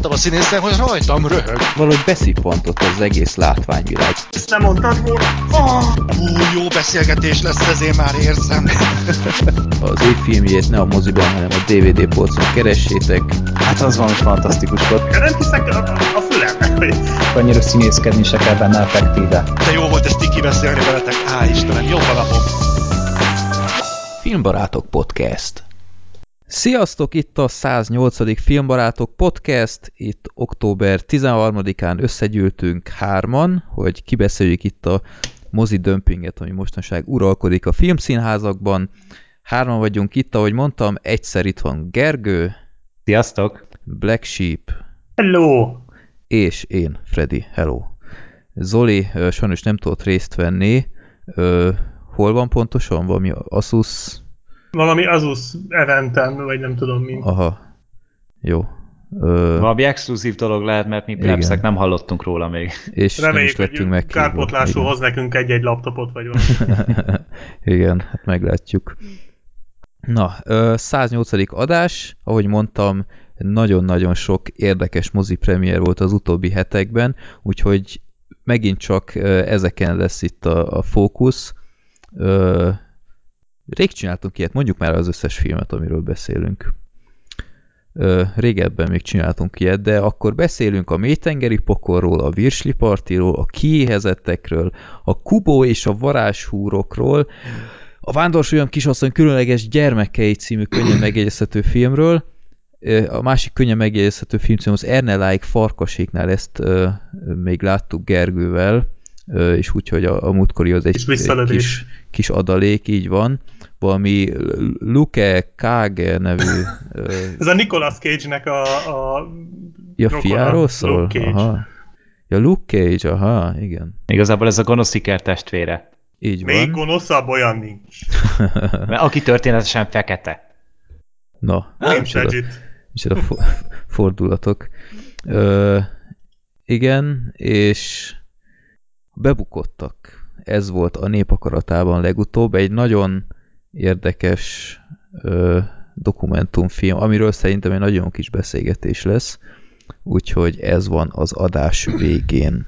láttam a színészen, hogy rajtam röhög. Valahogy beszippantott az egész látványvilág. Ezt nem mondtad volna? Oh, hú, jó beszélgetés lesz, ezért már érzem. Az év filmjét ne a moziban, hanem a DVD polcon keressétek. Hát az valami fantasztikus volt. Nem hiszek a, a fülemnek, hogy Annyira színészkedni se kell benne effektíve. De jó volt ezt tiki beszélni veletek. Á, Istenem, jó a napom. Filmbarátok Podcast. Sziasztok, itt a 108. Filmbarátok Podcast. Itt október 13-án összegyűltünk hárman, hogy kibeszéljük itt a mozi dömpinget, ami mostanság uralkodik a filmszínházakban. Hárman vagyunk itt, ahogy mondtam, egyszer itt van Gergő, Sziasztok! Black Sheep hello! és én, Freddy. Hello. Zoli sajnos nem tudott részt venni. Hol van pontosan? Valami Asus? Valami Asus eventen, vagy nem tudom mi. Aha. Jó. Ö, Valami exkluzív dolog lehet, mert mi plebszek nem hallottunk róla még. és nem is Reméljük, hogy meg. kárpótlású hoz nekünk egy-egy laptopot, vagy valami. Igen, hát meglátjuk. Na, ö, 108. adás, ahogy mondtam, nagyon-nagyon sok érdekes mozi premier volt az utóbbi hetekben, úgyhogy megint csak ezeken lesz itt a, a fókusz. Rég csináltunk ilyet, mondjuk már az összes filmet, amiről beszélünk. Ö, régebben még csináltunk ilyet, de akkor beszélünk a mélytengeri pokorról, a virsli partiról, a kiéhezettekről, a Kubó és a varázshúrokról, a Vándorsulyam kisasszony különleges gyermekei című könnyen megjegyezhető filmről, a másik könnyen megjegyezhető film cím az Erneláig Farkaséknál, ezt ö, még láttuk Gergővel, és úgyhogy a, a múltkori az egy, kis, kis adalék, így van. Valami Luke Kage nevű ö, Ez a Nicolas Cage-nek a, a Ja, fiáról szól? Luke Cage. Aha. Ja, Luke Cage, aha, igen. Igazából ez a gonosz iker testvére. Így Még van. gonoszabb olyan nincs. Mert aki történetesen fekete. Na, Nem micsoda, segít. micsoda for, fordulatok. Ö, igen, és bebukottak. Ez volt a népakaratában legutóbb. Egy nagyon érdekes ö, dokumentumfilm, amiről szerintem egy nagyon kis beszélgetés lesz. Úgyhogy ez van az adás végén.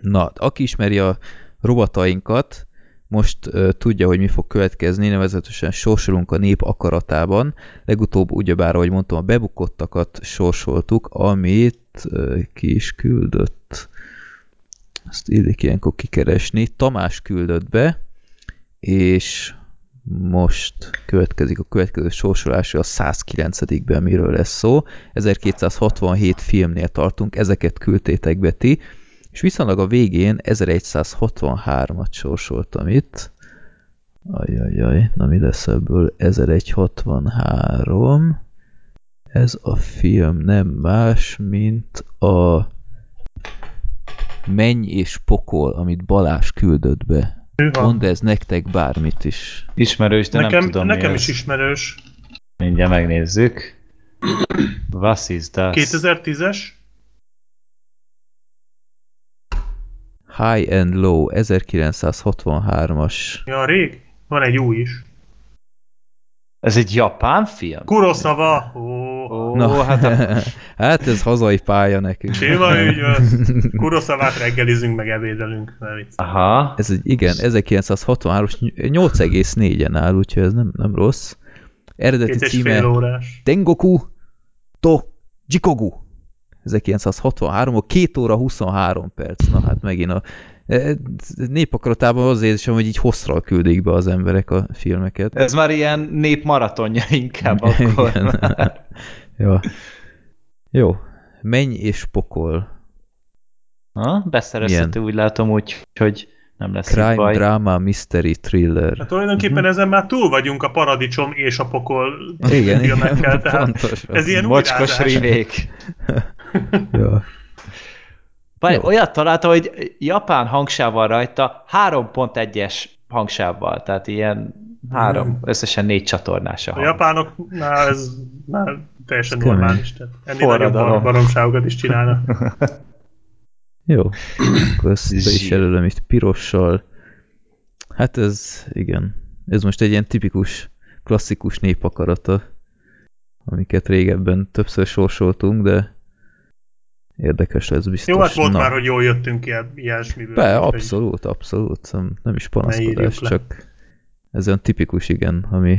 Na, aki ismeri a rovatainkat, most uh, tudja, hogy mi fog következni, nevezetesen sorsolunk a nép akaratában. Legutóbb ugyebár, ahogy mondtam, a bebukottakat sorsoltuk, amit uh, ki is küldött. Ezt illik ilyenkor kikeresni. Tamás küldött be, és most következik a következő sorsolás, a 109-ben miről lesz szó. 1267 filmnél tartunk, ezeket küldtétek be ti, és viszonylag a végén 1163-at sorsoltam itt. Ajajaj, na mi lesz ebből? 1163. Ez a film nem más, mint a Menny és Pokol, amit Balázs küldött be. Mond ez nektek bármit is. Ismerős, de Nekem, nem tudom nekem mi is ez. ismerős. Mindjárt megnézzük. Was is das? 2010-es? High and Low, 1963-as. Ja, rég? Van egy új is. Ez egy japán film? Kuroszava! Ó, Ó, Na, hát a... hát ez hazai pálya nekünk. Sima ügy, az. Kuroszavát reggelizünk, meg ebédelünk. Vicc. Aha. Ez egy, igen, 1963-as 8,4-en áll, úgyhogy ez nem, nem rossz. Eredeti Két címe. Tengoku to Jikogu. 1963 a 2 óra 23 perc. Na hát megint a népakaratában az érzésem, hogy így hosszra küldik be az emberek a filmeket. Ez már ilyen népmaratonja inkább akkor. Igen. Jó. Jó. Menj és pokol. Ha? Beszerezhető, úgy látom, úgy, hogy nem lesz Crime, baj. drama, mystery, thriller. Hát tulajdonképpen ezen már túl vagyunk a paradicsom és a pokol Igen, filmekkel, igen, tehát pontos. ez ilyen Mocskos újrázás. remake. Ja. Bár Jó. olyat találtam, hogy japán hangsával rajta 3.1-es hangsávval, tehát ilyen három, Mm. összesen négy csatornás a A hang. japánoknál ez már teljesen kemény. normális. Tehát ennél nagyobb baromságokat is csinálnak. Jó. Akkor ezt be is jelölöm itt pirossal. Hát ez, igen. Ez most egy ilyen tipikus, klasszikus népakarata, amiket régebben többször sorsoltunk, de érdekes lesz biztos. Jó, hát volt Na. már, hogy jól jöttünk ilyen, ilyesmiből. Be, abszolút, abszolút. Nem- is panaszkodás, csak ez olyan tipikus, igen, ami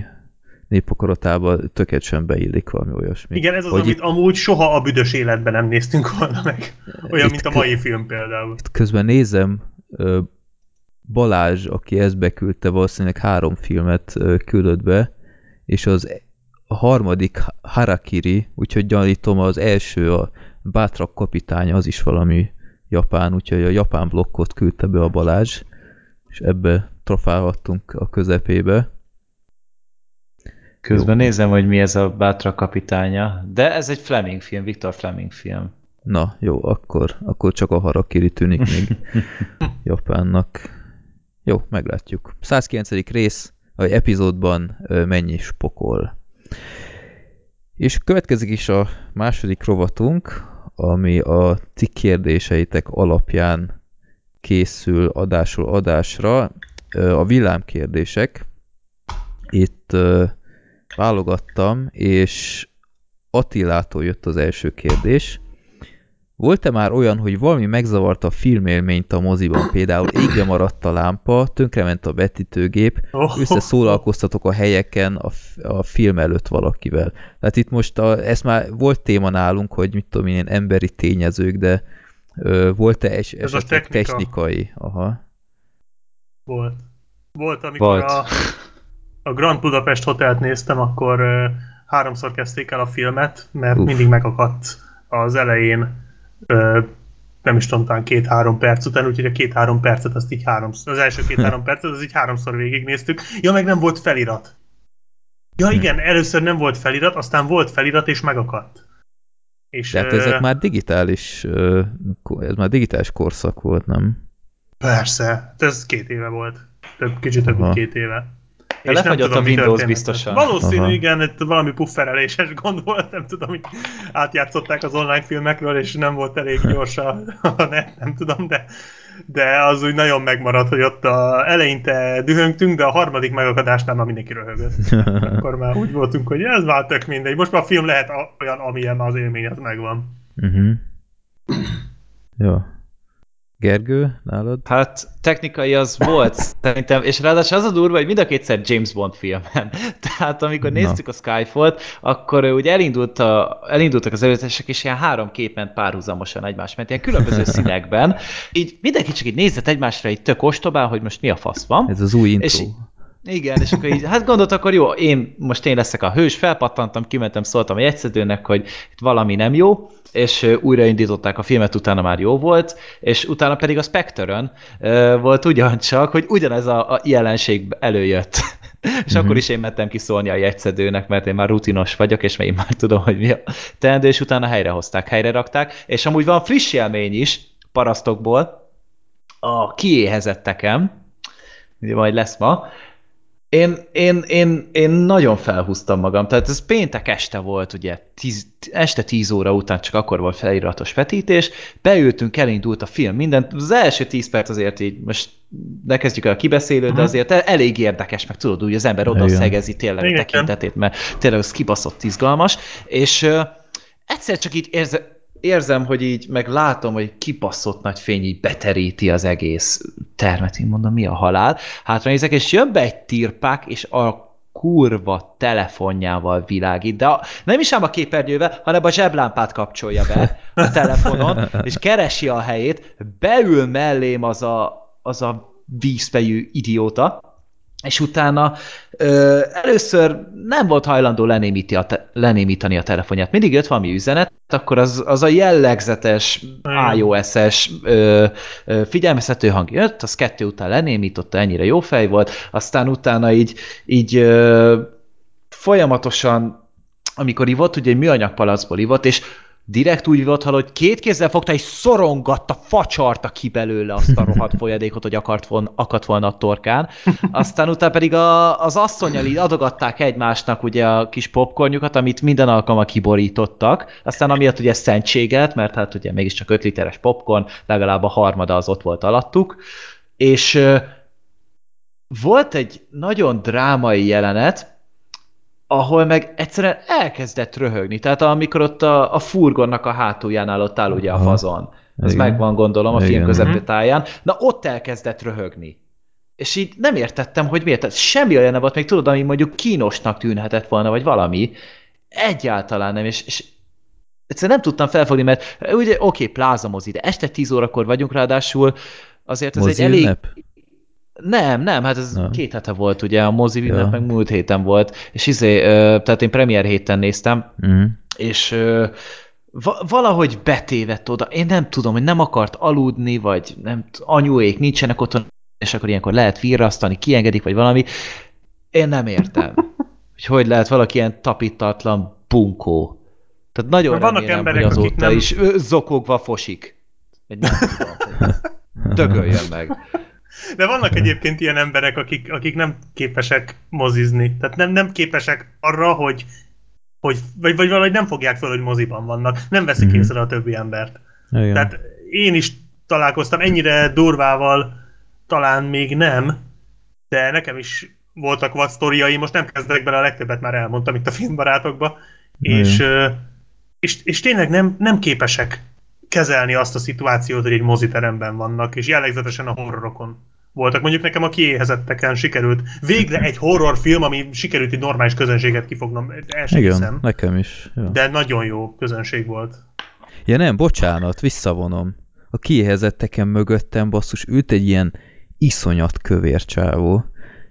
népakaratában tökéletesen beillik valami olyasmi. Igen, ez az, Hogy amit itt, amúgy soha a büdös életben nem néztünk volna meg. Olyan, Itt mint a mai film például. itt közben nézem, Balázs, aki ezt beküldte, valószínűleg három filmet küldött be, és az e- a harmadik Harakiri, úgyhogy gyanítom az első a Bátrak kapitány, az is valami japán, úgyhogy a japán blokkot küldte be a Balázs, és ebbe trofálhattunk a közepébe. Közben nézem, hogy mi ez a Bátra kapitánya, de ez egy Fleming film, Viktor Fleming film. Na, jó, akkor, akkor csak a Harakiri tűnik még Japánnak. Jó, meglátjuk. 109. rész, vagy epizódban mennyi spokol. És következik is a második rovatunk, ami a ti kérdéseitek alapján készül adásról adásra. A villámkérdések. Itt válogattam, és Attilától jött az első kérdés. Volt-e már olyan, hogy valami megzavarta a filmélményt a moziban? Például égve maradt a lámpa, tönkrement a vetítőgép, Oh, összeszólalkoztatok a helyeken a, a film előtt valakivel. Tehát itt most a, ez már volt téma nálunk, hogy mit tudom én, emberi tényezők, de ö, volt-e es, Ez esetleg technika. technikai? Aha. Volt. Volt, amikor Volt. A, a Grand Budapest Hotelt néztem, akkor háromszor kezdték el a filmet, mert Uff. mindig megakadt az elején, nem is tudom, talán két-három perc után, úgyhogy a két-három percet azt így háromszor, az első két-három percet az így háromszor végignéztük. Ja, meg nem volt felirat. Ja igen, először nem volt felirat, aztán volt felirat és megakadt. És, De hát ezek már digitális, ez már digitális korszak volt, nem? Persze, hát ez két éve volt. Több, kicsit több, mint két éve. De És nem lefagyott tudom, a Windows biztosan. Valószínű, Aha. igen, itt valami puffereléses gond volt, nem tudom, hogy átjátszották az online filmekről, és nem volt elég gyors a, a net, nem tudom, de, de az úgy nagyon megmaradt, hogy ott a, eleinte dühöngtünk, de a harmadik megakadásnál már mindenki röhögött. Akkor már úgy voltunk, hogy ez már tök mindegy. Most már a film lehet olyan, amilyen már az élmény, az megvan. Uh-huh. Jó. Gergő, nálad? Hát technikai az volt, szerintem, és ráadásul az a durva, hogy mind a kétszer James Bond filmen. Tehát amikor Na. néztük a Skyfall-t, akkor ugye elindult a, elindultak az előzetesek, és ilyen három kép ment párhuzamosan egymás ment, ilyen különböző színekben. Így mindenki csak így nézett egymásra, így tök ostobán, hogy most mi a fasz van. Ez az új intro. És- Igen, és akkor így, hát gondolt, akkor jó, én most én leszek a hős, felpattantam, kimentem, szóltam a jegyszedőnek, hogy itt valami nem jó, és újraindították a filmet, utána már jó volt, és utána pedig a Spectre-ön volt ugyancsak, hogy ugyanez a, a jelenség előjött. és Mhm. akkor is én mentem kiszólni a jegyszedőnek, mert én már rutinos vagyok, és én már tudom, hogy mi a teendő, és utána helyrehozták, helyre rakták, és amúgy van friss élmény is parasztokból, a kiéhezettekem, majd lesz ma, én, én, én, én nagyon felhúztam magam, tehát ez péntek este volt, ugye, tíz, este 10 óra után csak akkor volt feliratos vetítés, beültünk, elindult a film, minden, az első 10 perc azért így, most ne kezdjük el a kibeszélőt, de Mhm. azért elég érdekes, meg tudod, úgy az ember oda Igen. szegezi tényleg a Igen. tekintetét, mert tényleg az kibaszott izgalmas, és uh, egyszer csak így érze, érzem, hogy így meg látom, hogy kibaszott nagy fény így beteríti az egész termet, én mondom, mi a halál. Hátra nézek, és jön be egy tirpák, és a kurva telefonjával világít, de a, nem is ám a képernyővel, hanem a zseblámpát kapcsolja be a telefonon, és keresi a helyét, beül mellém az a, az a vízfejű idióta, és utána ö, először nem volt hajlandó lenémíti a te, lenémítani a telefonját. Mindig jött valami üzenet, akkor az, az a jellegzetes iOS-es ö, ö, figyelmeztető hang jött, az kettő után lenémította, ennyire jó fej volt, aztán utána így, így ö, folyamatosan, amikor ivott, ugye egy műanyag palacból ivott, és direkt úgy volt, hogy két kézzel fogta és szorongatta, facsarta ki belőle azt a rohadt folyadékot, hogy akart volna, akadt volna a torkán. Aztán utána pedig a, az asszonyal így adogatták egymásnak ugye a kis popcornjukat, amit minden alkalommal kiborítottak. Aztán amiatt ugye szentséget, mert hát ugye mégiscsak 5 literes popcorn, legalább a harmada az ott volt alattuk. És volt egy nagyon drámai jelenet, ahol meg egyszerűen elkezdett röhögni. Tehát amikor ott a, a furgonnak a hátuljánál ott áll ugye a fazon. Ez Igen. megvan gondolom a Igen. film közepetáján. Na ott elkezdett röhögni. És így nem értettem, hogy miért. Tehát semmi olyan nem volt még, tudod, ami mondjuk kínosnak tűnhetett volna, vagy valami. Egyáltalán nem, és, és egyszerűen nem tudtam felfogni, mert ugye oké, plázamozi, de este 10 órakor vagyunk ráadásul, azért ez egy Mozi elég... ünnep? Nem, nem, hát ez Nem. két hete volt ugye, a mozi ünnep Ja. meg múlt héten volt, és izé, tehát én premier héten néztem, Mhm. és valahogy betévedt oda, én nem tudom, hogy nem akart aludni, vagy nem anyuék nincsenek otthon, és akkor ilyenkor lehet virrasztani, kiengedik, vagy valami. Én nem értem, hogy hogy lehet valaki ilyen tapítatlan bunkó. Tehát nagyon vannak remélem, emberek, hogy azóta akik nem- is zokogva fosik. Egy nem tudom. Dögöljön meg. De vannak egyébként ilyen emberek, akik, akik nem képesek mozizni. Tehát nem, nem képesek arra, hogy, hogy vagy, vagy valahogy nem fogják fel, hogy moziban vannak. Nem veszik Mhm. észre a többi embert. Igen. Tehát én is találkoztam ennyire durvával, talán még nem, de nekem is voltak vad sztoriai, most nem kezdek bele, a legtöbbet már elmondtam itt a filmbarátokba, és, és, és tényleg nem, nem képesek kezelni azt a szituációt, hogy egy moziteremben vannak, és jellegzetesen a horrorokon voltak. Mondjuk nekem a kiéhezetteken sikerült végre egy horrorfilm, ami sikerült egy normális közönséget kifognom, el sem Igen, hiszem. nekem is. Ja. De nagyon jó közönség volt. ja nem, bocsánat, visszavonom. A kiéhezetteken mögöttem basszus ült egy ilyen iszonyat kövér csávó,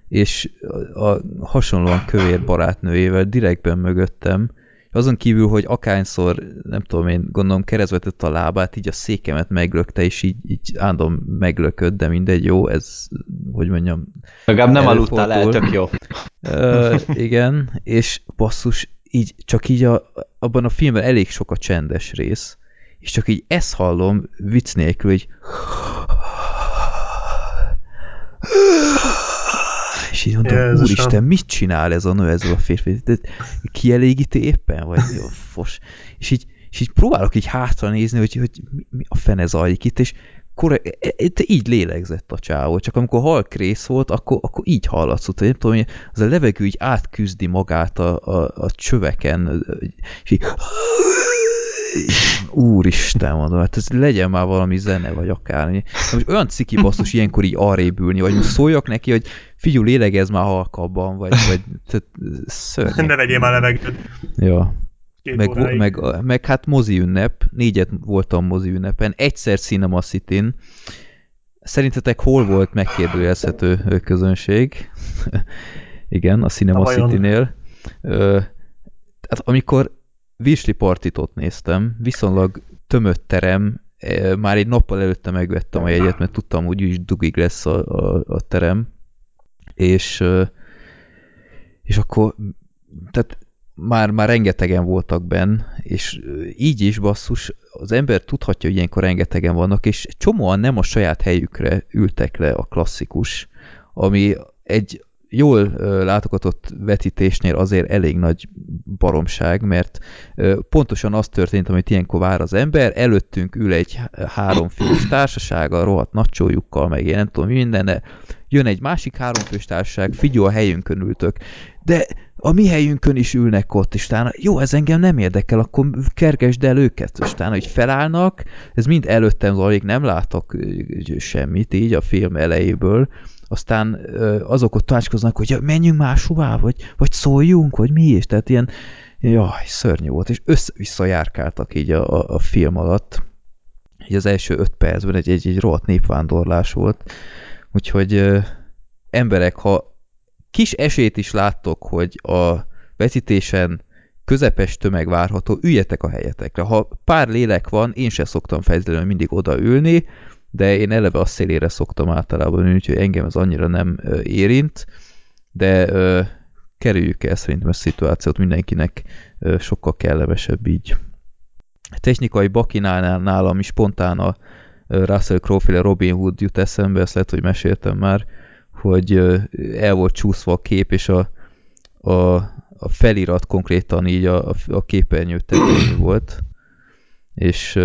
és a, a hasonlóan kövér barátnőjével direktben mögöttem, azon kívül, hogy akányszor, nem tudom én, gondolom keresztvetett a lábát, így a székemet meglökte, és így, így ándom meglökött, de mindegy, jó, ez, hogy mondjam, Legalább nem aludtál el, tök jó. Ö, igen, és basszus, így csak így a, abban a filmben elég sok a csendes rész, és csak így ezt hallom vicc nélkül, hogy és így mondom, Jézusom. úristen, mit csinál ez a nő ezzel a férfi? Kielégíti éppen? Vagy jó, fos. És így, és így próbálok így hátra nézni, hogy, hogy mi, a fene zajlik itt, és korrekt, e- így lélegzett a csávó, csak amikor halkrész volt, akkor, akkor így hallatszott, hogy nem tudom, hogy az a levegő így átküzdi magát a, a, a csöveken, és így Úristen, mondom, hát ez legyen már valami zene, vagy akármi. Most olyan ciki basszus ilyenkor így arrébb ülni, vagy most szóljak neki, hogy figyú, lélegez már halkabban, vagy, vagy tehát, szörnyű. Ne vegyél már levegőt. Ja, Két meg, óráig. meg, meg hát mozi ünnep, négyet voltam mozi ünnepen, egyszer Cinema city Szerintetek hol volt megkérdőjelezhető közönség? Igen, a Cinema? City-nél. Ö, Tehát amikor Virsli Partit ott néztem, viszonylag tömött terem, ö, már egy nappal előtte megvettem a jegyet, mert tudtam, hogy is dugig lesz a, a, a terem, és és akkor tehát már, már rengetegen voltak benn, és így is basszus, az ember tudhatja, hogy ilyenkor rengetegen vannak, és csomóan nem a saját helyükre ültek le a klasszikus, ami egy jól látogatott vetítésnél azért elég nagy baromság, mert pontosan az történt, amit ilyenkor vár az ember, előttünk ül egy há- háromfős társasága, rohadt nacsójukkal, meg én nem tudom mi minden, de jön egy másik háromfős társaság, figyelj, a helyünkön ültök, de a mi helyünkön is ülnek ott, és utána, jó, ez engem nem érdekel, akkor kergesd el őket, és utána, hogy felállnak, ez mind előttem zajlik, nem látok semmit így a film elejéből, aztán azok ott tanácskoznak, hogy ja, menjünk máshová, vagy, vagy szóljunk, vagy mi is, tehát ilyen, jaj, szörnyű volt, és össze-vissza járkáltak így a, a, a film alatt, így az első öt percben egy, egy, egy rohadt népvándorlás volt, úgyhogy ö, emberek, ha kis esélyt is láttok, hogy a vetítésen közepes tömeg várható, üljetek a helyetekre. Ha pár lélek van, én se szoktam feltétlenül mindig odaülni, de én eleve a szélére szoktam általában ülni, úgyhogy engem ez annyira nem érint, de kerüljük el szerintem a szituációt, mindenkinek sokkal kellemesebb így. Technikai bakinál nálam is spontán a Russell Crowe-féle Robin Hood jut eszembe, ezt lehet, hogy meséltem már, hogy el volt csúszva a kép, és a, a, a felirat konkrétan így a, a képernyő tetején volt, és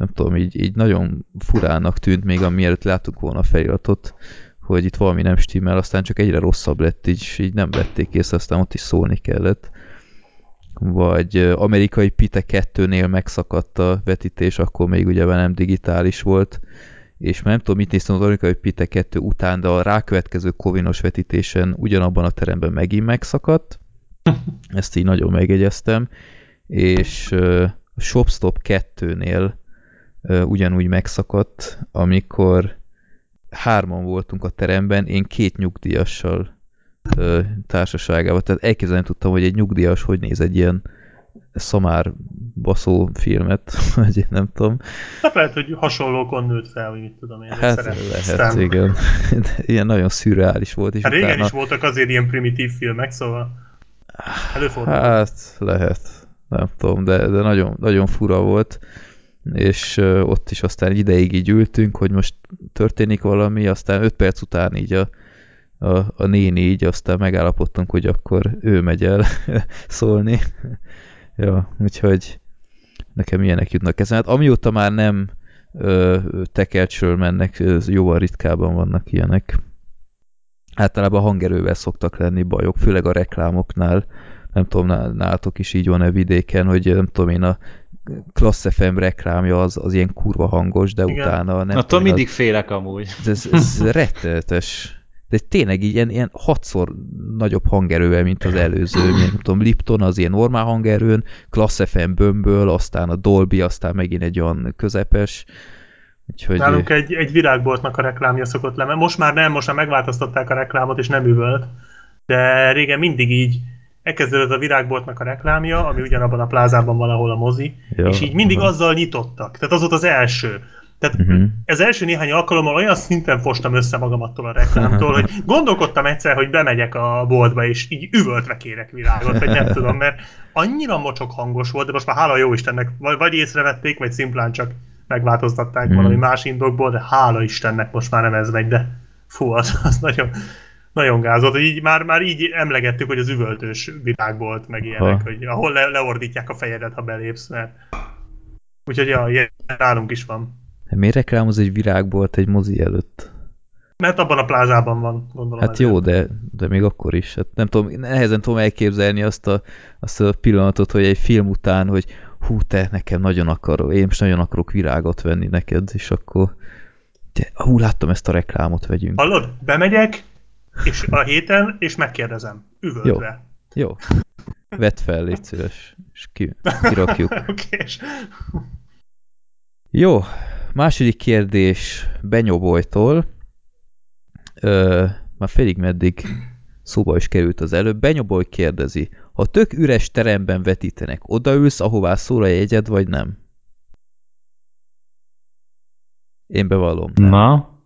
nem tudom, így, így nagyon furának tűnt még, amielőtt láttuk volna a feliratot, hogy itt valami nem stimmel, aztán csak egyre rosszabb lett, így, így nem vették észre, aztán ott is szólni kellett. Vagy amerikai Pite 2-nél megszakadt a vetítés, akkor még ugye nem digitális volt, és már nem tudom, mit néztem az amerikai Pite 2 után, de a rákövetkező Kovinos vetítésen ugyanabban a teremben megint megszakadt, ezt így nagyon megjegyeztem, és a Shopstop 2-nél ö, ugyanúgy megszakadt, amikor hárman voltunk a teremben, én két nyugdíjassal társaságában, tehát elképzelni tudtam, hogy egy nyugdíjas hogy néz egy ilyen szamár baszó filmet, vagy én nem tudom. Hát lehet, hogy hasonlókon nőtt fel, vagy mit tudom én. Hát lehet, aztán- igen. De ilyen nagyon szürreális volt. És Hát régen utána, is voltak azért ilyen primitív filmek, szóval előfordul. Hát lehet, nem tudom, de, de nagyon, nagyon fura volt, és ott is aztán egy ideig így ültünk, hogy most történik valami, aztán öt perc után így a, a, a néni így aztán megállapodtunk, hogy akkor ő megy el szólni. ja, úgyhogy nekem ilyenek jutnak ezen. Hát amióta már nem tekercsről mennek, jóval ritkában vannak ilyenek. Általában hangerővel szoktak lenni bajok, főleg a reklámoknál. Nem tudom, ná- nálatok is így van-e vidéken, hogy nem tudom én, a Class FM reklámja az, az ilyen kurva hangos, de Igen. utána nem Attól tudom, én, mindig félek amúgy. ez, ez rettenetes. De tényleg így ilyen, ilyen hatszor nagyobb hangerővel, mint az előző. Ilyen, nem tudom, Lipton az ilyen normál hangerőn, Class FM bömböl, aztán a Dolby, aztán megint egy olyan közepes. Úgyhogy Nálunk egy, egy virágboltnak a reklámja szokott lenni. Most már nem, most már megváltoztatták a reklámot, és nem üvölt. De régen mindig így elkezdődött a virágboltnak a reklámja, ami ugyanabban a plázában valahol a mozi, Ja, és így mindig aha. azzal nyitottak. Tehát az volt az első. Tehát Mhm. az első néhány alkalommal olyan szinten fostam össze magam attól a reklámtól, hogy gondolkodtam egyszer, hogy bemegyek a boltba, és így üvöltve kérek virágot, vagy nem tudom, mert annyira mocsok hangos volt, de most már hála jó Istennek, vagy, észrevették, vagy szimplán csak megváltoztatták Mhm. valami más indokból, de hála Istennek most már nem ez megy, de fú, az, az nagyon, nagyon gázott. Így, már, már így emlegettük, hogy az üvöltős virágbolt, meg ilyenek, Ha. hogy ahol le, leordítják a fejedet, ha belépsz, mert Úgyhogy ja, ilyen nálunk is van. Miért reklámoz egy virágbolt egy mozi előtt? Mert abban a plázában van, gondolom. Hát ezért. jó, de, de még akkor is. Hát nem tudom, nehezen tudom elképzelni azt a, azt a pillanatot, hogy egy film után, hogy hú, te nekem nagyon akarok, én most nagyon akarok virágot venni neked, és akkor te, hú, láttam ezt a reklámot, vegyünk. Hallod? Bemegyek, és a héten, és megkérdezem. Üvöltve. Jó. Vedd fel, légy szíves, és ki, kirakjuk. És Jó, második kérdés Benyobolytól. Ö, már félig meddig szóba is került az előbb. Benyoboly kérdezi, ha tök üres teremben vetítenek, odaülsz, ahová szól a jegyed, vagy nem? Én bevallom. Nem. Na?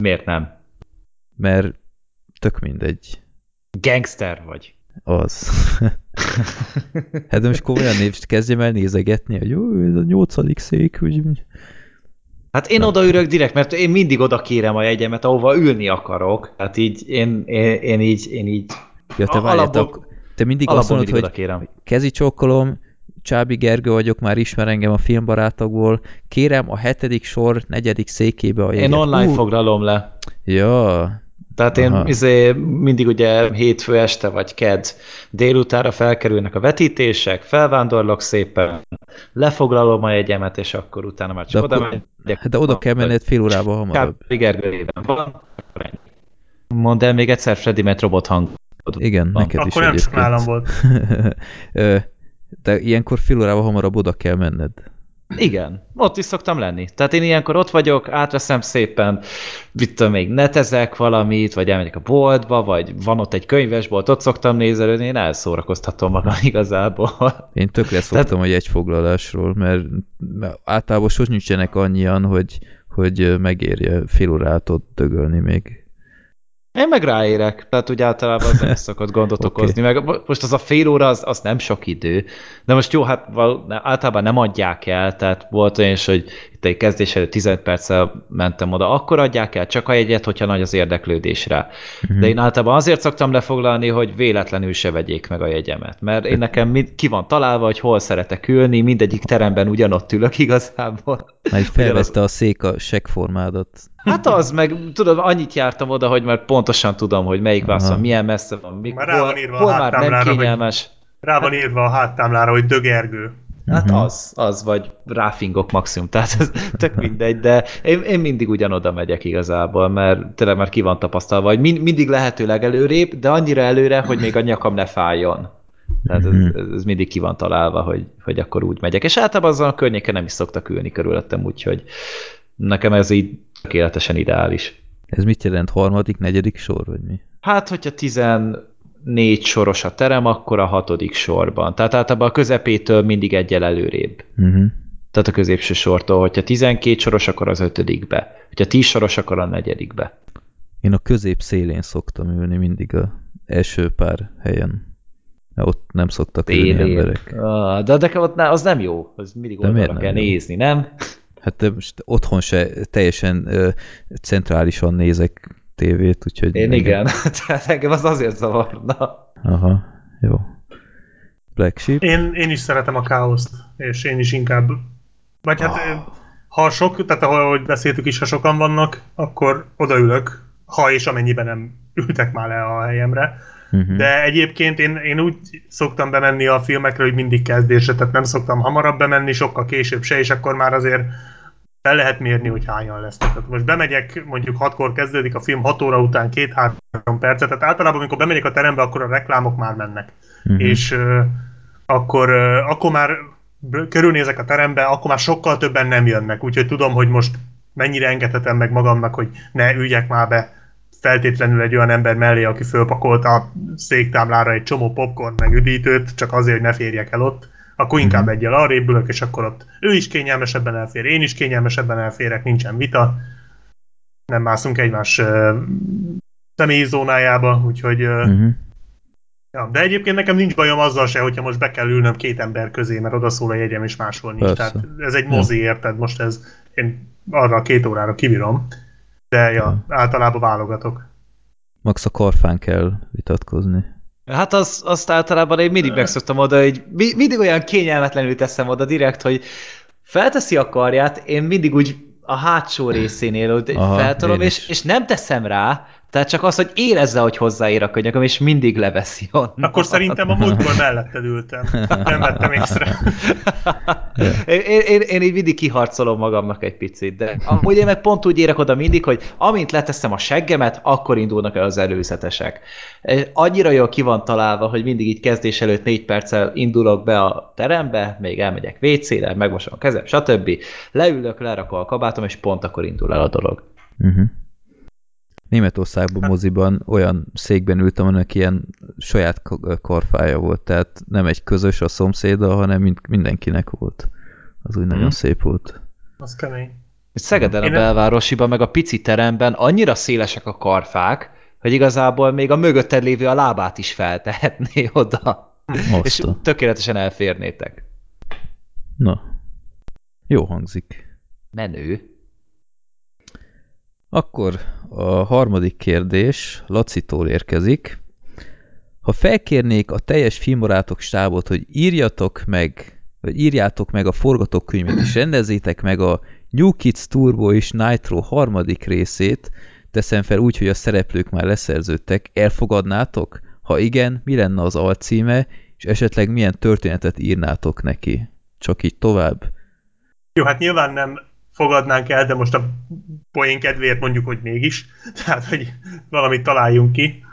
Miért nem? Mert tök mindegy. Gangster vagy. Az. hát de most komolyan név, kezdjem el nézegetni, hogy jó, ez a nyolcadik szék, hogy Hát én odaülök direkt, mert én mindig oda kérem a jegyemet, ahova ülni akarok. Tehát így én, én, én így, én így ja, te, várjál, te, mindig azt mondod, mindig hogy oda kérem. kezi csókolom, Csábi Gergő vagyok, már ismer engem a filmbarátokból. Kérem a hetedik sor negyedik székébe a jegyet. Én online Ú, foglalom le. Ja, Tehát én Aha. izé, mindig ugye hétfő este vagy ked délutára felkerülnek a vetítések, felvándorlok szépen, lefoglalom a jegyemet, és akkor utána már de, csak oda akkor, megyek. de oda kell menned fél órával hamarabb. Gergőjében van. Mondd el még egyszer Freddy, mert robot hang. Igen, Van. neked is akkor nem csak egyébként. nálam volt. De ilyenkor fél órával hamarabb oda kell menned. Igen, ott is szoktam lenni. Tehát én ilyenkor ott vagyok, átveszem szépen, mit tudom még, netezek valamit, vagy elmegyek a boltba, vagy van ott egy könyvesbolt, ott szoktam nézelődni, én elszórakoztatom magam igazából. Én tökre szoktam a jegyfoglalásról, mert, mert általában sos nincsenek annyian, hogy, hogy megérje fél órát ott dögölni még. Én meg ráérek, tehát úgy általában az nem szokott gondot Oké. okozni. Meg most az a fél óra, az, az nem sok idő. De most jó, hát általában nem adják el, tehát volt olyan is, hogy itt egy kezdés előtt 15 perccel mentem oda, akkor adják el csak a jegyet, hogyha nagy az érdeklődés rá. De én általában azért szoktam lefoglalni, hogy véletlenül se vegyék meg a jegyemet, mert én nekem mind, ki van találva, hogy hol szeretek ülni, mindegyik teremben ugyanott ülök igazából. Mert felvette a szék a seggformádat. Hát az, meg tudod, annyit jártam oda, hogy már pontosan tudom, hogy melyik vászon milyen messze van, mik, Már rá hol, van írva a hol már nem hogy- kényelmes. Rá van írva a háttámlára, hogy dögergő. Hát az, az, vagy ráfingok maximum, tehát ez tök mindegy, de én, én mindig ugyanoda megyek igazából, mert tényleg már ki van tapasztalva, hogy mind, mindig lehetőleg előrébb, de annyira előre, hogy még a nyakam ne fájjon. Tehát ez, ez mindig ki van találva, hogy, hogy akkor úgy megyek. És általában azon a környéken nem is szoktak ülni körülöttem, úgyhogy nekem ez így tökéletesen ideális. Ez mit jelent? Harmadik, negyedik sor, vagy mi? Hát, hogyha 14 soros a terem, akkor a hatodik sorban. Tehát általában a közepétől mindig egyel előrébb. Uh -huh. Tehát a középső sortól, hogyha 12 soros, akkor az ötödikbe. Hogyha 10 soros, akkor a negyedikbe. Én a közép szélén szoktam ülni mindig a első pár helyen. Mert ott nem szoktak ülni Télén. emberek. Ah, de nekem ott az nem jó. Az mindig De oldalra kell jó? nézni, nem? Hát de most otthon se teljesen ö, centrálisan nézek tévét, úgyhogy... Én engem- igen. Tehát engem az azért zavarna. Aha, jó. Black Sheep? Én, én is szeretem a káoszt, és én is inkább... Vagy hát, ha sok, tehát ahogy beszéltük is, ha sokan vannak, akkor odaülök, ha és amennyiben nem ültek már le a helyemre. Uh-huh. De egyébként én, én úgy szoktam bemenni a filmekre, hogy mindig kezdésre, tehát nem szoktam hamarabb bemenni, sokkal később se, és akkor már azért fel lehet mérni, hogy hányan lesznek. Tehát most bemegyek, mondjuk 6-kor kezdődik a film, 6 óra után 2-3 percet, tehát általában, amikor bemegyek a terembe, akkor a reklámok már mennek. Mhm. És uh, akkor, uh, akkor már körülnézek a terembe, akkor már sokkal többen nem jönnek, úgyhogy tudom, hogy most mennyire engedhetem meg magamnak, hogy ne üljek már be feltétlenül egy olyan ember mellé, aki fölpakolta a széktámlára egy csomó popcorn meg üdítőt, csak azért, hogy ne férjek el ott, akkor inkább egyel arrébb ülök, és akkor ott ő is kényelmesebben elfér, én is kényelmesebben elférek, nincsen vita, nem mászunk egymás uh, személyi zónájába, úgyhogy uh, Uh-huh. Ja, de egyébként nekem nincs bajom azzal se, hogyha most be kell ülnöm két ember közé, mert oda szól a jegyem, és máshol nincs. Persze. Tehát ez egy mozi, érted? Most ez, én arra a két órára kibírom. De ja, általában válogatok. Max a karfán kell vitatkozni. Hát az, azt általában én mindig megszoktam oda, hogy mi, mindig olyan kényelmetlenül teszem oda direkt, hogy felteszi a karját, én mindig úgy a hátsó részénél hogy feltolom, és, és nem teszem rá, tehát csak az, hogy érezze, hogy hozzáér a könyököm, és mindig leveszi onnan. Akkor szerintem a múltkor melletted ültem. Nem vettem észre. én, én, én, így mindig kiharcolom magamnak egy picit, de amúgy én meg pont úgy érek oda mindig, hogy amint leteszem a seggemet, akkor indulnak el az előzetesek. Annyira jól ki van találva, hogy mindig így kezdés előtt négy perccel indulok be a terembe, még elmegyek WC-re, megmosom a kezem, stb. Leülök, lerakom a kabátom, és pont akkor indul el a dolog. Uh-huh. Németországban moziban olyan székben ültem, aminek ilyen saját ka- karfája volt, tehát nem egy közös a szomszéda, hanem mind, mindenkinek volt. Az úgy nagyon Mhm. szép volt. Az kemény. Szegeden a belvárosiban, meg a pici teremben annyira szélesek a karfák, hogy igazából még a mögötted lévő a lábát is feltehetné oda. És Azt a... tökéletesen elférnétek. Na, jó hangzik. Menő. Akkor a harmadik kérdés Lacitól érkezik. Ha felkérnék a teljes filmbarátok stábot, hogy írjatok meg, vagy írjátok meg a forgatókönyvet, és rendezzétek meg a New Kids Turbo és Nitro harmadik részét, teszem fel úgy, hogy a szereplők már leszerződtek, elfogadnátok? Ha igen, mi lenne az alcíme, és esetleg milyen történetet írnátok neki? Csak így tovább? Jó, hát nyilván nem fogadnánk el, de most a poén kedvéért mondjuk, hogy mégis. Tehát, hogy valamit találjunk ki.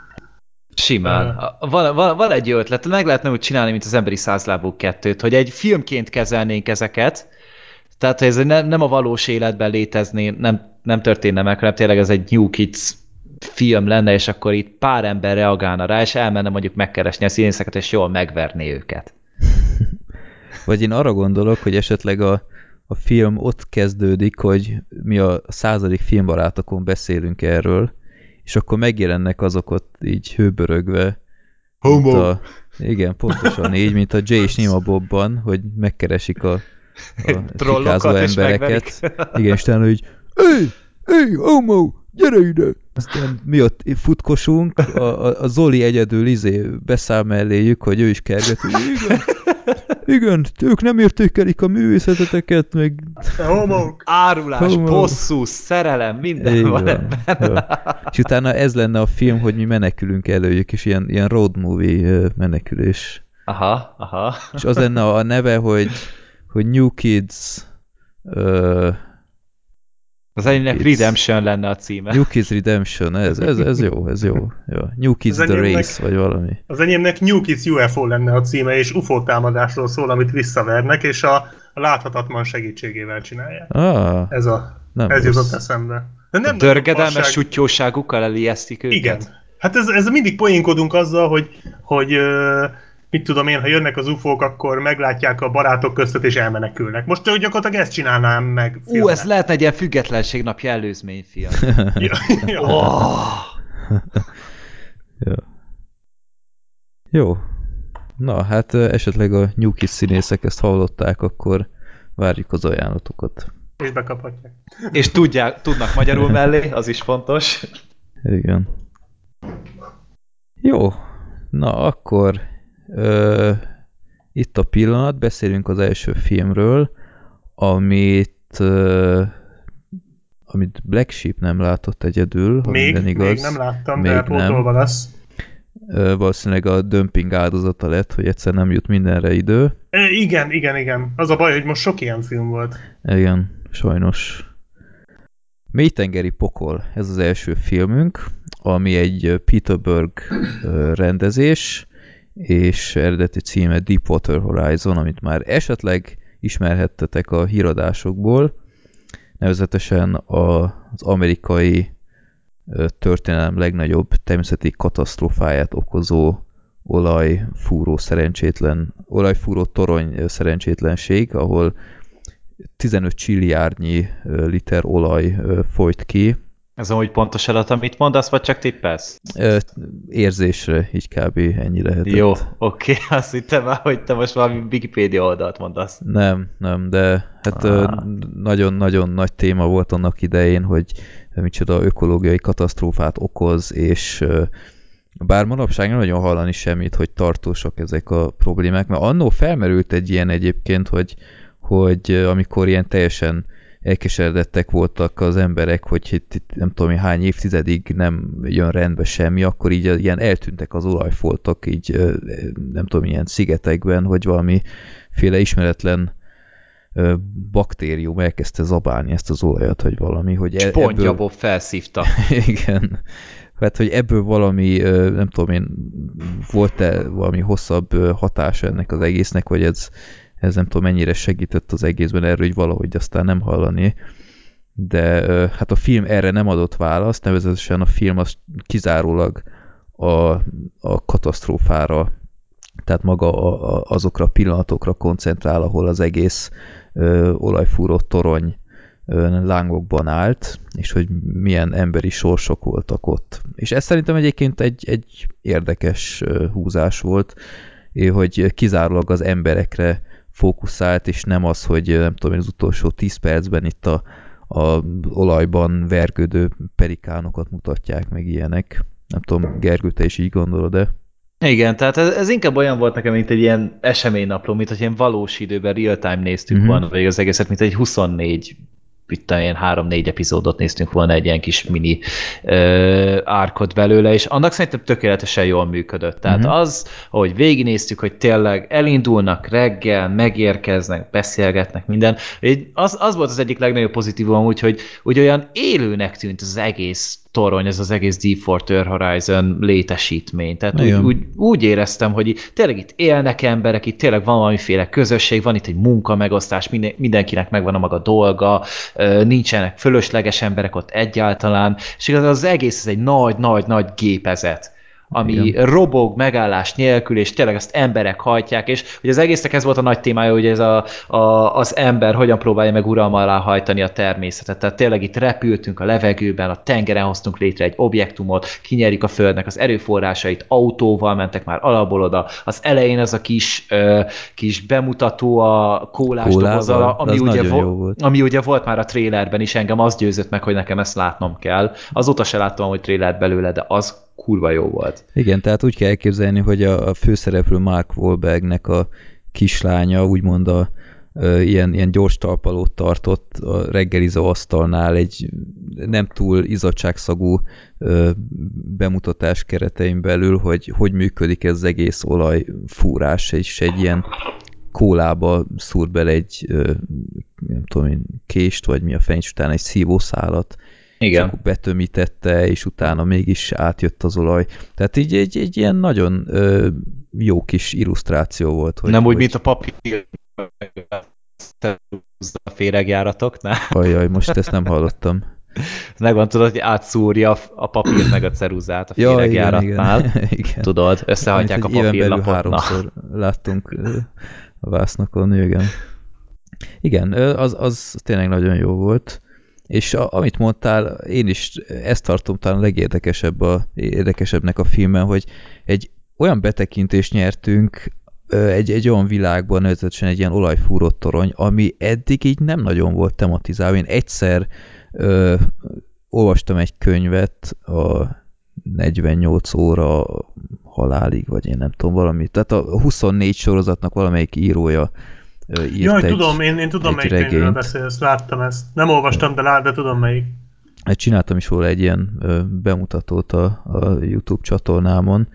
Simán. Van, van, van egy jó ötlet, meg lehetne úgy csinálni, mint az emberi százlábú kettőt, hogy egy filmként kezelnénk ezeket, tehát hogy ez nem, nem a valós életben létezné, nem, nem történne meg, hanem tényleg ez egy New Kids film lenne, és akkor itt pár ember reagálna rá, és elmenne mondjuk megkeresni a színészeket, és jól megverné őket. Vagy én arra gondolok, hogy esetleg a, a film ott kezdődik, hogy mi a századik filmbarátokon beszélünk erről, és akkor megjelennek azok ott így hőbörögve. Homo! A, igen, pontosan így, mint a Jay és Nima Bobban, hogy megkeresik a a embereket. Igen, és utána így, Éj, éj, homo, gyere ide! Aztán mi ott futkosunk, a, a, a Zoli egyedül izé beszáll melléjük, hogy ő is kerget, igen, igen, ők nem értékelik a művészeteteket, meg Homok! Árulás, Homo. bosszú, szerelem, minden Így van ebben. Ja. És utána ez lenne a film, hogy mi menekülünk előjük, és ilyen, ilyen road movie menekülés. Aha, aha. És az lenne a neve, hogy, hogy New Kids uh, Az enyémnek It's- Redemption lenne a címe. New Kids Redemption, ez, ez, ez jó, ez jó. jó. New Kids Az The enyémnek- Race, vagy valami. Az enyémnek New Kids UFO lenne a címe, és UFO támadásról szól, amit visszavernek, és a, a láthatatlan segítségével csinálják. Ah, Ez, a, nem ez jutott eszembe. De A nem dörgedelmes fasság. sutyóságukkal elijesztik őket? Igen. Hát ez, ez mindig poénkodunk azzal, hogy, hogy ö, mit tudom én, ha jönnek az ufók, akkor meglátják a barátok között és elmenekülnek. Most gyakorlatilag ezt csinálnám meg. Ú, filmben. ez lehetne egy ilyen függetlenség napja előzményfilm. Ja, ja. Oh, Ja. Jó. Na, hát esetleg a New Kids színészek ezt hallották, akkor várjuk az ajánlatokat. És bekaphatják. és tudják, tudnak magyarul mellé, az is fontos. Igen. Jó. Na, akkor ö, itt a pillanat, beszélünk az első filmről, amit ö, amit Black Sheep nem látott egyedül, ha Még, minden igaz. még nem láttam, Még de nem. pótolva lesz. Ö, valószínűleg a dömping áldozata lett, hogy egyszer nem jut mindenre idő. E, igen, igen, igen. Az a baj, hogy most sok ilyen film volt. Igen, sajnos. Mélytengeri pokol, ez az első filmünk, ami egy ö, Peter Berg ö, rendezés, és eredeti címe Deepwater Horizon, amit már esetleg ismerhettetek a híradásokból, nevezetesen az amerikai történelem legnagyobb természeti katasztrófáját okozó olajfúró szerencsétlen, olajfúró torony szerencsétlenség, ahol 15 csilliárdnyi liter olaj folyt ki, Ez amúgy pontos adat, amit mondasz, vagy csak tippelsz? Ö, érzésre, így kb. ennyi lehetett. Jó, oké, azt hittem már, hogy te most valami Wikipedia oldalt mondasz. Nem, nem, de hát ö, Ah. nagyon-nagyon nagy téma volt annak idején, hogy micsoda ökológiai katasztrófát okoz, és bár manapság nem nagyon hallani semmit, hogy tartósak ezek a problémák, mert annó felmerült egy ilyen egyébként, hogy, hogy amikor ilyen teljesen elkeseredettek voltak az emberek, hogy itt, itt nem tudom, hány évtizedig nem jön rendbe semmi, akkor így ilyen eltűntek az olajfoltok, így nem tudom, ilyen szigetekben, hogy valamiféle ismeretlen baktérium elkezdte zabálni ezt az olajat, hogy valami, hogy e- Spontja Bob felszívta. igen. Hát, hogy ebből valami, nem tudom én, volt-e valami hosszabb ö, hatása ennek az egésznek, vagy ez, ez nem tudom mennyire segített az egészben erről, hogy valahogy aztán nem hallani. De hát a film erre nem adott választ, nevezetesen a film az kizárólag a, a katasztrófára, tehát maga a, a, azokra a pillanatokra koncentrál, ahol az egész ö, olajfúró torony ö, lángokban állt, és hogy milyen emberi sorsok voltak ott. És ez szerintem egyébként egy, egy érdekes húzás volt, hogy kizárólag az emberekre fókuszált, és nem az, hogy nem tudom, az utolsó 10 percben itt a, a olajban vergődő perikánokat mutatják, meg ilyenek. Nem tudom, Gergő, te is így gondolod, de... Igen, tehát ez, ez inkább olyan volt nekem, mint egy ilyen eseménynapló, mint hogy ilyen valós időben real-time néztük Mhm. volna végig az egészet, mint egy 24 itt ilyen három-négy epizódot néztünk volna egy ilyen kis mini ö, árkot belőle, és annak szerintem tökéletesen jól működött. Tehát Mhm. az, ahogy végignéztük, hogy tényleg elindulnak reggel, megérkeznek, beszélgetnek, minden. Az, az volt az egyik legnagyobb pozitívum, úgyhogy úgy olyan élőnek tűnt az egész torony, ez az egész Deepwater Horizon létesítmény. Tehát úgy, Igen. úgy, úgy éreztem, hogy tényleg itt élnek emberek, itt tényleg van valamiféle közösség, van itt egy munkamegosztás, minden, mindenkinek megvan a maga dolga, nincsenek fölösleges emberek ott egyáltalán, és igazán az egész ez egy nagy-nagy-nagy gépezet, ami Igen. robog megállás nélkül, és tényleg ezt emberek hajtják, és ugye az egésznek ez volt a nagy témája, hogy ez a, a, az ember hogyan próbálja meg uralma alá hajtani a természetet. Tehát tényleg itt repültünk a levegőben, a tengeren hoztunk létre egy objektumot, kinyerik a földnek az erőforrásait, autóval mentek már alapból oda. Az elején ez a kis, ö, kis bemutató a kólás dobozzal, ami ugye, vo- volt. ami ugye volt már a trélerben is, engem az győzött meg, hogy nekem ezt látnom kell. Azóta se láttam, hogy trélert belőle, de az kurva jó volt. Igen, tehát úgy kell elképzelni, hogy a, a főszereplő Mark Wahlbergnek a kislánya úgymond a, ilyen, ilyen gyors talpalót tartott a reggelizó asztalnál egy nem túl izzadságszagú bemutatás keretein belül, hogy hogy működik ez az egész olajfúrás, és egy ilyen kólába szúr bele egy nem tudom én, kést, vagy mi a fenécs után egy szívószálat, és Igen. akkor betömítette, és utána mégis átjött az olaj. Tehát így egy, egy ilyen nagyon ö, jó kis illusztráció volt. Hogy, Nem úgy, hogy, mint a papír a féregjáratoknál. Ajaj, most ezt nem hallottam. Megvan, tudod, hogy átszúrja a papírt meg a ceruzát a Ja, igen, féregjáratnál. igen. igen. Tudod, összehagyják a Amit, belül papírlapot. Háromszor láttunk a vásznakon, igen. Igen, az, az tényleg nagyon jó volt. És a, amit mondtál, én is ezt tartom talán legérdekesebb a, érdekesebbnek a filmen, hogy egy olyan betekintést nyertünk egy, egy olyan világban, nevezetesen egy ilyen olajfúró torony, ami eddig így nem nagyon volt tematizálva. Én egyszer ö, olvastam egy könyvet a 48 óra halálig, vagy én nem tudom, valami. Tehát a 24 sorozatnak valamelyik írója írt Jaj, egy, tudom, én, én tudom, melyik könyvről regényt. beszélsz, láttam ezt. Nem olvastam, de, lát, de tudom melyik. Hát csináltam is róla egy ilyen bemutatót a, a YouTube csatornámon.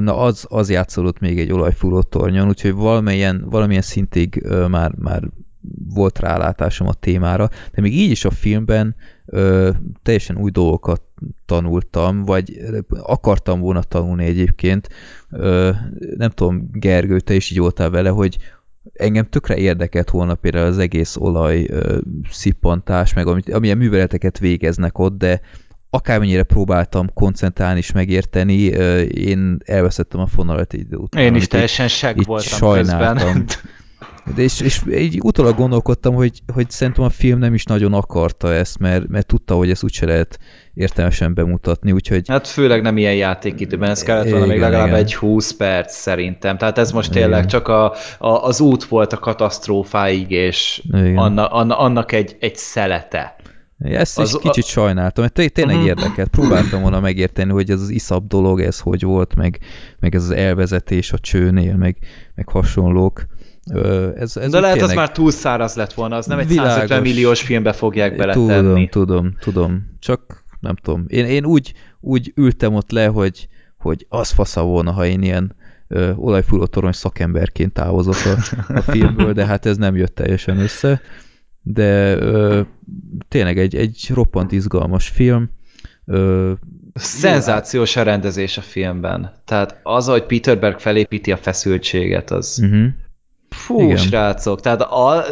Na az, az játszódott még egy olajfúró tornyon, úgyhogy valamilyen, valamilyen szintig már, már volt rálátásom a témára, de még így is a filmben ö, teljesen új dolgokat tanultam, vagy akartam volna tanulni egyébként. Ö, nem tudom, Gergő, te is így voltál vele, hogy engem tökre érdekelt volna például az egész olaj ö, szippantás, meg amit, amilyen műveleteket végeznek ott, de akármennyire próbáltam koncentrálni és megérteni, ö, én elveszettem a fonalat idő után. Én is teljesen seg voltam sajnáltam. közben. És, és így utólag gondolkodtam, hogy, hogy szerintem a film nem is nagyon akarta ezt, mert, mert tudta, hogy ezt úgyse lehet értelmesen bemutatni, úgyhogy Hát főleg nem ilyen játékidőben, ez kellett volna még legalább igen. egy 20 perc szerintem. Tehát ez most tényleg Igen. csak a, a, az út volt a katasztrófáig, és Igen. anna, anna, annak egy, egy szelete. Ezt Az- is kicsit sajnáltam, mert té- tényleg Mhm. érdekelt. Próbáltam volna megérteni, hogy ez az iszap dolog, ez hogy volt, meg, meg ez az elvezetés a csőnél, meg, meg hasonlók. Ez, ez De lehet, az tényleg- már túl száraz lett volna, az nem egy Világos. 150 milliós filmbe fogják Tudom, beletenni. tudom, tudom. Csak nem tudom. Én, én úgy, úgy ültem ott le, hogy, hogy az fasza volna, ha én ilyen ö, olajfúró torony szakemberként távozok a, a filmből, de hát ez nem jött teljesen össze. De ö, tényleg egy, egy roppant izgalmas film. Ö, Szenzációs a rendezés a filmben. Tehát az, hogy Peter Berg felépíti a feszültséget, az... uh-huh. Fú, Igen. Igen. srácok, tehát a,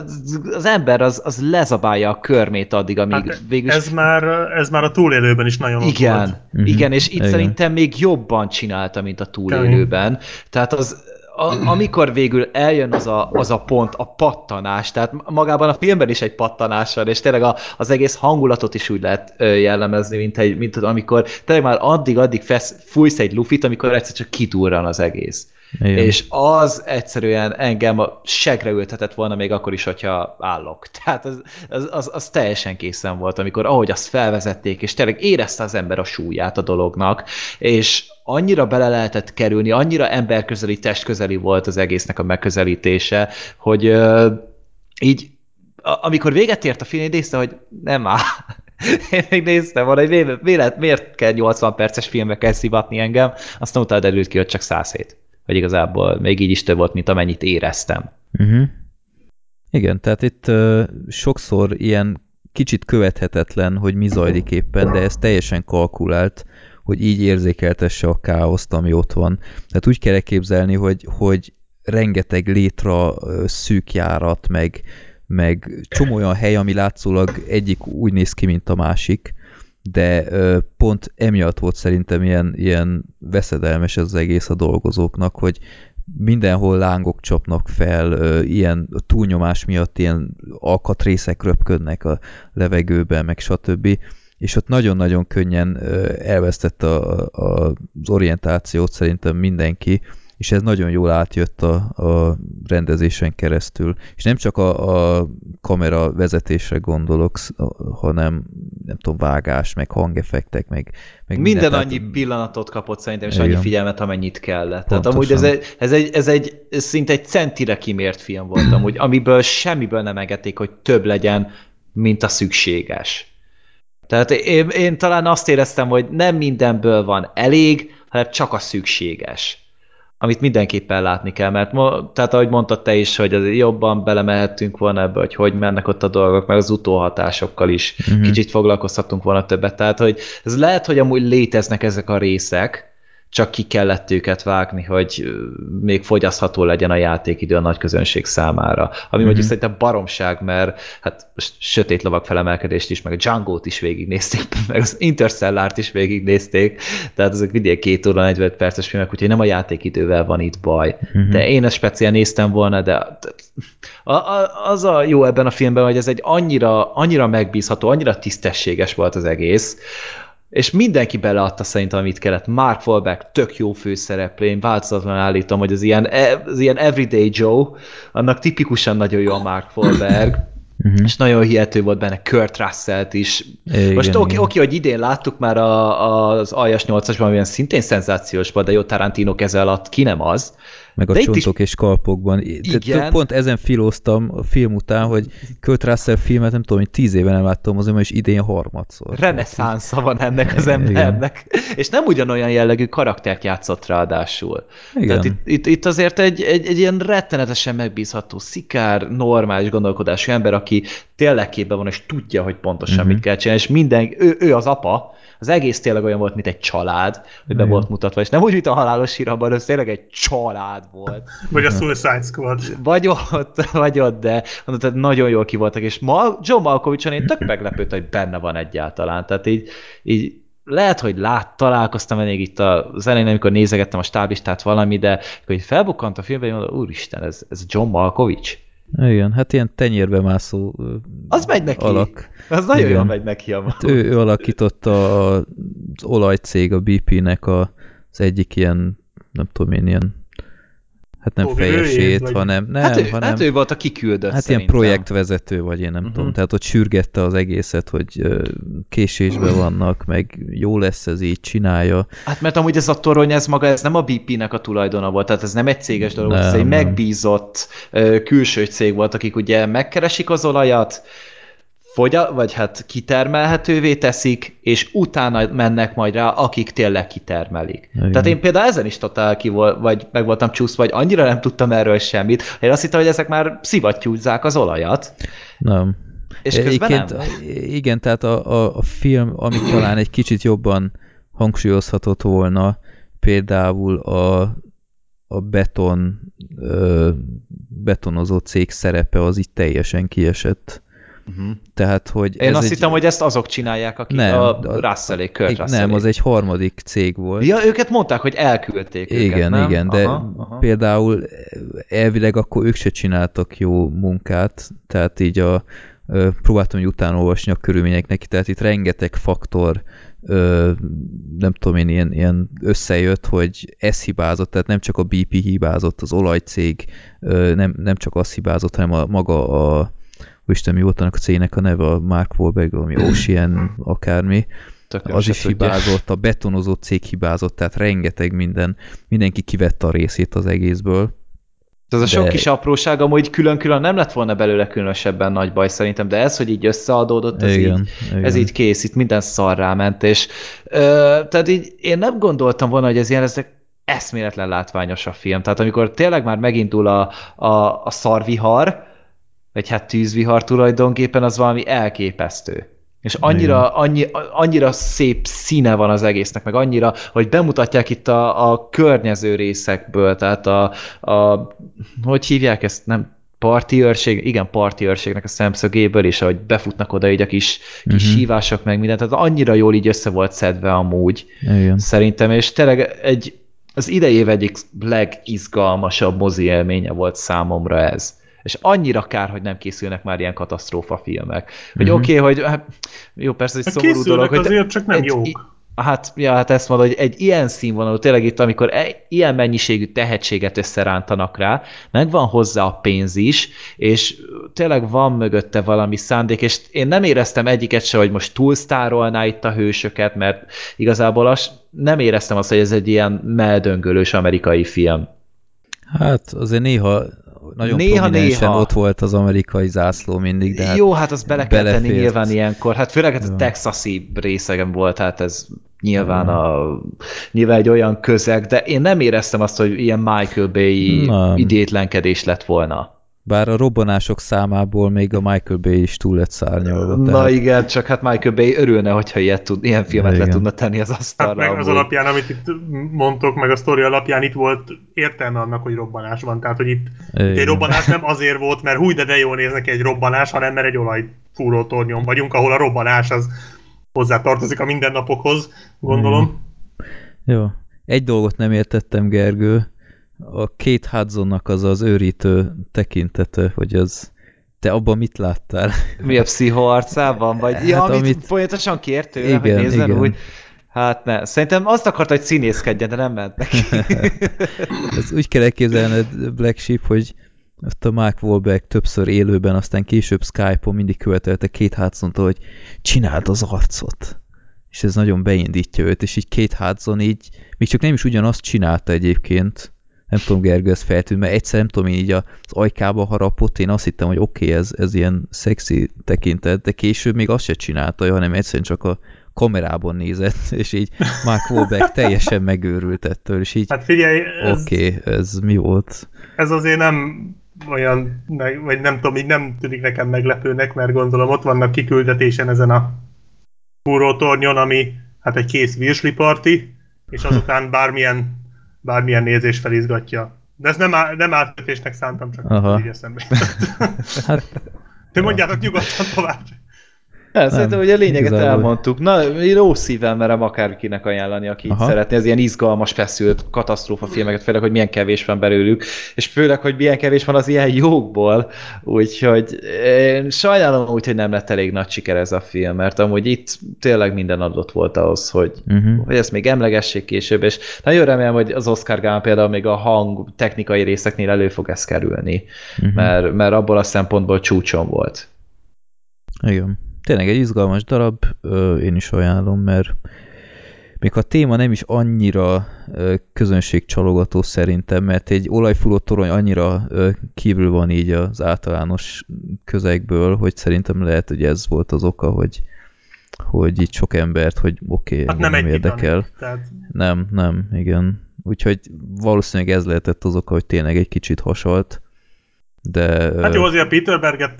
az ember az, az lezabálja a körmét addig, amíg Hát végül ez, már, ez már a túlélőben is nagyon ott volt. Igen, Mhm. igen, és itt Igen. szerintem még jobban csinálta, mint a túlélőben. Tehát az, a, amikor végül eljön az a, az a pont, a pattanás, tehát magában a filmben is egy pattanás van, és tényleg a, az egész hangulatot is úgy lehet jellemezni, mint, egy, mint amikor tényleg már addig-addig fesz, fújsz egy lufit, amikor egyszer csak kidurran az egész. Igen. És az egyszerűen engem a segre ültetett volna még akkor is, hogyha állok. Tehát az, az, az, az teljesen készen volt, amikor ahogy azt felvezették, és tényleg érezte az ember a súlyát a dolognak, és annyira bele lehetett kerülni, annyira emberközeli, testközeli volt az egésznek a megközelítése, hogy ö, így amikor véget ért a film, én néztem, hogy nem áll. Én még néztem volna, hogy vélet, miért kell 80 perces filmbe kell szivatni engem, aztán utána derült ki, hogy csak 107. Vagy igazából még így is több volt, mint amennyit éreztem. Uh-huh. Igen, tehát itt uh, sokszor ilyen kicsit követhetetlen, hogy mi zajlik éppen, de ez teljesen kalkulált, hogy így érzékeltesse a káoszt, ami ott van. Tehát úgy kell elképzelni, hogy, hogy rengeteg létra, ö, szűk járat, meg, meg csomó olyan hely, ami látszólag egyik úgy néz ki, mint a másik, de ö, pont emiatt volt szerintem ilyen, ilyen veszedelmes ez az egész a dolgozóknak, hogy mindenhol lángok csapnak fel, ö, ilyen túlnyomás miatt ilyen alkatrészek röpködnek a levegőben, meg stb. És ott nagyon-nagyon könnyen elvesztett a, a, az orientációt szerintem mindenki, és ez nagyon jól átjött a, a rendezésen keresztül. És nem csak a, a kamera vezetésre gondolok, hanem nem tudom, vágás, meg hangeffektek, meg, meg Minden minden, annyi pillanatot kapott szerintem, és Igen. annyi figyelmet, amennyit kellett. Tehát Pontosan. amúgy ez egy, ez egy, ez egy szinte egy centire kimért film volt amúgy, amiből semmiből nem engedték, hogy több legyen, mint a szükséges. Tehát én, én talán azt éreztem, hogy nem mindenből van elég, hanem csak a szükséges. Amit mindenképpen látni kell, mert mo- tehát ahogy mondtad te is, hogy azért jobban belemehettünk volna ebbe, hogy hogy mennek ott a dolgok, meg az utóhatásokkal is Mhm. kicsit foglalkozhatunk volna többet. Tehát, hogy ez lehet, hogy amúgy léteznek ezek a részek, csak ki kellett őket vágni, hogy még fogyasztható legyen a játékidő a nagy közönség számára. Ami Mhm. mondjuk szerintem baromság, mert hát sötét lovak felemelkedést is, meg a Django-t is végignézték, meg az Interstellárt is végignézték, tehát ezek mindig két óra 45 perces filmek, úgyhogy nem a játékidővel van itt baj. Mhm. De én ezt speciál néztem volna, de az a jó ebben a filmben, hogy ez egy annyira, annyira megbízható, annyira tisztességes volt az egész, és mindenki beleadta szerintem, amit kellett. Mark Wahlberg tök jó főszereplő, én változatlanul állítom, hogy az ilyen, e, az ilyen Everyday Joe, annak tipikusan nagyon jó a Mark Wahlberg, Mhm. és nagyon hihető volt benne Kurt Russell-t is. Igen, Most oké, oké, hogy idén láttuk már a, az Aljas 8-asban, amilyen szintén szenzációs volt, de jó Tarantino keze alatt ki nem az. Meg a De itt is- csontok és kalpokban. Igen. Pont ezen filóztam a film után, hogy Kurt Russell filmet nem tudom, hogy tíz éve nem láttam, azért is idén harmadszor. reneszánsza van ennek az Igen. embernek. És nem ugyanolyan jellegű karaktert játszott ráadásul. Igen. Tehát itt, itt, itt azért egy, egy, egy ilyen rettenetesen megbízható, szikár, normális gondolkodású ember, aki tényleg képben van, és tudja, hogy pontosan Mhm. mit kell csinálni, és minden, ő, ő az apa, az egész tényleg olyan volt, mint egy család, hogy be volt mutatva, és nem úgy, mint a halálos hírabban, ez tényleg egy család volt. Vagy a Suicide Squad. Vagy ott, vagy ott, de mondod, tehát nagyon jól kivoltak, és ma John Malkovich-on én tök meglepődtem, hogy benne van egyáltalán. Tehát így, így lehet, hogy lát, találkoztam még itt az elején, amikor nézegettem a stáblistát valami, de akkor így felbukkant a filmben, hogy mondom, úristen, ez, ez John Malkovich? Igen, hát ilyen tenyérbe mászó Az megy neki. alak. Az nagyon Igen. jól megy neki a Hát ő, ő alakította az olajcég, a BP-nek az egyik ilyen, nem tudom én, ilyen, hát nem Szóvivőjét, fejesét, vagy- hanem, nem, hát, ő, hanem, hát ő volt a kiküldött Hát ilyen szerintem. projektvezető vagy én nem Mhm. tudom, tehát ott sürgette az egészet, hogy késésben vannak, meg jó lesz ez így, csinálja. Hát mert amúgy ez a torony, ez maga, ez nem a BP-nek a tulajdona volt, tehát ez nem egy céges dolog, volt, ez Nem, egy nem. megbízott külső cég volt, akik ugye megkeresik az olajat, fogya, vagy hát kitermelhetővé teszik, és utána mennek majd rá, akik tényleg kitermelik. Igen. Tehát én például ezen is totál ki volt, vagy meg voltam csúszva, vagy annyira nem tudtam erről semmit. Én azt hittem, hogy ezek már szivattyúzzák az olajat, Nem. és közben Egyébként, nem. Igen, tehát a, a, a film, amit talán egy kicsit jobban hangsúlyozhatott volna, például a, a beton ö, betonozó cég szerepe az itt teljesen kiesett. Uh-huh. Tehát, hogy Én ez azt egy, hittem, hogy ezt azok csinálják, akik Nem, a Russellék, Kurt Nem, az egy harmadik cég volt. Ja, őket mondták, hogy elküldték őket, Igen, nem? igen, de Aha, aha. például elvileg akkor ők se csináltak jó munkát, tehát így a, próbáltam így utána olvasni a körülményeknek, tehát itt rengeteg faktor ö, nem tudom én, ilyen, ilyen összejött, hogy ez hibázott, tehát nem csak a BP hibázott, az olajcég ö, nem, nem csak az hibázott, hanem a maga a Isten, mi volt annak a cégnek a neve, a Mark Wahlberg, ami Ocean, akármi, Tököm az is tudja. hibázott, a betonozó cég hibázott, tehát rengeteg minden, mindenki kivette a részét az egészből. De az a sok de- kis apróság amúgy külön-külön nem lett volna belőle különösebben nagy baj szerintem, de ez, hogy így összeadódott, ez, igen, így, igen. ez így kész, itt minden szar ráment, és ö, tehát így én nem gondoltam volna, hogy ez ilyen, ez eszméletlen látványos a film. Tehát amikor tényleg már megindul a, a, a szarvihar, vagy hát tűzvihar tulajdonképpen, az valami elképesztő. És annyira, annyi, annyira szép színe van az egésznek, meg annyira, hogy bemutatják itt a, a környező részekből, tehát a, a hogy hívják ezt, nem parti őrség, igen, parti őrségnek a szemszögéből, és ahogy befutnak oda így a kis, kis Mhm. hívások meg mindent, tehát annyira jól így össze volt szedve amúgy, Igen. szerintem, és tényleg egy, az idei év egyik legizgalmasabb mozi élménye volt számomra ez. És annyira kár, hogy nem készülnek már ilyen katasztrófa filmek. Hogy Mhm. oké, okay, hogy hát, jó, persze, egy Hát szomorú készülnek dolog, hogy azért, csak nem egy- jók. i- Hát, ja, hát ezt mondod, hogy egy ilyen színvonalú, tényleg itt, amikor e, ilyen mennyiségű tehetséget összerántanak rá, megvan hozzá a pénz is, és tényleg van mögötte valami szándék, és én nem éreztem egyiket se, hogy most túlsztárolná itt a hősöket, mert igazából az, nem éreztem azt, hogy ez egy ilyen meldöngölős amerikai film. Hát azért néha nagyon Néha, néha, ott volt az amerikai zászló mindig, de hát Jó, hát azt bele kell tenni nyilván ilyenkor. Hát főleg hát a texasi részegen volt, hát ez nyilván, a, nyilván egy olyan közeg, de én nem éreztem azt, hogy ilyen Michael Bay idétlenkedés lett volna. Bár a robbanások számából még a Michael Bay is túl lett szárnyalva. Na tehát- igen, csak hát Michael Bay örülne, hogyha ilyet tud, ilyen filmet le Igen. tudna tenni az Hát asztalra. meg az alapján, amit itt mondtok, meg a sztori alapján itt volt értelme annak, hogy robbanás van. Tehát, hogy itt Igen. egy robbanás nem azért volt, mert húj, de de jól néznek egy robbanás, hanem mert egy olajfúró tornyon vagyunk, ahol a robbanás az hozzá tartozik a mindennapokhoz, gondolom. Jó. Egy dolgot nem értettem, Gergő. A két Hudsonnak az az őrítő tekintete, hogy az... Te abban mit láttál? Mi a pszicho arcában? Vagy, ja, Hát, amit, amit- folyamatosan kért tőle, hogy Igen, nézzen igen. úgy. Hát ne, szerintem azt akarta, hogy színészkedjen, de nem ment neki. Ez úgy kell elképzelned, Black Sheep, hogy azt a Mark Wahlberg többször élőben, aztán később Skype-on mindig követelte két Hudson-tól, hogy csináld az arcot. És ez nagyon beindítja őt, és így két Hudson így, még csak nem is ugyanazt csinálta egyébként, nem tudom, Gergő, ez feltűnt, mert egyszer nem tudom, én így az ajkába harapott, én azt hittem, hogy oké, okay, ez, ez ilyen szexi tekintet, de később még azt se csinálta, hanem egyszerűen csak a kamerában nézett, és így Mark Wahlberg teljesen megőrült ettől, és így Hát figyelj, Oké, okay, ez mi volt? ez azért nem olyan, vagy nem tudom, így nem tűnik nekem meglepőnek, mert gondolom ott vannak kiküldetésen ezen a fúrótornyon, ami hát egy kész virsli parti, és azután bármilyen, bármilyen nézés felizgatja. De ezt nem, á, nem átkötésnek szántam, csak Aha. így eszembe. Hát, Ti mondjátok nyugodtan tovább. Ja, szerintem, hogy a lényeget igazából. elmondtuk. Na, én jó szívvel merem akárkinek ajánlani, aki Aha. szeretné az ilyen izgalmas, feszült katasztrófa filmeket, főleg, hogy milyen kevés van belőlük, és főleg, hogy milyen kevés van az ilyen jókból. Úgyhogy én sajnálom úgy, hogy nem lett elég nagy siker ez a film, mert amúgy itt tényleg minden adott volt ahhoz, hogy, uh-huh. hogy ezt még emlegessék később, és nagyon remélem, hogy az Oscar Gálán például még a hang technikai részeknél elő fog ez kerülni, uh-huh. mert, mert abból a szempontból csúcson volt. Igen. Tényleg egy izgalmas darab, én is ajánlom, mert még a téma nem is annyira közönségcsalogató szerintem, mert egy olajfúró torony annyira kívül van így az általános közegből, hogy szerintem lehet, hogy ez volt az oka, hogy, hogy így sok embert, hogy oké, okay, Hát nem, nem érdekel. Tehát Nem, nem, igen. Úgyhogy valószínűleg ez lehetett az oka, hogy tényleg egy kicsit hasalt. De... Hát jó, azért a Peter Berget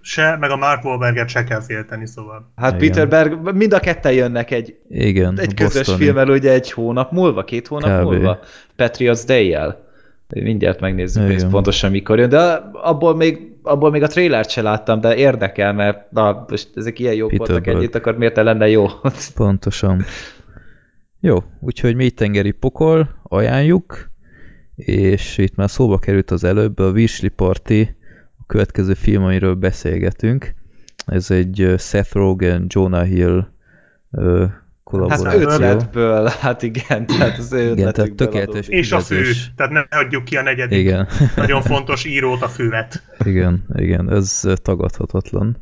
se- meg a Mark Wahlberget se kell félteni, szóval. Hát Igen. Peter Berg, mind a ketten jönnek egy igen, Egy közös bostoni. filmmel ugye egy hónap múlva, két hónap Kb. múlva? Patriots Day-jel. Mindjárt megnézzük, hogy pontosan mikor jön, de abból még, abból még a trailert se láttam, de érdekel, mert na, most ezek ilyen jók Peter voltak Berg. együtt, akkor miért ne lenne jó? Pontosan. Jó, úgyhogy mélytengeri pokol, ajánljuk, és itt már szóba került az előbb, a Virsli Party, a következő film, amiről beszélgetünk. Ez egy Seth Rogen, Jonah Hill ö, Hát kollaboráció. ötletből, hát igen, tehát az Igen, tehát tökéletes. És a fő, tehát ne hagyjuk ki a negyedik. Igen, Nagyon fontos írót, a fővet. igen, igen, ez tagadhatatlan.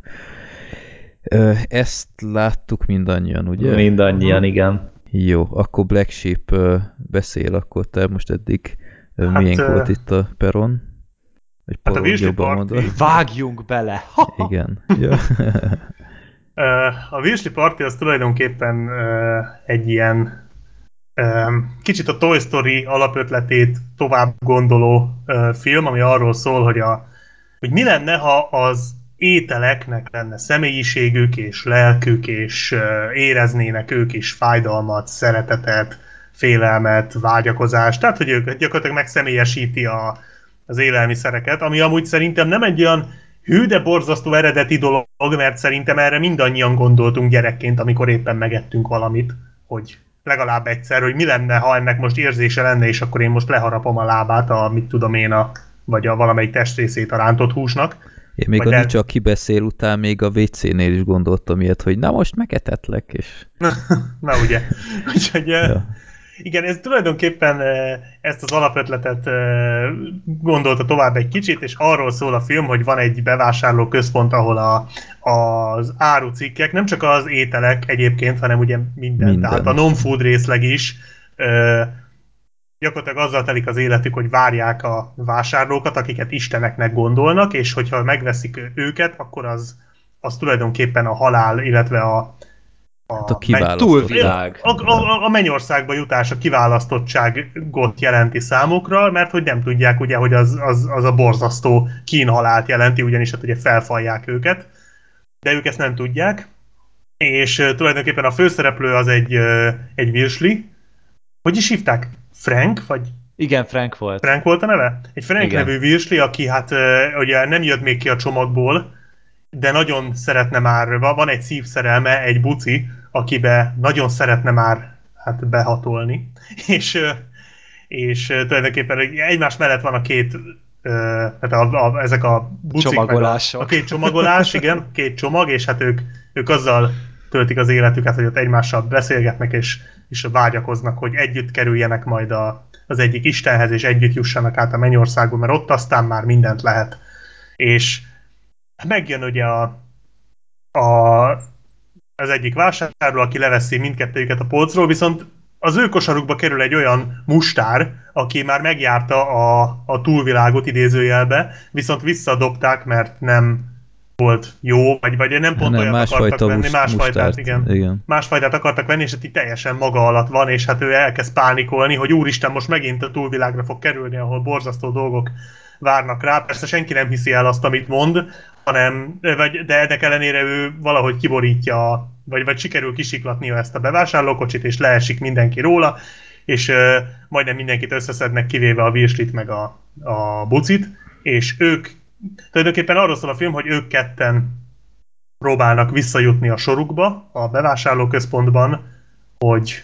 Ezt láttuk mindannyian, ugye? Mindannyian, igen. Jó, akkor Black Sheep beszél, akkor te most eddig hát, miénk ö, volt itt a peron? Vagy Hát a Party. mondva. Vágjunk bele! Igen. Ja. A Virsli Party az tulajdonképpen egy ilyen kicsit a Toy Story alapötletét tovább gondoló film, ami arról szól, hogy, a, hogy mi lenne, ha az ételeknek lenne személyiségük és lelkük, és éreznének ők is fájdalmat, szeretetet, félelmet, vágyakozást, tehát hogy őket gyakorlatilag megszemélyesíti a, az élelmiszereket, ami amúgy szerintem nem egy olyan hű, de borzasztó eredeti dolog, mert szerintem erre mindannyian gondoltunk gyerekként, amikor éppen megettünk valamit, hogy legalább egyszer, hogy mi lenne, ha ennek most érzése lenne, és akkor én most leharapom a lábát, a, mit tudom én, a, vagy a valamelyik testrészét a rántott húsnak. Én még Vagy a el- nincs, aki beszél után még a WC-nél is gondoltam ilyet, hogy na most megetetlek, és Na ugye. Úgyhogy ja. Igen, ez tulajdonképpen ezt az alapötletet gondolta tovább egy kicsit, és arról szól a film, hogy van egy bevásárló központ, ahol a, az árucikkek, nem csak az ételek egyébként, hanem ugye minden, Minden. tehát a non-food részleg is gyakorlatilag azzal telik az életük, hogy várják a vásárlókat, akiket isteneknek gondolnak, és hogyha megveszik őket, akkor az, az tulajdonképpen a halál, illetve a, Hát a men- kiválasztott. túlvilág. a, a, a mennyországba jutás, a kiválasztottságot jelenti számukra, mert hogy nem tudják ugye, hogy az, az, az a borzasztó kínhalált jelenti, ugyanis hát ugye felfalják őket, de ők ezt nem tudják, és uh, tulajdonképpen a főszereplő az egy, uh, egy virsli, hogy is hívták? Frank? Vagy Igen, Frank volt. Frank volt a neve? Egy Frank Igen. nevű virsli, aki hát uh, ugye nem jött még ki a csomagból, de nagyon szeretne már, va- van egy szívszerelme, egy buci, akibe nagyon szeretne már hát behatolni. És, és tulajdonképpen egymás mellett van a két, tehát a, a, ezek a bucik, Csomagolások. A, a két csomagolás, igen, két csomag, és hát ők, ők azzal töltik az életüket, hogy ott egymással beszélgetnek, és, és vágyakoznak, hogy együtt kerüljenek majd a, az egyik Istenhez, és együtt jussanak át a mennyországba, mert ott aztán már mindent lehet. És megjön ugye a, a, az egyik vásárló, aki leveszi mindkettőjüket a polcról, viszont az ő kosarukba kerül egy olyan mustár, aki már megjárta a, a túlvilágot idézőjelbe, viszont visszadobták, mert nem volt jó, vagy, vagy nem pont nem, olyat akartak venni, másfajtát, igen igen. másfajtát akartak venni, és hát így teljesen maga alatt van, és hát ő elkezd pánikolni, hogy úristen, most megint a túlvilágra fog kerülni, ahol borzasztó dolgok várnak rá. Persze senki nem hiszi el azt, amit mond, hanem, vagy, de ennek ellenére ő valahogy kiborítja, vagy, vagy sikerül kisiklatnia ezt a bevásárlókocsit, és leesik mindenki róla, és ö, majdnem mindenkit összeszednek, kivéve a virslit meg a, a bucit, és ők, tulajdonképpen arról szól a film, hogy ők ketten próbálnak visszajutni a sorukba, a bevásárlóközpontban, hogy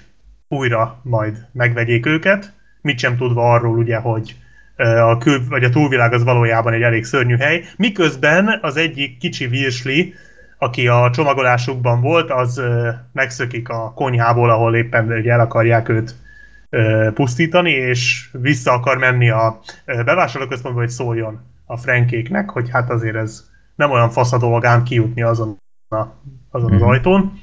újra majd megvegyék őket, mit sem tudva arról ugye, hogy a, kül, vagy a túlvilág az valójában egy elég szörnyű hely, miközben az egyik kicsi virsli, aki a csomagolásukban volt, az megszökik a konyhából, ahol éppen ugye el akarják őt pusztítani, és vissza akar menni a bevásárlóközpontba, hogy szóljon a Frankéknek, hogy hát azért ez nem olyan fasz a dolgán kijutni azon, a, azon az Mhm. ajtón.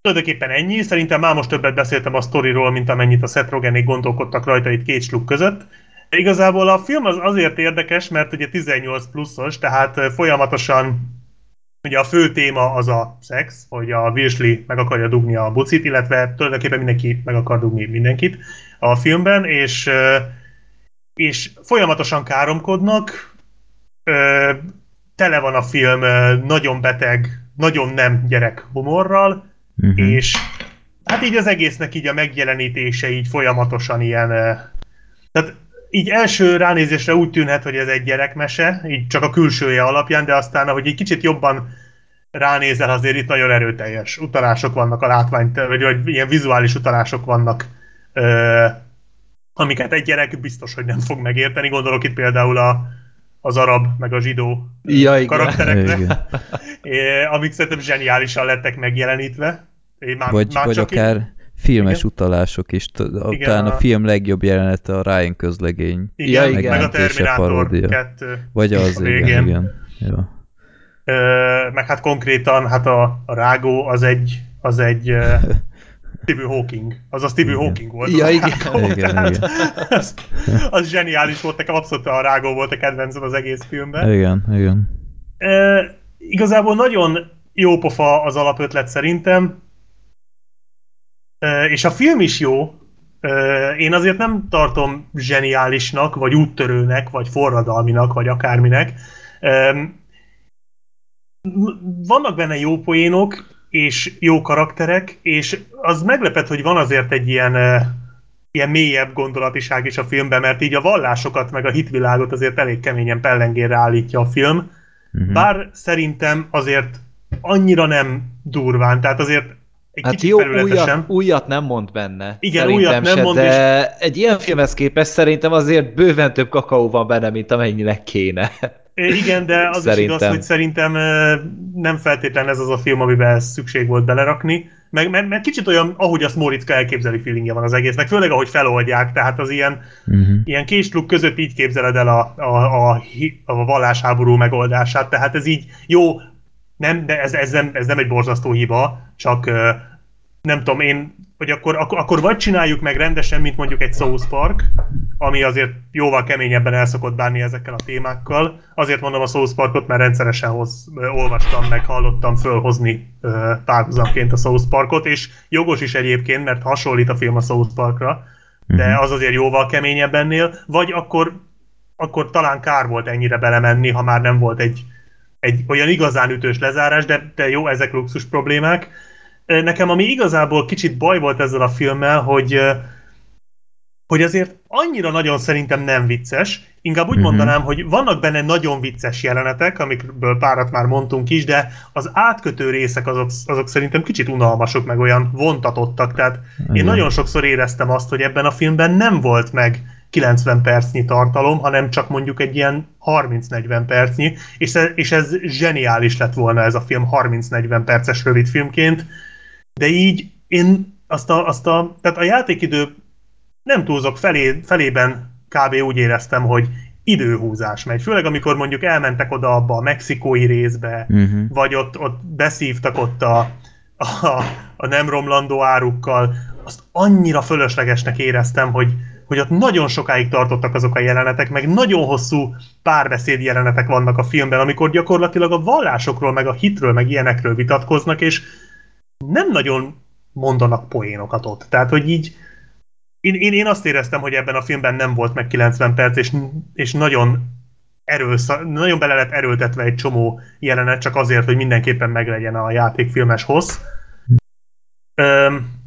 Tulajdonképpen ennyi, szerintem már most többet beszéltem a sztoriról, mint amennyit a Seth Rogenék gondolkodtak rajta itt két sluk között. Igazából a film az azért érdekes, mert ugye 18 pluszos, tehát folyamatosan ugye a fő téma az a szex, hogy a Virsli meg akarja dugni a bucit, illetve tulajdonképpen mindenki meg akar dugni mindenkit a filmben, és, és folyamatosan káromkodnak, tele van a film nagyon beteg, nagyon nem gyerek humorral, Uh-huh. és hát így az egésznek így a megjelenítése így folyamatosan ilyen, tehát így első ránézésre úgy tűnhet, hogy ez egy gyerekmese, így csak a külsője alapján, de aztán, ahogy egy kicsit jobban ránézel, azért itt nagyon erőteljes utalások vannak a látvány, vagy, vagy ilyen vizuális utalások vannak, ö, amiket egy gyerek biztos, hogy nem fog megérteni. Gondolok itt például a, az arab, meg a zsidó Ja, igen. karakterekre, Igen. é, amik szerintem zseniálisan lettek megjelenítve. É, Már, Vagy, már vagy csak akár filmes Igen. utalások is. Igen, Talán a a- film legjobb jelenete a Ryan közlegény. igen, Ja, igen. meg a Terminátor paródia. 2. Vagy az, A igen, végén. igen. Ja. Ö, meg hát konkrétan hát a, a rágó az egy, az egy ö, Stephen Hawking. Az a Stephen Igen. Hawking volt. Ja, igen. rágó, Igen, tehát igen. Az, az zseniális volt, nekem abszolút a rágó volt a kedvencem az egész filmben. Igen, igen. E, igazából nagyon jó pofa az alapötlet szerintem, és a film is jó. Én azért nem tartom zseniálisnak, vagy úttörőnek, vagy forradalminak, vagy akárminek. Vannak benne jó poénok, és jó karakterek, és az meglepett, hogy van azért egy ilyen, ilyen mélyebb gondolatiság is a filmben, mert így a vallásokat meg a hitvilágot azért elég keményen pellengérre állítja a film, uh-huh. bár szerintem azért annyira nem durván, tehát azért egy hát kicsit jó, újat, újat nem mond benne. Igen, szerintem újat nem se, mond, de egy ilyen filmhez képest szerintem azért bőven több kakaó van benne, mint amennyinek kéne. Igen, de az Szerintem. is igaz, hogy szerintem nem feltétlen ez az a film, amiben szükség volt belerakni, meg, mert, mert kicsit olyan, ahogy azt Moritzka elképzeli feelingje van az egésznek, főleg ahogy feloldják, tehát az ilyen, Uh-huh. ilyen késluk között így képzeled el a, a, a, a vallásháború megoldását, tehát ez így jó, nem, de ez, ez, nem, ez nem egy borzasztó hiba, csak nem tudom én, hogy akkor, akkor, akkor vagy csináljuk meg rendesen, mint mondjuk egy South Park, ami azért jóval keményebben el szokott bánni ezekkel a témákkal. Azért mondom a South Parkot, mert rendszeresen hoz, olvastam, meg hallottam fölhozni párhuzamként a South Parkot, és jogos is egyébként, mert hasonlít a film a South Parkra, de az azért jóval keményebb ennél, vagy akkor, akkor talán kár volt ennyire belemenni, ha már nem volt egy, egy olyan igazán ütős lezárás, de, de jó, ezek luxus problémák. Nekem ami igazából kicsit baj volt ezzel a filmmel, hogy hogy azért annyira nagyon szerintem nem vicces, inkább úgy Mhm. mondanám, hogy vannak benne nagyon vicces jelenetek, amikből párat már mondtunk is, de az átkötő részek azok, azok szerintem kicsit unalmasok, meg olyan vontatottak, tehát én Igen. nagyon sokszor éreztem azt, hogy ebben a filmben nem volt meg 90 percnyi tartalom, hanem csak mondjuk egy ilyen 30-40 percnyi, és ez, és ez zseniális lett volna ez a film 30-40 perces rövid filmként, de így én azt a, azt a tehát a játékidő nem túlzok felé, felében kb. úgy éreztem, hogy időhúzás megy. Főleg amikor mondjuk elmentek oda abba a mexikói részbe, Uh-huh. vagy ott, ott beszívtak ott a, a, a nem romlandó árukkal, azt annyira fölöslegesnek éreztem, hogy, hogy ott nagyon sokáig tartottak azok a jelenetek, meg nagyon hosszú párbeszéd jelenetek vannak a filmben, amikor gyakorlatilag a vallásokról, meg a hitről, meg ilyenekről vitatkoznak, és nem nagyon mondanak poénokat ott. Tehát, hogy így én, én, én azt éreztem, hogy ebben a filmben nem volt meg 90 perc, és, és nagyon erősz, nagyon bele lett erőltetve egy csomó jelenet, csak azért, hogy mindenképpen meglegyen a játékfilmes hossz. Öm,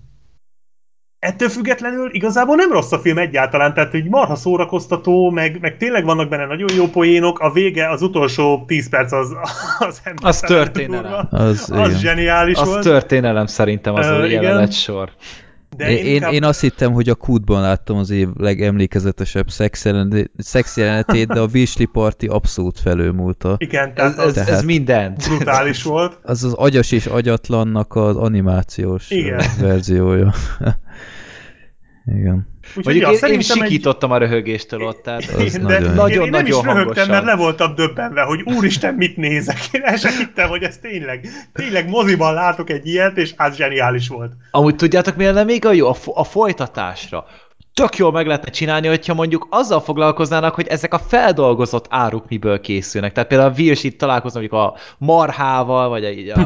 ettől függetlenül igazából nem rossz a film egyáltalán, tehát hogy marha szórakoztató, meg, meg tényleg vannak benne nagyon jó poénok, a vége, az utolsó 10 perc az, az, Az történelem. Az, Az igen. zseniális Az volt. történelem szerintem az új igen. jelenet sor. De Én, én, inkább- én azt hittem, hogy a kútban láttam az év legemlékezetesebb szex jelenet- szex jelenetét, de a Beasley Party abszolút felülmúlta. Igen, Ez, tehát ez, az Tehát- ez mindent. brutális volt. Az az agyas és agyatlannak az animációs Igen. verziója. Igen. Úgyhogy Mondjuk ja, én, én szerintem egy- sikítottam a röhögéstől ott, tehát Az Én, de nagyon én, Nagyon- én nem is nagyon röhögtem, hangosan. mert le voltam döbbenve, hogy úristen, mit nézek. Én el sem hittem, hogy ez tényleg, tényleg moziban látok egy ilyet, és az zseniális volt. Amúgy tudjátok, mi lenne még a jó? A, fo- a folytatásra. Tök jól meg lehetne csinálni, hogyha mondjuk azzal foglalkoznának, hogy ezek a feldolgozott áruk miből készülnek. Tehát például a Virs itt találkozna mondjuk a marhával, vagy a,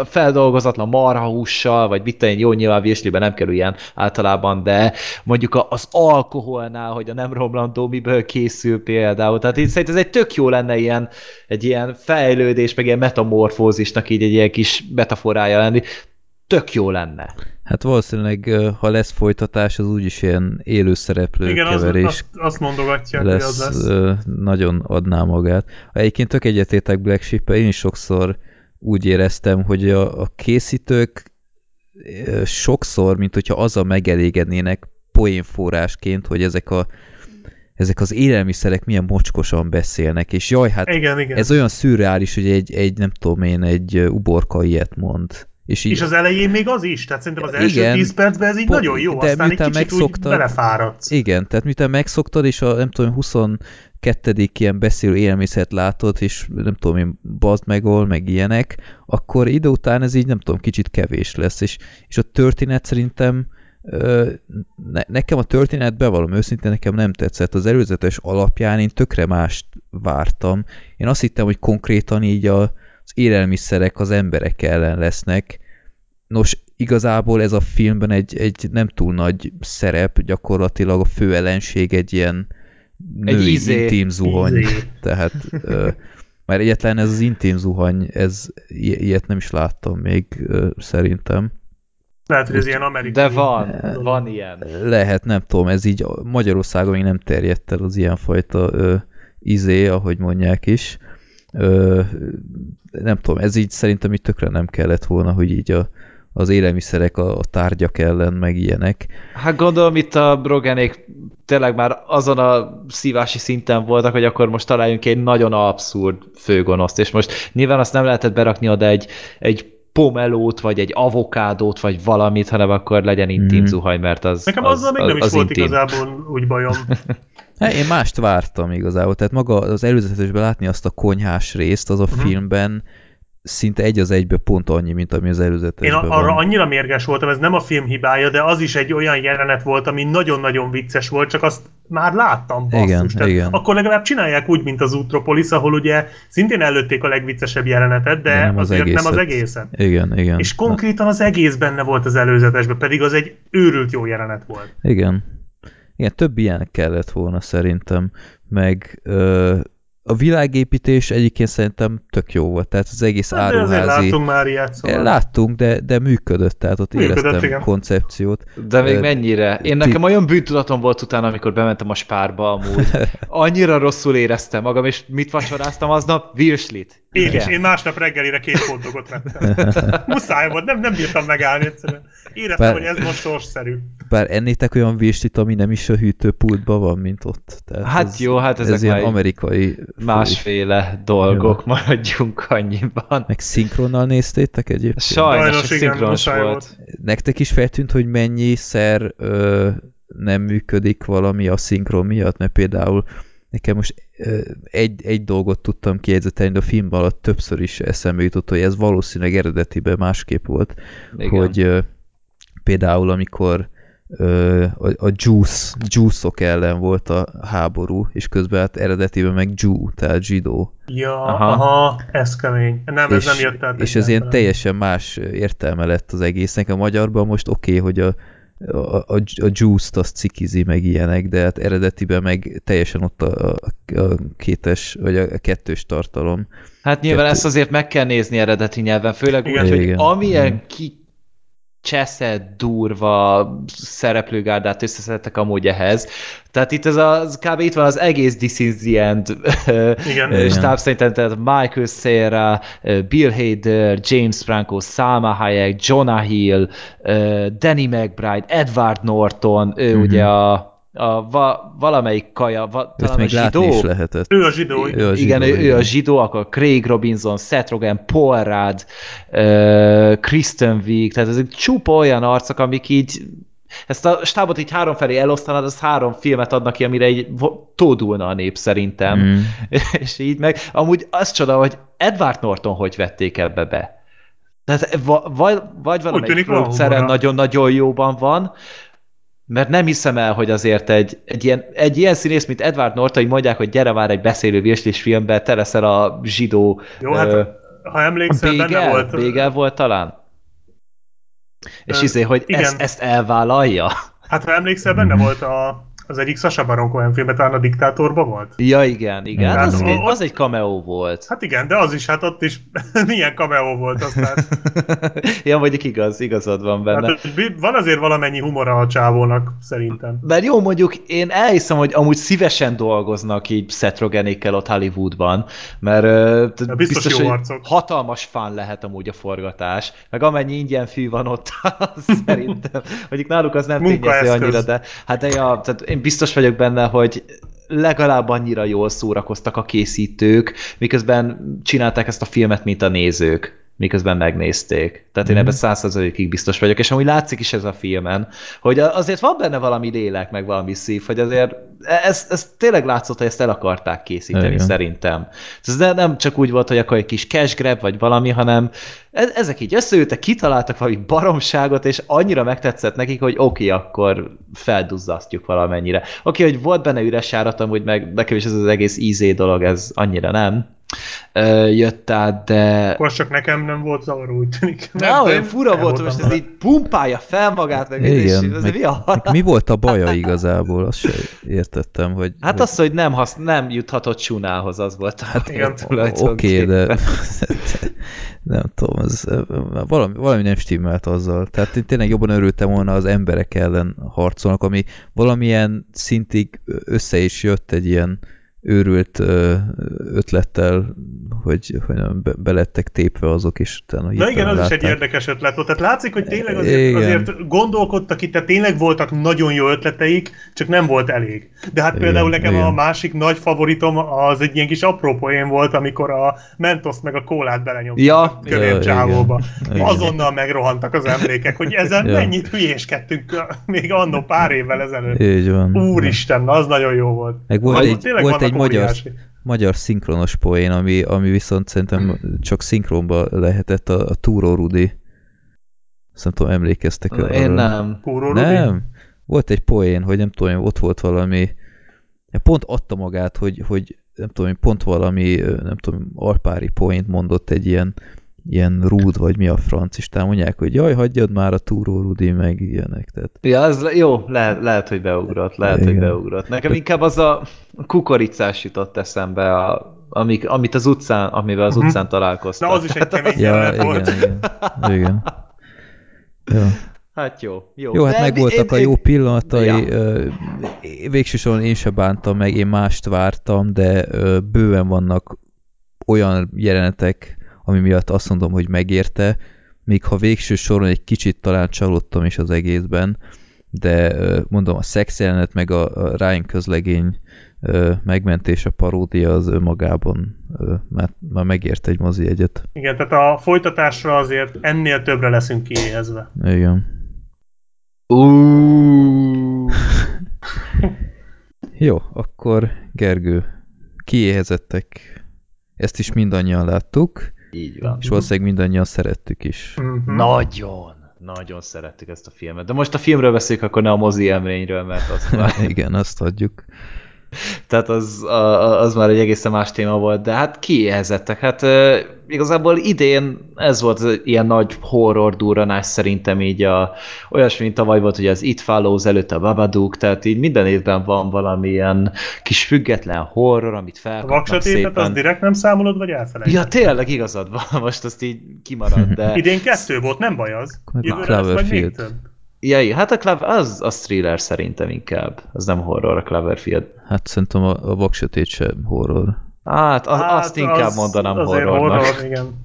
a feldolgozatlan marhahússal, vagy mit én, jó, nyilván Virsliben nem kerül ilyen általában, de mondjuk az alkoholnál, hogy a nem romlandó miből készül például. Tehát így szerintem ez egy tök jó lenne ilyen, egy ilyen fejlődés, meg ilyen metamorfózisnak így egy ilyen kis metaforája lenni. Tök jó lenne. Hát valószínűleg, ha lesz folytatás, az úgyis ilyen élő szereplő Igen, az, keverés azt, azt mondogatja, hogy az lesz, lesz. nagyon adná magát. Egyébként tök egyetétek Black sheep én is sokszor úgy éreztem, hogy a, a készítők sokszor, mint hogyha azzal megelégednének poénforrásként, hogy ezek a ezek az élelmiszerek milyen mocskosan beszélnek, és jaj, hát Igen, igen. ez olyan szürreális, hogy egy, egy nem tudom én, egy uborka ilyet mond. És, így, És az elején még az is, tehát szerintem az első Igen. 10 percben ez így Po- nagyon jó, de aztán egy kicsit úgy megszoktad- belefáradsz. Igen, tehát miután megszoktad, és a nem tudom, 22. ilyen beszélő élelmiszert látod, és nem tudom én, bazd megol, meg ilyenek, akkor ide után ez így nem tudom, kicsit kevés lesz, és, és a történet szerintem ne, nekem a történet, bevallom őszintén, nekem nem tetszett. Az előzetes alapján én tökre mást vártam. Én azt hittem, hogy konkrétan így a, az élelmiszerek az emberek ellen lesznek. Nos, igazából ez a filmben egy, egy nem túl nagy szerep, gyakorlatilag a fő ellenség egy ilyen női izé. intim zuhany. Izé. Tehát ö, már egyetlen ez az intim zuhany, ez ilyet nem is láttam még ö, szerintem. Lehet, hogy ez ilyen amerikai. De van, van ilyen. Lehet, nem tudom, ez így Magyarországon még nem terjedt el az ilyenfajta ö, izé, ahogy mondják is. Ö, nem tudom, ez így szerintem így tökre nem kellett volna, hogy így a, az élelmiszerek a, a tárgyak ellen, meg ilyenek. Hát gondolom itt a Brogenék tényleg már azon a szívási szinten voltak, hogy akkor most találjunk egy nagyon abszurd főgonoszt, és most nyilván azt nem lehetett berakni oda egy, egy pomelót, vagy egy avokádót, vagy valamit, hanem akkor legyen intim Mhm. zuhany, mert az Nekem az, azzal még nem is az volt intim. igazából úgy bajom. Hát én mást vártam igazából, tehát maga az előzetesben látni azt a konyhás részt, az a Mhm. filmben szinte egy az egybe pont annyi, mint ami az Én előzetesben a- arra van. annyira mérges voltam, ez nem a film hibája, de az is egy olyan jelenet volt, ami nagyon-nagyon vicces volt, csak azt már láttam, basszus. Igen, Tehát igen. Akkor legalább csinálják úgy, mint az Utropolis, ahol ugye szintén előtték a legviccesebb jelenetet, de, De nem az azért nem az egészet. egészet. Igen, igen. És konkrétan az egész benne volt az előzetesben, pedig az egy őrült jó jelenet volt. Igen. Igen, több ilyen kellett volna szerintem, meg ö, a világépítés egyébként szerintem tök jó volt, tehát az egész Hát, áruházi... láttunk már ilyet, szóval. Láttunk, de, de működött, tehát ott Működött, éreztem igen. koncepciót. De még Ö, mennyire? Én ti- nekem olyan bűntudatom volt utána, amikor bementem a spárba amúgy. Annyira rosszul éreztem magam, és mit vacsoráztam aznap? Virslit. Én Igen. is, én másnap reggelire két hotdogot vettem. Muszáj volt, nem, nem bírtam megállni egyszerűen. Éreztem, Bár- hogy ez most sorsszerű. Bár ennétek olyan virslit, ami nem is a hűtőpultban van, mint ott. Tehát Hát ez, jó, hát ezek ez ilyen amerikai... Másféle dolgok, maradjunk annyiban. Meg szinkronnal néztétek egyébként? Sajnos, Sajnos a igen, szinkronos muszáj volt. Nektek is feltűnt, hogy mennyiszer ö, nem működik valami a szinkron miatt, mert például nekem most ö, egy, egy dolgot tudtam kijegyzetelni, de a film alatt többször is eszembe jutott, hogy ez valószínűleg eredetiben másképp volt, Igen. hogy ö, például amikor a, a juice, juice-ok ellen volt a háború, és közben hát eredetiben meg Jew, tehát zsidó. Ja, Aha. aha, ez kemény. Nem, ez és, nem jött át. és ez ilyen teljesen más értelme lett az egésznek. A magyarban most oké, okay, hogy a, a, a, a juice-t azt cikizi, meg ilyenek, de hát eredetiben meg teljesen ott a, a, a kétes, vagy a kettős tartalom. Hát nyilván Kettő. ezt azért meg kell nézni eredeti nyelven, főleg úgy, hogy amilyen ki cseszett, durva szereplőgárdát összeszedtek amúgy ehhez. Tehát itt ez az, kb. itt van az egész This is the End Igen. stáb szerintem, tehát Michael Cera, Bill Hader, James Franco, Salma Hayek, Jonah Hill, Danny McBride, Edward Norton, ő Mhm. ugye a, a va, valamelyik kaja, va, talán a még látni zsidó, is lehetett. Ő a zsidó. Ő a igen, zsidó, ő, a zsidó, akkor Craig Robinson, Seth Rogen, Paul Rudd, uh, Kristen Wiig, tehát ezek csupa olyan arcok, amik így ezt a stábot így három felé elosztanád, az három filmet adnak ki, amire így vo- tódulna a nép szerintem. Mm. És így meg, amúgy az csoda, hogy Edward Norton hogy vették ebbe be. Tehát va- vagy, vagy valamelyik humora. nagyon-nagyon jóban van, mert nem hiszem el, hogy azért egy, egy, ilyen, egy ilyen színész, mint Edward Norton, hogy mondják, hogy gyere már egy beszélő virslis filmbe, te leszel a zsidó Jó, hát ö, ha emlékszel, benne Bégel, volt. Bégel volt talán? És Ö, izé, hogy igen. ezt, ezt elvállalja? Hát ha emlékszel, benne volt a, az egyik Sasha Baron Cohen filmben, talán a diktátorban volt. Ja, igen, igen. Hát az, egy, az egy cameo volt. Hát igen, de az is, hát ott is milyen cameo volt aztán. ja, mondjuk igaz, igazad van benne. Hát, van azért valamennyi humora a csávónak, szerintem. Mert jó, mondjuk én elhiszem, hogy amúgy szívesen dolgoznak így Seth Rogenékkel ott Hollywoodban, mert Ja, biztos jó hogy arcok. hatalmas fán lehet amúgy a forgatás, meg amennyi ingyen fű van ott, az szerintem, mondjuk náluk az nem tényező annyira, de hát de ja, tehát én biztos vagyok benne, hogy legalább annyira jól szórakoztak a készítők, miközben csinálták ezt a filmet, mint a nézők miközben megnézték. Tehát én Mhm. ebben százszerzalékig biztos vagyok, és amúgy látszik is ez a filmen, hogy azért van benne valami lélek, meg valami szív, hogy azért ez, ez tényleg látszott, hogy ezt el akarták készíteni Igen. szerintem. Ez ne- nem csak úgy volt, hogy akkor egy kis cash grab, vagy valami, hanem e- ezek így összeültek, kitaláltak valami baromságot, és annyira megtetszett nekik, hogy oké, okay, akkor felduzzasztjuk valamennyire. Oké, okay, hogy volt benne üres járat, amúgy meg nekem is ez az egész ízé dolog, ez annyira nem. Jött át, de Akkor csak nekem nem volt zavaró, úgy tűnik. Na, olyan én fura volt, most ez így pumpálja fel magát, meg Igen, és ez meg, mi a meg mi volt a baja igazából, azt sem értettem, hogy... Hát hogy, az, hogy nem, hasz, nem juthatott Sunához, az volt a hát igen. Oké, de nem tudom, ez, valami, valami nem stimmelt azzal. Tehát én tényleg jobban örültem volna az emberek ellen harcolnak, ami valamilyen szintig össze is jött egy ilyen őrült ötlettel, hogy, hogy be, belettek tépve azok is. Utána Na igen, az is egy látták. érdekes ötlet volt. Tehát látszik, hogy tényleg azért, Igen. azért gondolkodtak itt, tehát tényleg voltak nagyon jó ötleteik, csak nem volt elég. De hát Igen, például nekem igen. a másik nagy favoritom az egy ilyen kis apró poén volt, amikor a Mentos meg a kólát belenyomták Ja, a ja, kövér csávóba. igen. Igen. Azonnal megrohantak az emlékek, hogy ezen Ja. mennyit hülyéskedtünk még annó pár évvel ezelőtt. Így van. Úristen, na, az nagyon jó volt. Meg volt egy, tényleg volt egy magyar, magyar szinkronos poén, ami, ami viszont szerintem csak szinkronba lehetett a, a Túró Rudi. Tudom, emlékeztek arra? Én nem. Kúró Rudi? Nem. Volt egy poén, hogy nem tudom, ott volt valami, pont adta magát, hogy, hogy nem tudom, pont valami, nem tudom, alpári poént mondott egy ilyen, ilyen rúd, vagy mi a franc, és mondják, hogy jaj, hagyjad már a túró Rudi, meg ilyenek. Tehát, Ja, ez le- jó, lehet, lehet, hogy beugrott, lehet, Igen. hogy beugrott. Nekem inkább az a kukoricás jutott eszembe, a, amik, amit az utcán, amivel az Mhm. utcán találkoztak. Na, az is egy kemény ja, igen, volt. igen, igen. Ja. Hát jó, jó. Jó, hát De megvoltak a jó pillanatai, Ja. ö, végsősorban én se bántam meg, én mást vártam, de bőven vannak olyan jelenetek, ami miatt azt mondom, hogy megérte, még ha végső soron egy kicsit talán csalódtam is az egészben, de mondom, a szex jelenet, meg a, Ryan közlegény megmentés, a paródia az önmagában ö, már, már megért egy mozi egyet. Igen, tehát a folytatásra azért ennél többre leszünk kiéhezve. Igen. Ú, Jó, akkor Gergő, kiéhezettek. Ezt is mindannyian láttuk, így van. és valószínűleg mindannyian szerettük is. Mhm. Nagyon, nagyon szerettük ezt a filmet. De most a filmről beszéljük, akkor ne a mozi élményről, mert az már, Igen, azt adjuk. tehát az, a- a- az már egy egészen más téma volt, de hát kiéhezettek. Hát ö, igazából idén ez volt ilyen nagy horror durranás szerintem így a, olyasmi, mint tavaly volt, hogy az It Follows előtt a Babadook, tehát így minden évben van valamilyen kis független horror, amit A felkapnak vaksötétet az direkt nem számolod, vagy elfelejted? Ja, tényleg igazad van, most azt így kimaradt, de... Idén kettő volt, nem baj az. A Jövőre lesz majd még több. Ja, hát a Clever, az, az thriller szerintem inkább. Az nem horror, a Cloverfield. Hát szerintem a, a vaksötét sem horror. Hát, az, Hát, azt inkább az- mondanám horrornak. horror, igen.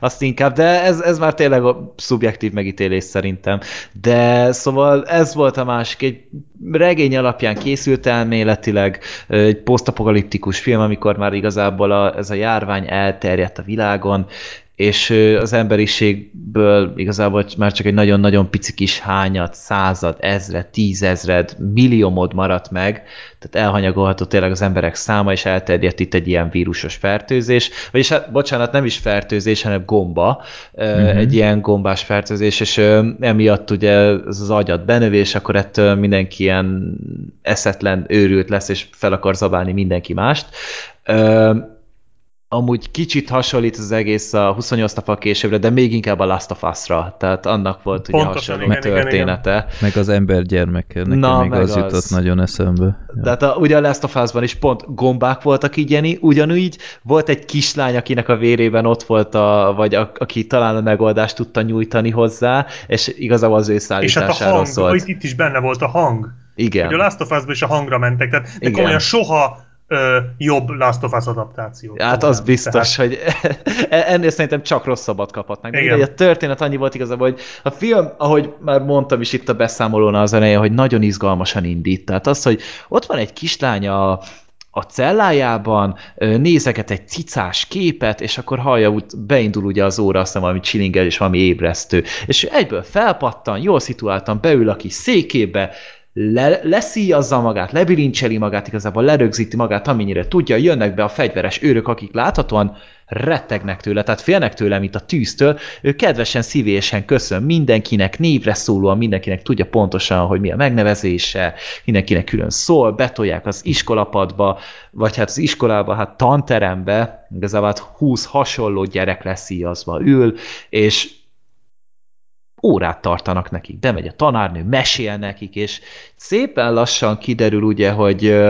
Azt inkább, de ez, ez már tényleg a szubjektív megítélés szerintem. De szóval ez volt a másik, egy regény alapján készült elméletileg, egy posztapokaliptikus film, amikor már igazából a, ez a járvány elterjedt a világon, és az emberiségből igazából már csak egy nagyon-nagyon pici kis hányat, század, ezred, tízezred, milliómod maradt meg, tehát elhanyagolható tényleg az emberek száma, és elterjedt itt egy ilyen vírusos fertőzés, vagyis hát, bocsánat, nem is fertőzés, hanem gomba, uh-huh. egy ilyen gombás fertőzés, és emiatt ugye ez az agyat benövés, akkor ettől mindenki ilyen eszetlen, őrült lesz, és fel akar zabálni mindenki mást. Amúgy kicsit hasonlít az egész a 28 nap későbbre, de még inkább a Last of Us-ra, tehát annak volt ugye Pontosan, hasonló igen, igen, története. Meg az ember gyermeke, nekem Na, még meg az az. jutott nagyon eszembe. Ja. Tehát a, ugye a Last of Us-ban is pont gombák voltak így, Jenny, ugyanúgy volt egy kislány, akinek a vérében ott volt, a, vagy a, aki talán a megoldást tudta nyújtani hozzá, és igazából az ő És hát a szállításáról hang, szólt. itt is benne volt a hang. Igen. Ugye a Last of Us-ban is a hangra mentek, tehát de Igen. komolyan soha ö, jobb Last of Us adaptáció. Hát az biztos, hogy ennél szerintem csak rosszabbat kaphatnak. De Igen. a történet annyi volt igazából, hogy a film, ahogy már mondtam is itt a beszámolónál az elején, hogy nagyon izgalmasan indít. Tehát az, hogy ott van egy kislány a, a cellájában, nézeget egy cicás képet, és akkor hallja, beindul ugye az óra, azt hiszem valami csilingel és valami ébresztő. És egyből felpattan, jól szituáltan beül a kis székébe, le, leszíjazza magát, lebilincseli magát, igazából lerögzíti magát, amennyire tudja, jönnek be a fegyveres őrök, akik láthatóan rettegnek tőle, tehát félnek tőle, mint a tűztől, ő kedvesen, szívélyesen köszön mindenkinek, névre szólóan mindenkinek tudja pontosan, hogy mi a megnevezése, mindenkinek külön szól, betolják az iskolapadba, vagy hát az iskolába, hát tanterembe, igazából hát 20 hasonló gyerek lesz íjazva ül, és órát tartanak nekik. Bemegy a tanárnő, mesél nekik, és szépen lassan kiderül ugye, hogy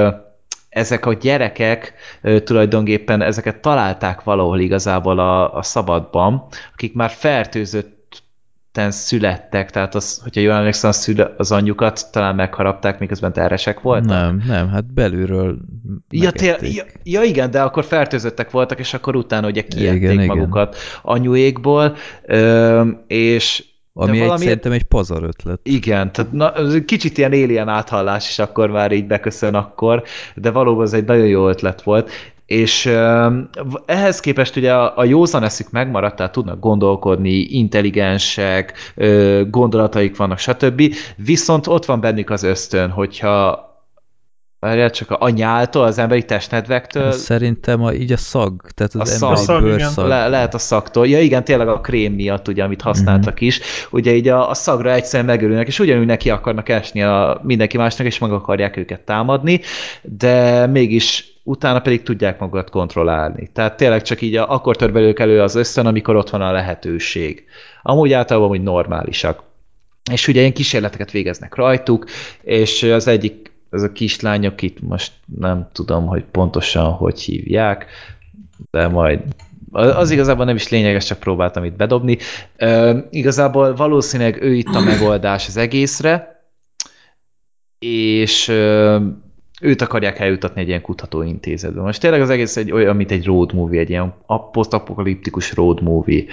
ezek a gyerekek tulajdonképpen ezeket találták valahol igazából a, a szabadban, akik már fertőzött születtek, tehát az, hogyha jól emlékszem, az, anyjukat talán megharapták, miközben terhesek voltak? Nem, nem, hát belülről ja, tél, ja, ja, igen, de akkor fertőzöttek voltak, és akkor utána ugye kiették igen, magukat igen. anyuékból, és ami valami... egy, szerintem egy pazar ötlet. Igen, tehát na, kicsit ilyen alien áthallás is akkor már így beköszön akkor, de valóban ez egy nagyon jó ötlet volt. És ehhez képest ugye a, a józan eszük megmaradt, tehát tudnak gondolkodni, intelligensek, gondolataik vannak, stb. Viszont ott van bennük az ösztön, hogyha Várjál, csak a nyáltól, az emberi testnedvektől. Szerintem a, így a szag, tehát az a emberi szag, bőrszag. Le, lehet a szagtól. Ja igen, tényleg a krém miatt, ugye, amit használtak mm-hmm. is. Ugye így a, a szagra egyszerűen megörülnek, és ugyanúgy neki akarnak esni a mindenki másnak, és meg akarják őket támadni, de mégis utána pedig tudják magukat kontrollálni. Tehát tényleg csak így a, akkor tör belőlük elő az összön, amikor ott van a lehetőség. Amúgy általában hogy normálisak. És ugye ilyen kísérleteket végeznek rajtuk, és az egyik ez a kislány, akit most nem tudom, hogy pontosan hogy hívják, de majd az igazából nem is lényeges, csak próbáltam itt bedobni. Uh, igazából valószínűleg ő itt a megoldás az egészre, és uh, őt akarják eljutatni egy ilyen kutatóintézetbe. Most tényleg az egész egy olyan, mint egy road movie, egy ilyen posztapokaliptikus road movie.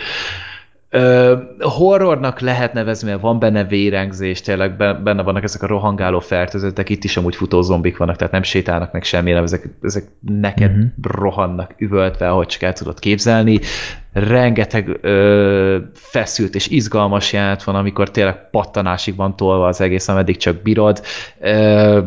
Ö, horrornak lehet nevezni, mert van benne vérengzés, tényleg benne vannak ezek a rohangáló fertőzöttek, itt is amúgy futó zombik vannak, tehát nem sétálnak meg semmire, ezek, ezek neked uh-huh. rohannak üvöltve, ahogy csak el tudod képzelni. Rengeteg ö, feszült és izgalmas jelent van, amikor tényleg pattanásig van tolva az egész, ameddig csak bírod. Ö,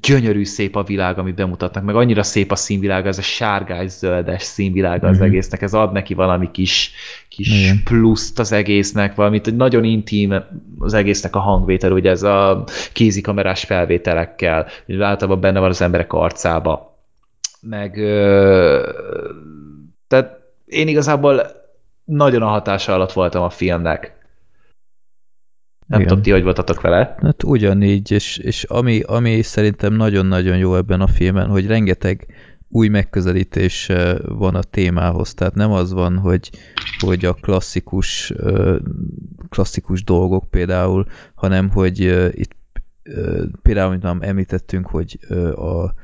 gyönyörű szép a világ, amit bemutatnak, meg annyira szép a színvilág, ez a sárgás-zöldes színvilág az mm-hmm. egésznek, ez ad neki valami kis, kis Igen. pluszt az egésznek, valamit nagyon intim az egésznek a hangvétel, ugye ez a kézikamerás felvételekkel, általában benne van az emberek arcába. Meg tehát én igazából nagyon a hatása alatt voltam a filmnek. Nem tudom, ti hogy voltatok vele. Hát ugyanígy, és, és ami, ami szerintem nagyon-nagyon jó ebben a filmen, hogy rengeteg új megközelítés van a témához. Tehát nem az van, hogy, hogy a klasszikus, klasszikus dolgok például, hanem hogy itt például, amit nem említettünk, hogy a,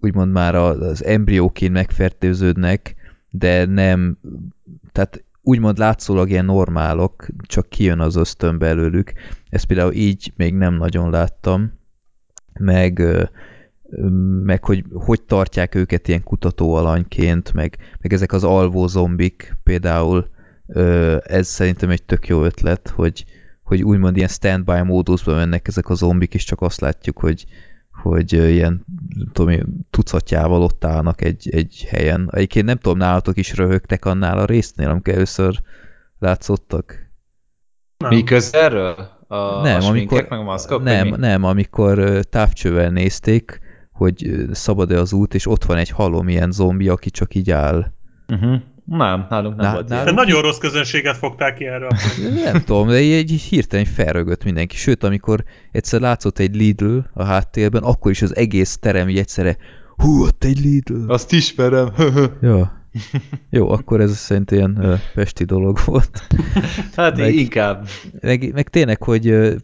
úgymond már az embrióként megfertőződnek, de nem, tehát úgymond látszólag ilyen normálok, csak kijön az ösztön belőlük. Ezt például így még nem nagyon láttam, meg, meg hogy hogy tartják őket ilyen kutatóalanyként, meg, meg ezek az alvó zombik például, ez szerintem egy tök jó ötlet, hogy, hogy úgymond ilyen standby módusban mennek ezek a zombik, és csak azt látjuk, hogy, hogy ilyen tudom, tucatjával ott állnak egy, egy helyen. Egyébként nem tudom, nálatok is röhögtek annál a résznél, amikor először látszottak? Nem. Mi közelről? A, nem, a amikor, meg a maszkok, nem, nem, amikor távcsővel nézték, hogy szabad-e az út, és ott van egy halom ilyen zombi, aki csak így áll. Uh -huh. Nem, nálunk nem Ná, volt nálunk... Nagyon rossz közönséget fogták ki erre. nem tudom, de egy hirtelen felrögött mindenki. Sőt, amikor egyszer látszott egy Lidl a háttérben, akkor is az egész terem így egyszerre hú, ott egy Lidl. Azt ismerem. ja. Jó, akkor ez szerintem ilyen uh, pesti dolog volt. Hát meg, inkább. Meg, meg tényleg, hogy uh,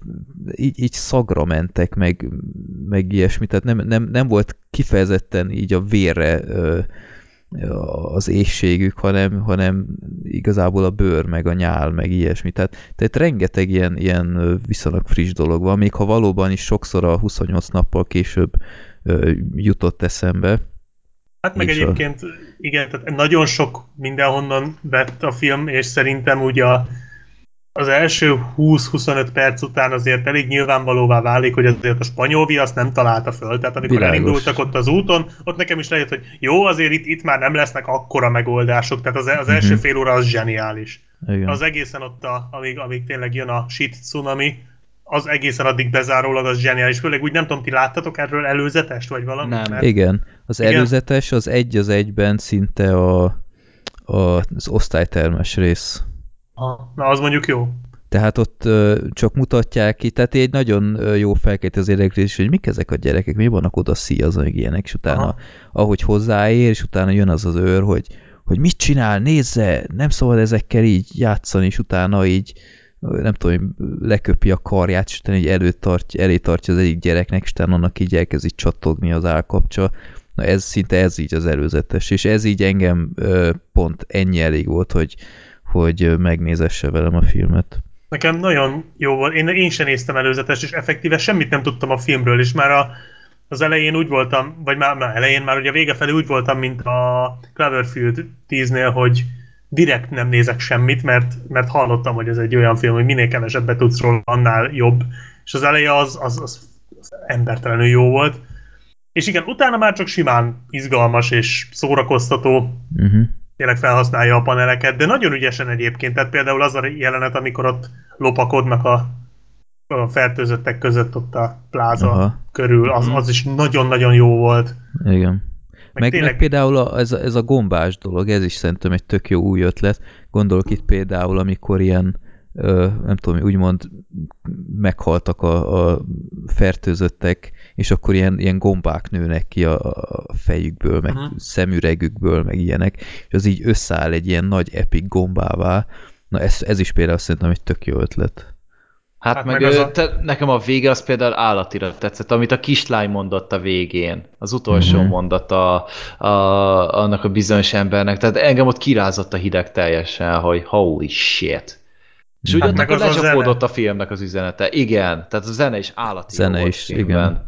így, így szagra mentek, meg, meg ilyesmi, tehát nem, nem, nem volt kifejezetten így a vérre uh, az éjségük, hanem, hanem igazából a bőr, meg a nyál, meg ilyesmi. Tehát, tehát rengeteg ilyen, ilyen viszonylag friss dolog van, még ha valóban is sokszor a 28 nappal később jutott eszembe. Hát meg egyébként, a... igen, tehát nagyon sok mindenhonnan vett a film, és szerintem úgy a az első 20-25 perc után azért elég nyilvánvalóvá válik, hogy azért a spanyol viasz nem találta föl. Tehát amikor Világos. elindultak ott az úton, ott nekem is lejött, hogy jó, azért itt, itt már nem lesznek akkora megoldások. Tehát az, az első Mhm. fél óra az zseniális. Igen. Az egészen ott, a, amíg, amíg tényleg jön a shit tsunami, az egészen addig bezárólag az zseniális. Főleg úgy nem tudom, ti láttatok erről előzetest, vagy valami? Nem. Mert Igen. Az Igen. előzetes az egy az egyben szinte a, a, az osztálytermes rész. Ha, na, az mondjuk jó. Tehát ott ö, csak mutatják ki, tehát egy nagyon ö, jó felkelti az érdeklődés, hogy mik ezek a gyerekek, mi vannak oda szíjazva, meg ilyenek, és utána, Aha. ahogy hozzáér, és utána jön az az őr, hogy, hogy mit csinál, nézze, nem szabad ezekkel így játszani, és utána így, nem tudom, leköpi a karját, és utána így előtt tartja, elé tartja az egyik gyereknek, és utána annak így elkezd így csattogni az állkapcsa. Na ez szinte ez így az előzetes, és ez így engem ö, pont ennyi elég volt, hogy, hogy megnézesse velem a filmet. Nekem nagyon jó volt. Én, én sem néztem előzetes, és effektíve semmit nem tudtam a filmről, és már a, az elején úgy voltam, vagy már, már elején, már ugye a vége felé úgy voltam, mint a Cloverfield 10-nél, hogy direkt nem nézek semmit, mert, mert hallottam, hogy ez egy olyan film, hogy minél kevesebbet tudsz róla, annál jobb. És az eleje az, az, az, az embertelenül jó volt. És igen, utána már csak simán izgalmas és szórakoztató, Uh-huh. Tényleg felhasználja a paneleket, de nagyon ügyesen egyébként, tehát például az a jelenet, amikor ott lopakodnak a, a fertőzöttek között ott a pláza Aha. Körül, az, az is nagyon-nagyon jó volt. Igen. Meg, meg, tényleg- meg például a, ez, a, ez a gombás dolog, ez is szerintem egy tök jó új ötlet. Gondolok itt például, amikor ilyen, ö, nem tudom, úgymond meghaltak a, a fertőzöttek, és akkor ilyen, ilyen gombák nőnek ki a, a fejükből, meg Mhm. szemüregükből, meg ilyenek, és az így összeáll egy ilyen nagy epic gombává. Na ez, ez is például szerintem egy tök jó ötlet. Hát, Hát meg, meg ö, a- te, nekem a vége az például állatira tetszett, amit a kislány mondott a végén, az utolsó Mhm. mondat a, a, annak a bizonyos embernek, tehát engem ott kirázott a hideg teljesen, hogy holy shit. És úgy Hát ott meg akkor az a lecsapódott zene. a filmnek az üzenete. Igen, tehát a zene is állati Zene volt is, filmben. igen.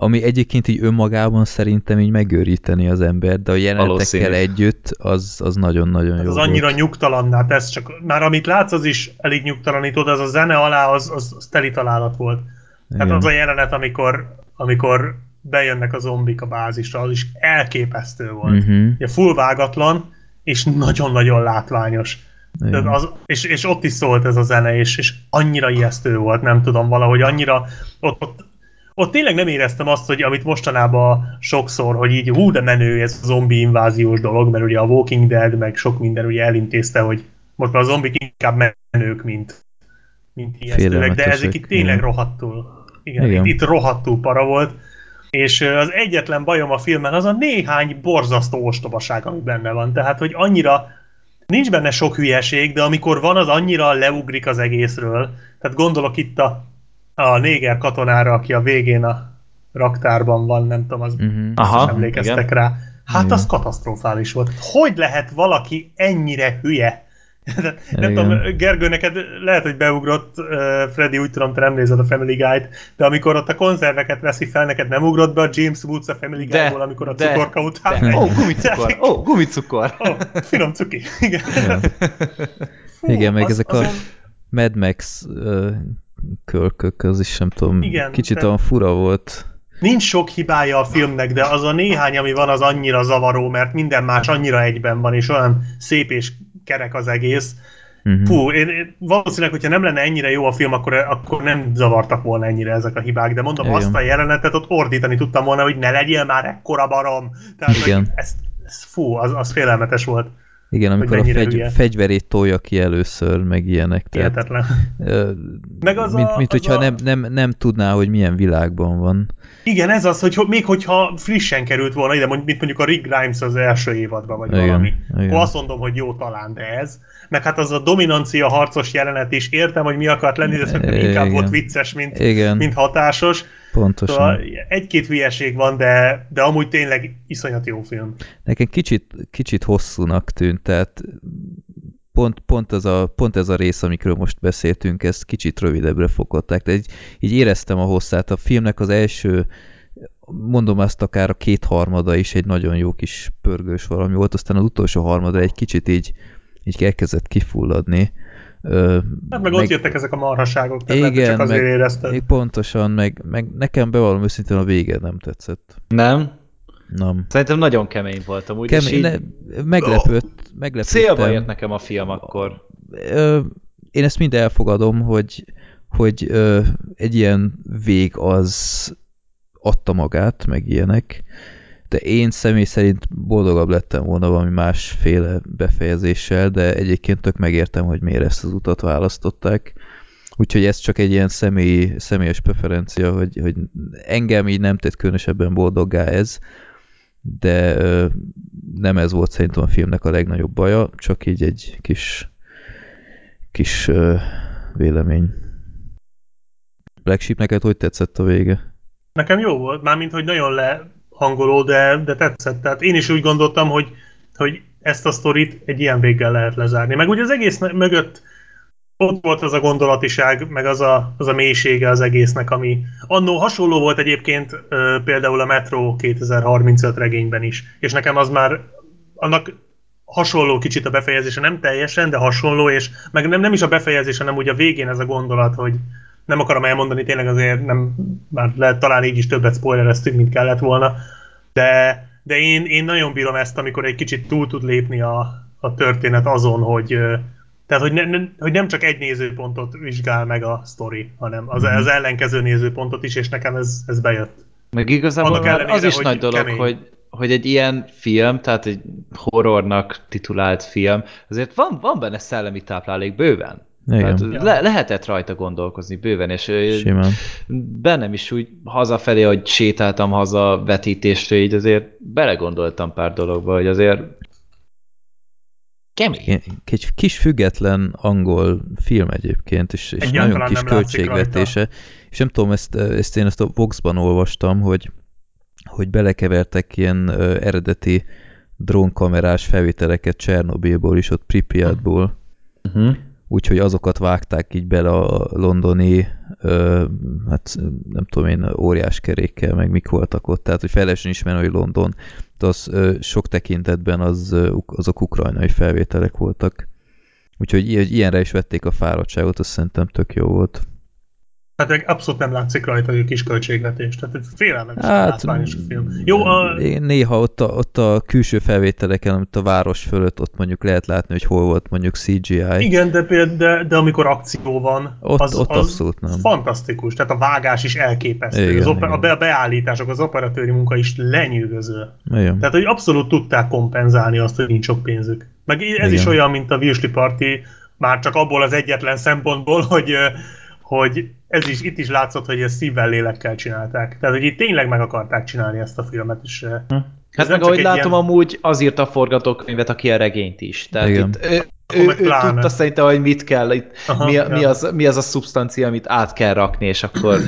Ami egyébként így önmagában szerintem így megőríteni az ember, de a jelenetekkel együtt az az nagyon-nagyon Hát jó az annyira volt. nyugtalanná tesz, csak már amit látsz, az is elég nyugtalanító, de az a zene alá az, az, az teli találat volt. Tehát Igen. az a jelenet, amikor, amikor bejönnek a zombik a bázisra, az is elképesztő volt. Mhm. Ugye full vágatlan, és nagyon-nagyon látványos. Igen. Az, és, és ott is szólt ez a zene, és, és annyira ijesztő volt, nem tudom, valahogy annyira, ott, ott, ott tényleg nem éreztem azt, hogy amit mostanában sokszor, hogy így hú, de menő ez a zombi inváziós dolog, mert ugye a Walking Dead, meg sok minden ugye elintézte, hogy most már a zombik inkább menők, mint, mint ijesztőek, de ezek itt tényleg igen. rohadtul. Igen, Igen. Itt, itt rohadtul para volt. És az egyetlen bajom a filmen az a néhány borzasztó ostobaság, ami benne van. Tehát, hogy annyira nincs benne sok hülyeség, de amikor van, az annyira leugrik az egészről. Tehát gondolok itt a, a néger katonára, aki a végén a raktárban van, nem tudom, az Mhm. Aha, emlékeztek igen. rá. Hát Igen. az katasztrofális volt. Hogy lehet valaki ennyire hülye? nem Igen. tudom, Gergő, neked lehet, hogy beugrott, uh, Freddy, úgy tudom, te nem nézed a Family Guide, de amikor ott a konzerveket veszi fel, neked nem ugrott be a James Woods a Family De, Guide-ból, amikor a de, cukorka után De. megy? Ó, oh, gumicukor! Ó, oh, gumicukor! Ó, finom cuki. Igen. Igen. Fú, Igen, meg az- ezek a azon- Mad Max uh, kölkök, az is nem tudom, Igen, kicsit de- olyan fura volt. Nincs sok hibája a filmnek, de az a néhány, ami van, az annyira zavaró, mert minden más annyira egyben van, és olyan szép és kerek az egész. Mhm. Fú, én, én valószínűleg, hogyha nem lenne ennyire jó a film, akkor, akkor nem zavartak volna ennyire ezek a hibák, de mondom, Igen. azt a jelenetet ott ordítani tudtam volna, hogy ne legyél már ekkora barom. Tehát, Igen. hogy ez, ez, fú, az, az félelmetes volt. Igen, amikor a fegy, hülye. fegyverét tolja ki először, meg ilyenek. Tehát, Hihetetlen. ö, Meg az mint, a- mint az hogyha a- nem, nem, nem tudná, hogy milyen világban van. Igen, ez az, hogy ho- még hogyha frissen került volna ide, mint mondjuk a Rick Grimes az első évadban, vagy Igen, valami, igen. azt mondom, hogy jó talán, de ez. Meg hát az a dominancia harcos jelenet is, értem, hogy mi akart lenni, de szerintem inkább Igen. volt vicces, mint, Igen, mint hatásos. Pontosan. Szóval egy-két hülyeség van, de, de amúgy tényleg iszonyat jó film. Nekem kicsit, kicsit hosszúnak tűnt, tehát pont, pont, ez a, pont ez a rész, amikről most beszéltünk, ezt kicsit rövidebbre fogották, de így, így éreztem a hosszát. A filmnek az első, mondom azt akár a kétharmada is egy nagyon jó kis pörgős valami volt, aztán az utolsó harmada egy kicsit így, így elkezdett kifulladni. Ö, Hát meg, ott jöttek ezek a marhaságok, tehát igen, csak azért meg, érezted. még pontosan, meg, meg nekem bevallom őszintén a vége nem tetszett. Nem? Nem. Szerintem nagyon kemény voltam. Úgy, Kemény, így ne, meglepőtt, meglepődtem. célba ért nekem a film akkor. Ö, én ezt mind elfogadom, hogy, hogy ö, egy ilyen vég az adta magát, meg ilyenek, de én személy szerint boldogabb lettem volna valami másféle befejezéssel, de egyébként tök megértem, hogy miért ezt az utat választották. Úgyhogy ez csak egy ilyen személy, személyes preferencia, hogy, hogy engem így nem tett különösebben boldoggá ez, de nem ez volt szerintem a filmnek a legnagyobb baja, csak így egy kis kis vélemény. Black Sheep, neked hogy tetszett a vége? Nekem jó volt, mármint, hogy nagyon lehangoló, de, de tetszett. Tehát én is úgy gondoltam, hogy, hogy ezt a sztorit egy ilyen véggel lehet lezárni. Meg ugye az egész mögött ott volt az a gondolatiság, meg az a, az a mélysége az egésznek, ami annó hasonló volt egyébként például a Metro 2035 regényben is. És nekem az már annak hasonló kicsit a befejezése, nem teljesen, de hasonló, és meg nem, nem is a befejezése, hanem úgy a végén ez a gondolat, hogy nem akarom elmondani, tényleg azért nem, már lehet talán így is többet spoilereztünk, mint kellett volna, de, de én, én nagyon bírom ezt, amikor egy kicsit túl tud lépni a, a történet azon, hogy tehát, hogy, ne, hogy nem csak egy nézőpontot vizsgál meg a sztori, hanem az, az ellenkező nézőpontot is, és nekem ez, ez bejött. Meg igazából Annak ellenére, az is hogy nagy dolog, kemény. hogy, hogy egy ilyen film, tehát egy horrornak titulált film, azért van, van benne szellemi táplálék bőven. Igen. Tehát le, lehetett rajta gondolkozni bőven, és Simán. bennem is úgy hazafelé, hogy sétáltam haza vetítésre, így azért belegondoltam pár dologba, hogy azért kemény. Én- Egy kis független angol film egyébként, és, és Egyáltalán nagyon kis költségvetése. És nem tudom, ezt, ezt én ezt a Vox-ban olvastam, hogy, hogy belekevertek ilyen ö, eredeti drónkamerás felvételeket Csernobilból is, ott Pripyatból. Uh-huh. Úgyhogy azokat vágták így bele a londoni, ö, hát nem tudom én, óriás kerékkel, meg mik voltak ott, tehát hogy fel lehessen ismerni, hogy London, de az ö, sok tekintetben az, azok ukrajnai felvételek voltak. Úgyhogy ilyenre is vették a fáradtságot, az szerintem tök jó volt. Hát abszolút nem látszik rajta, hogy kis költségvetés. Tehát ez félelmetes Hát, látványos a film. Jó, a, Én Néha ott a, ott a külső felvételeken, amit a város fölött, ott mondjuk lehet látni, hogy hol volt mondjuk CGI. igen, de, de, de amikor akció van, Ott- az, ott az abszolút nem. fantasztikus. Tehát a vágás is elképesztő. Igen, az oper, igen. a, be, a beállítások, az operatőri munka is lenyűgöző. Igen. Tehát, hogy abszolút tudták kompenzálni azt, hogy nincs sok pénzük. Meg ez Igen. is olyan, mint a Virsli Party, már csak abból az egyetlen szempontból, hogy, hogy ez is, itt is látszott, hogy ezt szívvel, lélekkel csinálták. Tehát, hogy itt tényleg meg akarták csinálni ezt a filmet, és ö, Hát Ez nem meg ahogy látom, ilyen- amúgy az írta a forgatókönyvet, aki a regényt is. Tehát Igen. itt, Akkor ő, ő pláne. tudta szerintem, hogy mit kell, itt, Aha, mi, ja. mi, az, mi az a szubstancia, amit át kell rakni, és akkor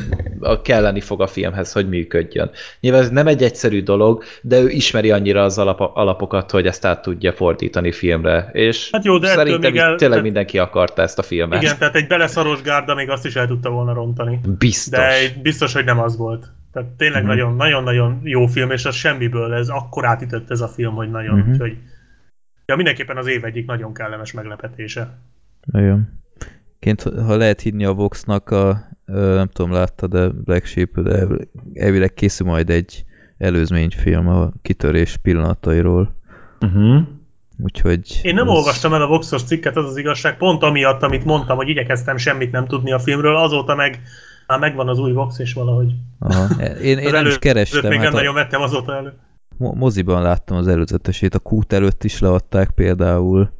kelleni fog a filmhez, hogy működjön. Nyilván ez nem egy egyszerű dolog, de ő ismeri annyira az alap, alapokat, hogy ezt át tudja fordítani filmre, és Hát jó, de szerintem még el- tényleg tehát- mindenki akarta ezt a filmet. igen, tehát egy beleszaros gárda még azt is el tudta volna rontani. Biztos. De biztos, hogy nem az volt. Tehát tényleg Mhm. nagyon, nagyon-nagyon jó film, és az semmiből, ez akkor átütött ez a film, hogy nagyon, Mhm. úgyhogy ja, mindenképpen az év egyik nagyon kellemes meglepetése. Igen. Ként, ha lehet hinni a Voxnak, a, nem tudom, látta, de Black Sheep, de elvileg készül majd egy előzményfilm a kitörés pillanatairól. Uh-huh. Úgyhogy... Én nem az- olvastam el a Voxos cikket, az az igazság, pont amiatt, amit mondtam, hogy igyekeztem semmit nem tudni a filmről, azóta meg már megvan az új Vox, és valahogy Aha. Én, én nem is kerestem, még hát nem a nagyon vettem azóta elő. Mo- moziban láttam az előzetesét, a kút előtt is leadták például,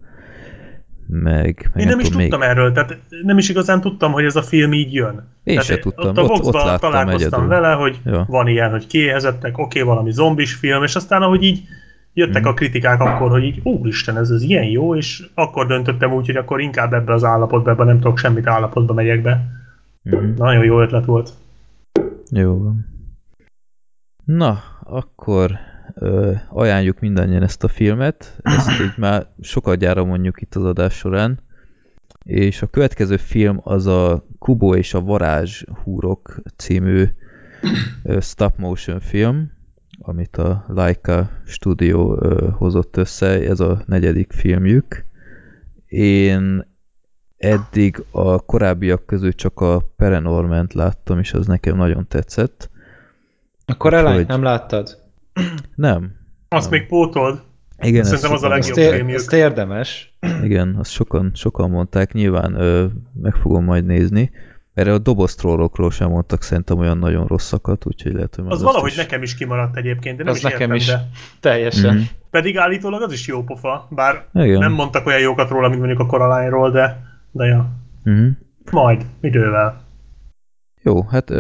meg, meg Én nem is tudom, tudtam erről, tehát nem is igazán tudtam, hogy ez a film így jön. Én tehát se tudtam, Ott a ott- ott láttam találkoztam egyedül. vele, hogy Ja. van ilyen, hogy kiéhezettek, oké, okay, valami zombis film, és aztán ahogy így jöttek Mhm. a kritikák akkor, hogy így, úristen, ez az ilyen jó, és akkor döntöttem úgy, hogy akkor inkább ebbe az állapotba, ebbe nem tudok semmit állapotba megyek be. Mhm. Nagyon jó ötlet volt. Jó van. Na, akkor ö, ajánljuk mindannyian ezt a filmet. Ezt így már sokat gyára mondjuk itt az adás során. És a következő film az a Kubo és a varázs húrok című ö, stop motion film, amit a Laika stúdió ö, hozott össze. Ez a negyedik filmjük. Én eddig a korábbiak közül csak a Paranormant láttam, és az nekem nagyon tetszett. A Coraline Úgyhogy- nem láttad? Nem. Azt még pótold. Igen, Szerintem ezt az a legjobb. Prémiuk. azt érdemes. Igen, azt sokan, sokan mondták, nyilván ö, meg fogom majd nézni. Erre a doboztrollokról sem mondtak szerintem olyan nagyon rosszakat, úgyhogy lehet, hogy Az valahogy is... nekem is kimaradt egyébként, de nem Az is nekem értem, is. de Teljesen. Mhm. pedig állítólag az is jó pofa, bár Igen. nem mondtak olyan jókat róla, mint mondjuk a Coraline-ról, de, de ja. Mhm. Majd, idővel. Jó, hát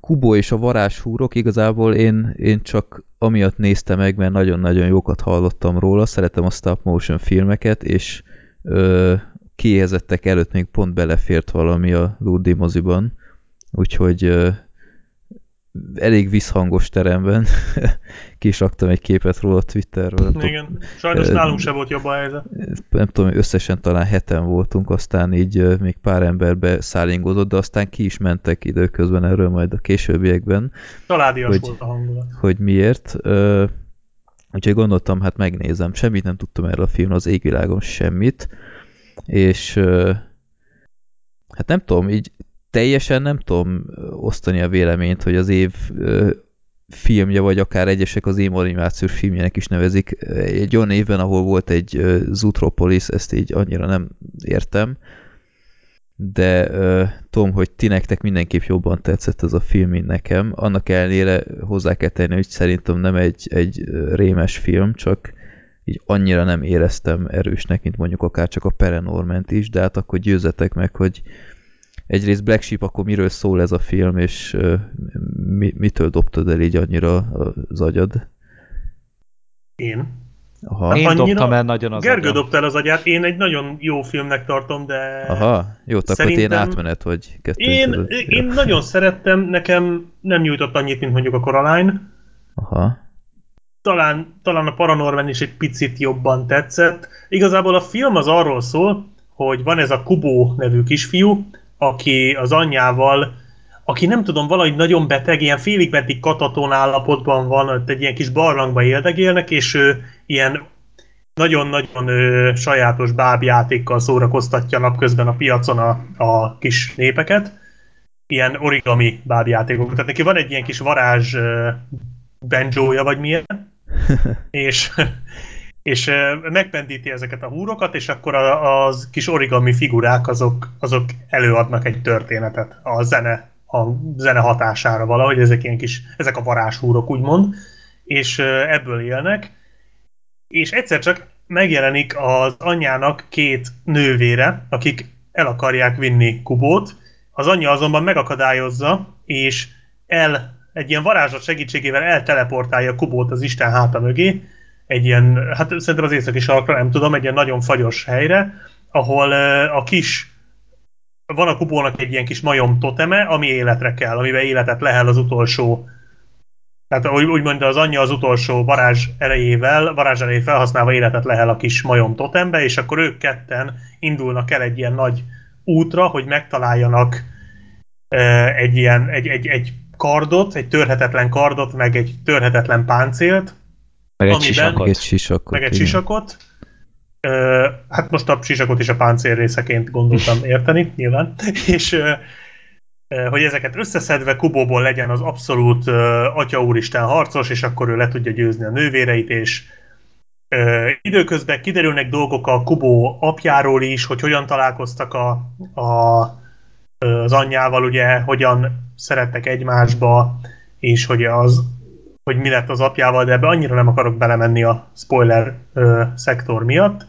Kubo és a varázshúrok igazából én, én csak amiatt néztem meg, mert nagyon-nagyon jókat hallottam róla, szeretem a stop motion filmeket, és ö, kiéhezettek előtt még pont belefért valami a Lurdi moziban, úgyhogy ö, elég visszhangos teremben ki is raktam egy képet róla Twitterről. Nem Igen. Sajnos Ö, nálunk se volt jobb a helyzet. nem tudom, összesen talán heten voltunk, aztán így még pár emberbe szállingozott, de aztán ki is mentek időközben erről majd a későbbiekben, Családias hogy- volt a hangulat. hogy miért. Úgyhogy gondoltam, hát megnézem. Semmit nem tudtam erről a filmről, az égvilágon semmit. És hát nem tudom, így teljesen nem tudom osztani a véleményt, hogy az év filmje, vagy akár egyesek az év animációs filmjének is nevezik. Egy olyan évben, ahol volt egy Zootropolis, ezt így annyira nem értem, de ö, tudom, hogy ti nektek mindenképp jobban tetszett ez a film, mint nekem. Annak ellenére hozzá kell tenni, hogy szerintem nem egy, egy rémes film, csak így annyira nem éreztem erősnek, mint mondjuk akár csak a Paranormant is, de hát akkor győzetek meg, hogy egyrészt Black Sheep, akkor miről szól ez a film, és mi, mitől dobtad el így annyira az agyad? Én. Aha, Én annyira- dobtam el nagyon az Gergő agyam. dobta el az agyát, én egy nagyon jó filmnek tartom, de... aha, jó, akkor Szerintem... Szerintem- átmenet vagy kettő Én, között. én nagyon szerettem, nekem nem nyújtott annyit, mint mondjuk a Coraline. Aha, Talán, talán a Paranorman is egy picit jobban tetszett. Igazából a film az arról szól, hogy van ez a Kubo nevű kisfiú, aki az anyjával, aki nem tudom, valahogy nagyon beteg, ilyen félig meddig kataton állapotban van, ott egy ilyen kis barlangba éldegélnek, és ő ilyen nagyon-nagyon ö, sajátos bábjátékkal szórakoztatja napközben a piacon a, a kis népeket. Ilyen origami bábjátékok. Tehát neki van egy ilyen kis varázs ö, banjója, vagy milyen, és, és megpendíti ezeket a húrokat, és akkor a, az kis origami figurák azok, azok előadnak egy történetet a zene, a zene hatására valahogy, ezek ilyen kis, ezek a varázshúrok úgymond, és ebből élnek, és egyszer csak megjelenik az anyjának két nővére, akik el akarják vinni Kubót, az anyja azonban megakadályozza, és el egy ilyen varázslat segítségével elteleportálja Kubót az Isten háta mögé, egy ilyen, hát szerintem az északi sarkra, nem tudom, egy ilyen nagyon fagyos helyre, ahol a kis van a Kubónak egy ilyen kis majom toteme, ami életre kell, amiben életet lehel az utolsó tehát úgy, úgymond az anyja az utolsó varázs erejével, varázs erejét felhasználva életet lehel a kis majom totembe, és akkor ők ketten indulnak el egy ilyen nagy útra, hogy megtaláljanak egy ilyen, egy, egy, egy kardot, egy törhetetlen kardot, meg egy törhetetlen páncélt, Meg egy amiben- sisakot. egy sisakot. meg egy igen. sisakot. Ö, hát most a sisakot is a páncél részeként gondoltam érteni, nyilván. És ö, hogy ezeket összeszedve Kubóból legyen az abszolút ö, Atya Úristen harcos, és akkor ő le tudja győzni a nővéreit, és ö, időközben kiderülnek dolgok a Kubó apjáról is, hogy hogyan találkoztak a, a, az anyjával, ugye, hogyan szerettek egymásba, és hogy az hogy mi lett az apjával, de ebbe annyira nem akarok belemenni a spoiler ö, szektor miatt.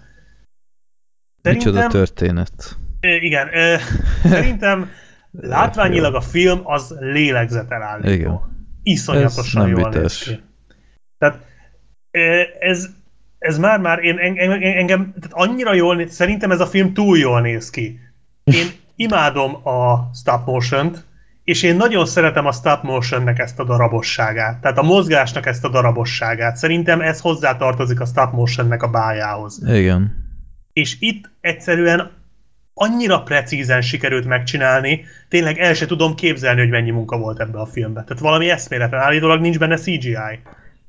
Micsoda történet. Igen, ö, szerintem látványilag a film az lélegzetelállító. Igen. Iszonyatosan Ez jól néz ki. Tehát ez, ez már-már én, engem, engem tehát annyira jól néz, szerintem ez a film túl jól néz ki. Én imádom a stop motion-t, és én nagyon szeretem a stop motionnek ezt a darabosságát. Tehát a mozgásnak ezt a darabosságát. Szerintem ez hozzátartozik a stop motionnek a bájához. Igen. És itt egyszerűen annyira precízen sikerült megcsinálni, tényleg el se tudom képzelni, hogy mennyi munka volt ebbe a filmbe. Tehát valami eszméletlen, állítólag nincs benne CGI.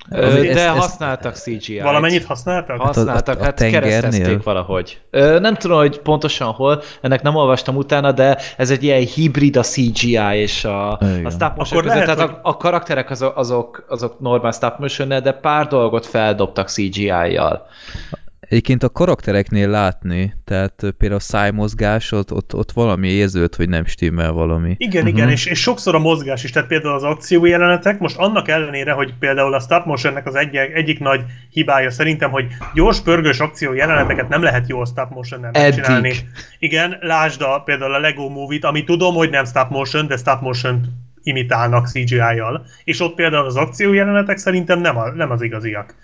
De ez- használtak CGI-t. Valamennyit használtak? Használtak, a- a hát tengernél? keresztezték valahogy. Ö, nem tudom, hogy pontosan hol, ennek nem olvastam utána, de ez egy ilyen hibrid a CGI és a, Igen. a stop motion Akkor között. lehet, Tehát a, a karakterek azok, azok, azok normál stop motion de pár dolgot feldobtak CGI-jal. Egyébként a karaktereknél látni, tehát például a szájmozgás, ott, ott, ott valami érződ, hogy nem stimmel valami. Igen, uh-huh. igen, és, és sokszor a mozgás is, tehát például az akció jelenetek, most annak ellenére, hogy például a stop motionnek az egy, egyik nagy hibája szerintem, hogy gyors, pörgős akció jeleneteket nem lehet jól stop motion Eddig. megcsinálni. Igen, lásd a, például a Lego Movie-t, ami tudom, hogy nem stop motion, de stop motion imitálnak CGI-jal. És ott például az akció jelenetek szerintem nem, a, nem az igaziak.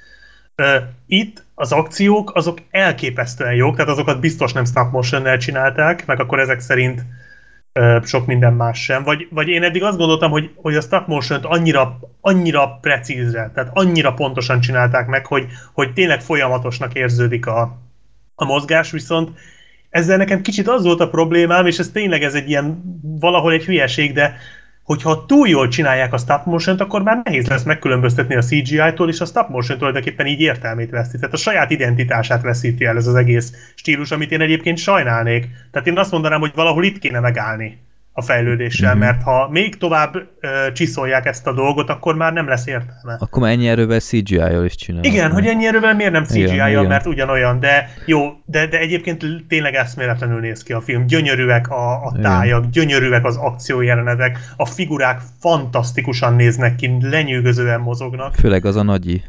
Itt az akciók azok elképesztően jók, tehát azokat biztos nem stop motion csinálták, meg akkor ezek szerint sok minden más sem. Vagy, vagy én eddig azt gondoltam, hogy, hogy a stop motion annyira, annyira precízre, tehát annyira pontosan csinálták meg, hogy, hogy tényleg folyamatosnak érződik a, a mozgás, viszont ezzel nekem kicsit az volt a problémám, és ez tényleg ez egy ilyen valahol egy hülyeség, de hogyha túl jól csinálják a stop motion akkor már nehéz lesz megkülönböztetni a CGI-tól, és a stop motion tulajdonképpen így értelmét veszti. Tehát a saját identitását veszíti el ez az egész stílus, amit én egyébként sajnálnék. Tehát én azt mondanám, hogy valahol itt kéne megállni a fejlődéssel, Mhm. mert ha még tovább ö, csiszolják ezt a dolgot, akkor már nem lesz értelme. Akkor már ennyi erővel CGI-jal is csinálnak. Igen, hogy ennyi erővel miért nem Igen, CGI-jal, igen. mert ugyanolyan, de jó, de, de egyébként tényleg eszméletlenül néz ki a film. Gyönyörűek a, a Igen. tájak, gyönyörűek az akciójelenetek, a figurák fantasztikusan néznek ki, lenyűgözően mozognak. Főleg az a nagyi.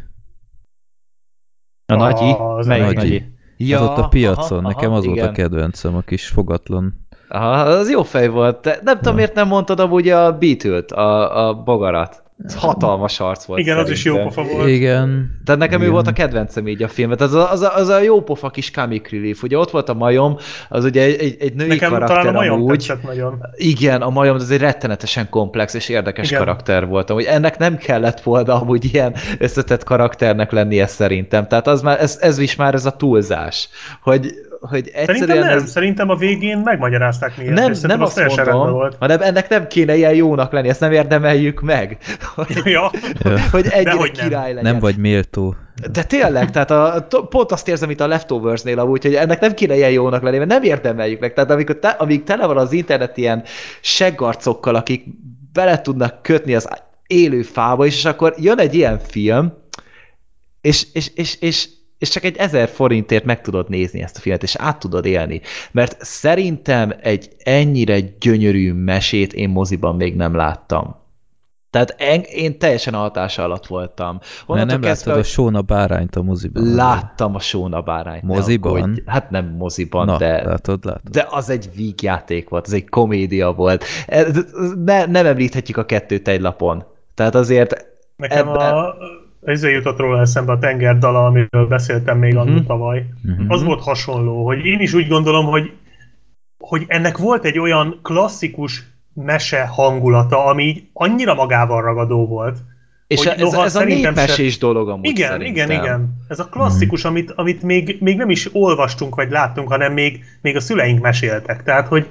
A nagyi? Az Melyik nagyi. nagyi? Ja, az ott a piacon, aha, nekem aha, az volt igen. a kedvencem, a kis fogatlan. Aha, az jó fej volt. De nem tudom, miért nem mondtad amúgy a beetle a, a bogarat. Ez hatalmas arc volt Igen, az is jó szerintem. pofa volt. Igen. Tehát nekem ő Igen. volt a kedvencem így a filmet. Az a, az a, az a jó pofa kis comic relief. Ugye ott volt a majom, az ugye egy, egy, egy női Nekem talán a karakter majom amúgy. nagyon. Igen, a majom az egy rettenetesen komplex és érdekes. Igen. karakter volt. Amúgy ennek nem kellett volna amúgy ilyen összetett karakternek lennie szerintem. Tehát az már, ez, ez is már ez a túlzás. Hogy, hogy Szerintem egyszerűen nem, ez... szerintem a végén megmagyarázták miért. Nem, szerintem nem az azt rendben mondom, volt. hanem ennek nem kéne ilyen jónak lenni, ezt nem érdemeljük meg, hogy, Ja. Hogy ennyire Dehogy nem. király legyen. Nem vagy méltó. De tényleg, tehát a, pont azt érzem itt a Leftovers-nél amúgy, hogy ennek nem kéne ilyen jónak lenni, mert nem érdemeljük meg. Tehát amikor te, amíg tele van az internet ilyen seggarcokkal, akik bele tudnak kötni az élő fába is, és akkor jön egy ilyen film, és, és, és, és, és csak egy ezer forintért meg tudod nézni ezt a filmet, és át tudod élni. Mert szerintem egy ennyire gyönyörű mesét én moziban még nem láttam. Tehát en, én teljesen a hatása alatt voltam. Mert Onnantól nem kezdve, láttad a Sóna bárányt a moziban. Láttam a Sóna bárányt. ne Moziban? aggódj. Hát nem moziban, Na, de, látod, látod. de az egy vígjáték volt, az egy komédia volt. Ne, nem említhetjük a kettőt egy lapon. Tehát azért Nekem Ebben- a, ezzel jutott róla eszembe a tengerdala, amiről beszéltem még Mhm. annól tavaly. Mhm. Az volt hasonló, hogy én is úgy gondolom, hogy, hogy ennek volt egy olyan klasszikus mese hangulata, ami így annyira magával ragadó volt. és Hogy ez, noha ez a szerintem se- népmesés dolog amúgy Igen, szerintem. igen, igen. Ez a klasszikus, amit, amit még, még nem is olvastunk, vagy láttunk, hanem még, még a szüleink meséltek. Tehát, hogy,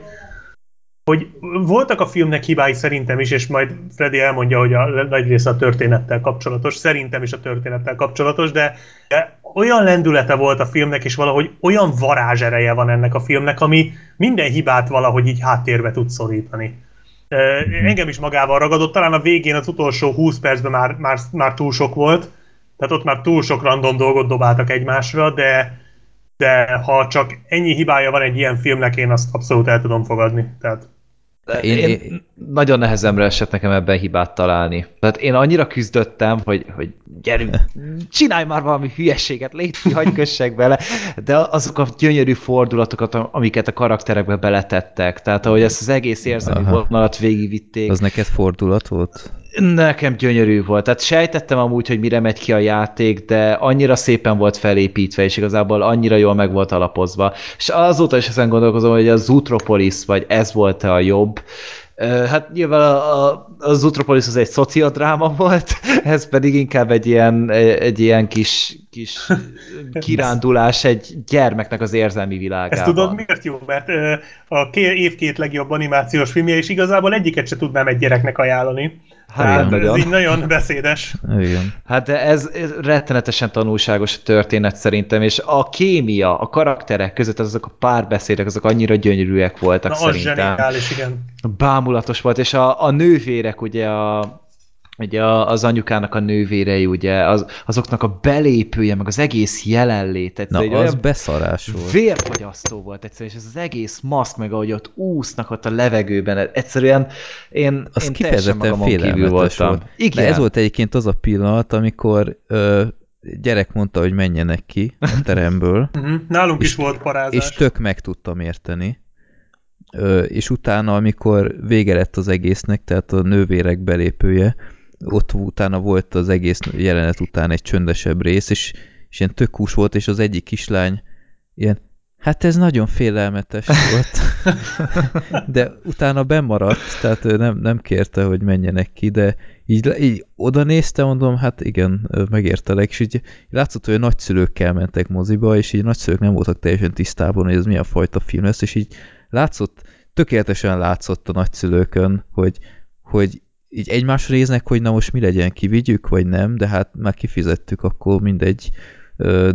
hogy voltak a filmnek hibái szerintem is, és majd Freddy elmondja, hogy a nagy része a történettel kapcsolatos, szerintem is a történettel kapcsolatos, de, de olyan lendülete volt a filmnek, és valahogy olyan varázsereje van ennek a filmnek, ami minden hibát valahogy így háttérbe tud szorítani. Ö, Engem is magával ragadott, talán a végén az utolsó 20 percben már, már, már túl sok volt, tehát ott már túl sok random dolgot dobáltak egymásra, de, de ha csak ennyi hibája van egy ilyen filmnek, én azt abszolút el tudom fogadni. Tehát Én, Én- én, nagyon nehezemre esett nekem ebben hibát találni. Tehát én annyira küzdöttem, hogy, hogy gyerünk, csinálj már valami hülyeséget, légy ki, hagyj kössek bele, de azok a gyönyörű fordulatokat, amiket a karakterekbe beletettek, tehát ahogy ezt az egész érzelmi vonalat végigvitték, Az neked fordulat volt? Nekem gyönyörű volt. Tehát sejtettem amúgy, hogy mire megy ki a játék, de annyira szépen volt felépítve, és igazából annyira jól meg volt alapozva. És azóta is ezen gondolkozom, hogy a Zootropolis, vagy ez volt-e a jobb. Hát nyilván a, a, a Zootropolis az egy szociodráma volt, ez pedig inkább egy ilyen, egy ilyen kis, kis kirándulás egy gyermeknek az érzelmi világában. ezt tudod miért jó? Mert a év két legjobb animációs filmje, és igazából egyiket se tudnám egy gyereknek ajánlani. Hát ez nagyon. így nagyon beszédes. Igen. Hát de ez, ez rettenetesen tanulságos a történet szerintem, és a kémia, a karakterek között azok a párbeszédek, azok annyira gyönyörűek voltak Na, az szerintem. zseniális, igen. Bámulatos volt, és a, a nővérek, ugye a, ugye az anyukának a nővérei, ugye, az, azoknak a belépője, meg az egész jelenlét, Na, egyszerűen egy az beszarás volt. vérfogyasztó volt egyszerűen, és ez az egész maszk, meg ahogy ott úsznak ott a levegőben, egyszerűen én, Az én kifejezetten félelmetes voltam. volt. Igen. Na ez volt egyébként az a pillanat, amikor ö, gyerek mondta, hogy menjenek ki a teremből, Uh-huh. Nálunk És- is volt parázás. és tök meg tudtam érteni. Ö, és utána, amikor vége lett az egésznek, tehát a nővérek belépője, ott utána volt az egész jelenet után egy csöndesebb rész, és, és ilyen tök hús volt, és az egyik kislány ilyen, hát ez nagyon félelmetes volt. de utána bemaradt, tehát nem, nem kérte, hogy menjenek ki, de így, így oda nézte, mondom, hát igen, megértelek, és így látszott, hogy a nagyszülőkkel mentek moziba, és így nagyszülők nem voltak teljesen tisztában, hogy ez milyen fajta film lesz, és így látszott, tökéletesen látszott a nagyszülőkön, hogy, hogy így egymásra néznek, hogy na most mi legyen, kivigyük, vagy nem, de hát már kifizettük, akkor mindegy, de,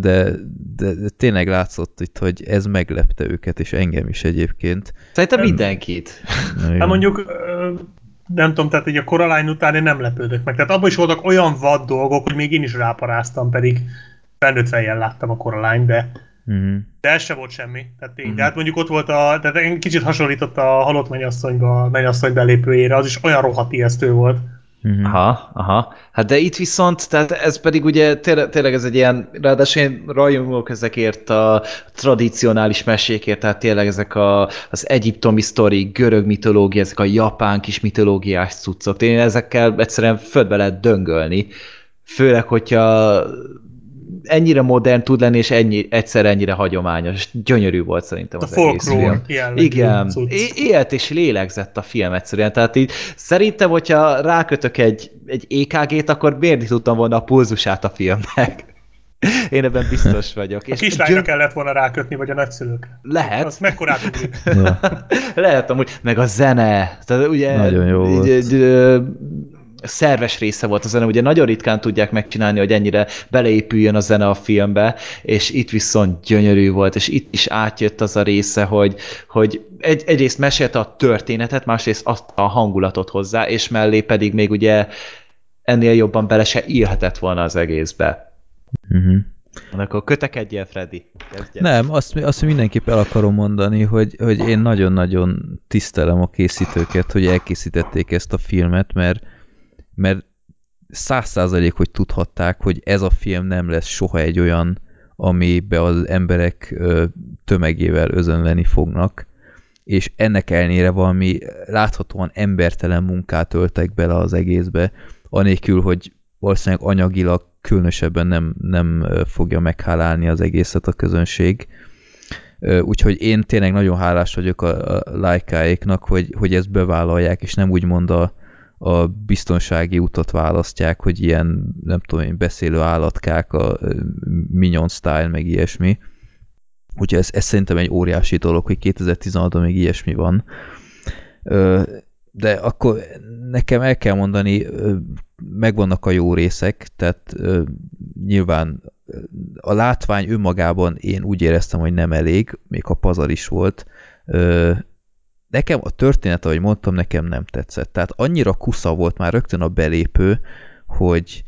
de, de tényleg látszott itt, hogy ez meglepte őket, és engem is egyébként. Szerintem mindenkit. Hát mondjuk, nem tudom, tehát így a Coraline után én nem lepődök meg. Tehát abban is voltak olyan vad dolgok, hogy még én is ráparáztam, pedig felnőtt fejjel láttam a Coraline, de, Mhm. de ez se volt semmi. Tehát tény. De hát mondjuk ott volt a, tehát én kicsit hasonlított a halott mennyasszonyba, a mennyasszony belépőjére, az is olyan rohadt ijesztő volt. Mhm. Aha, aha. Hát de itt viszont, tehát ez pedig ugye tényleg, tényleg ez egy ilyen, ráadásul én rajongok ezekért a tradicionális mesékért, tehát tényleg ezek a, az egyiptomi sztori, görög mitológia, ezek a japán kis mitológiás cuccok. Én ezekkel egyszerűen földbe lehet döngölni. Főleg, hogyha ennyire modern tud lenni, és ennyi, egyszer ennyire hagyományos. Gyönyörű volt szerintem A az egész film. Igen, élt és lélegzett a film egyszerűen. Tehát így szerintem, hogyha rákötök egy, egy EKG-t, akkor mérni tudtam volna a pulzusát a filmnek. Én ebben biztos vagyok. A kislányra kellett volna rákötni, vagy a nagyszülők. Lehet. Az mekkorát. Lehet amúgy, meg a zene. Tehát ugye Nagyon jó így- volt. így, szerves része volt a zene, ugye nagyon ritkán tudják megcsinálni, hogy ennyire beleépüljön a zene a filmbe, és itt viszont gyönyörű volt, és itt is átjött az a része, hogy, hogy egy, egyrészt mesélte a történetet, másrészt azt a hangulatot hozzá, és mellé pedig még ugye ennél jobban bele se írhetett volna az egészbe. Mhm. Akkor kötekedjél, Freddy. Kezdjen. Nem, azt, azt mindenképp el akarom mondani, hogy, hogy én nagyon-nagyon tisztelem a készítőket, hogy elkészítették ezt a filmet, mert mert száz százalék, hogy tudhatták, hogy ez a film nem lesz soha egy olyan, amibe az emberek tömegével özönleni fognak, és ennek ellenére valami láthatóan embertelen munkát öltek bele az egészbe, anélkül, hogy valószínűleg anyagilag különösebben nem, nem fogja meghálálni az egészet a közönség. Úgyhogy én tényleg nagyon hálás vagyok a, a lájkáéknak, hogy, hogy ezt bevállalják, és nem úgymond a, a biztonsági utat választják, hogy ilyen, nem tudom én, beszélő állatkák, a Minion Style, meg ilyesmi. Úgyhogy ez, ez szerintem egy óriási dolog, hogy 2016-ban még ilyesmi van. De akkor nekem el kell mondani, megvannak a jó részek, tehát nyilván a látvány önmagában én úgy éreztem, hogy nem elég, még ha pazar is volt. Nekem a történet, ahogy mondtam, nekem nem tetszett. Tehát annyira kusza volt már rögtön a belépő, hogy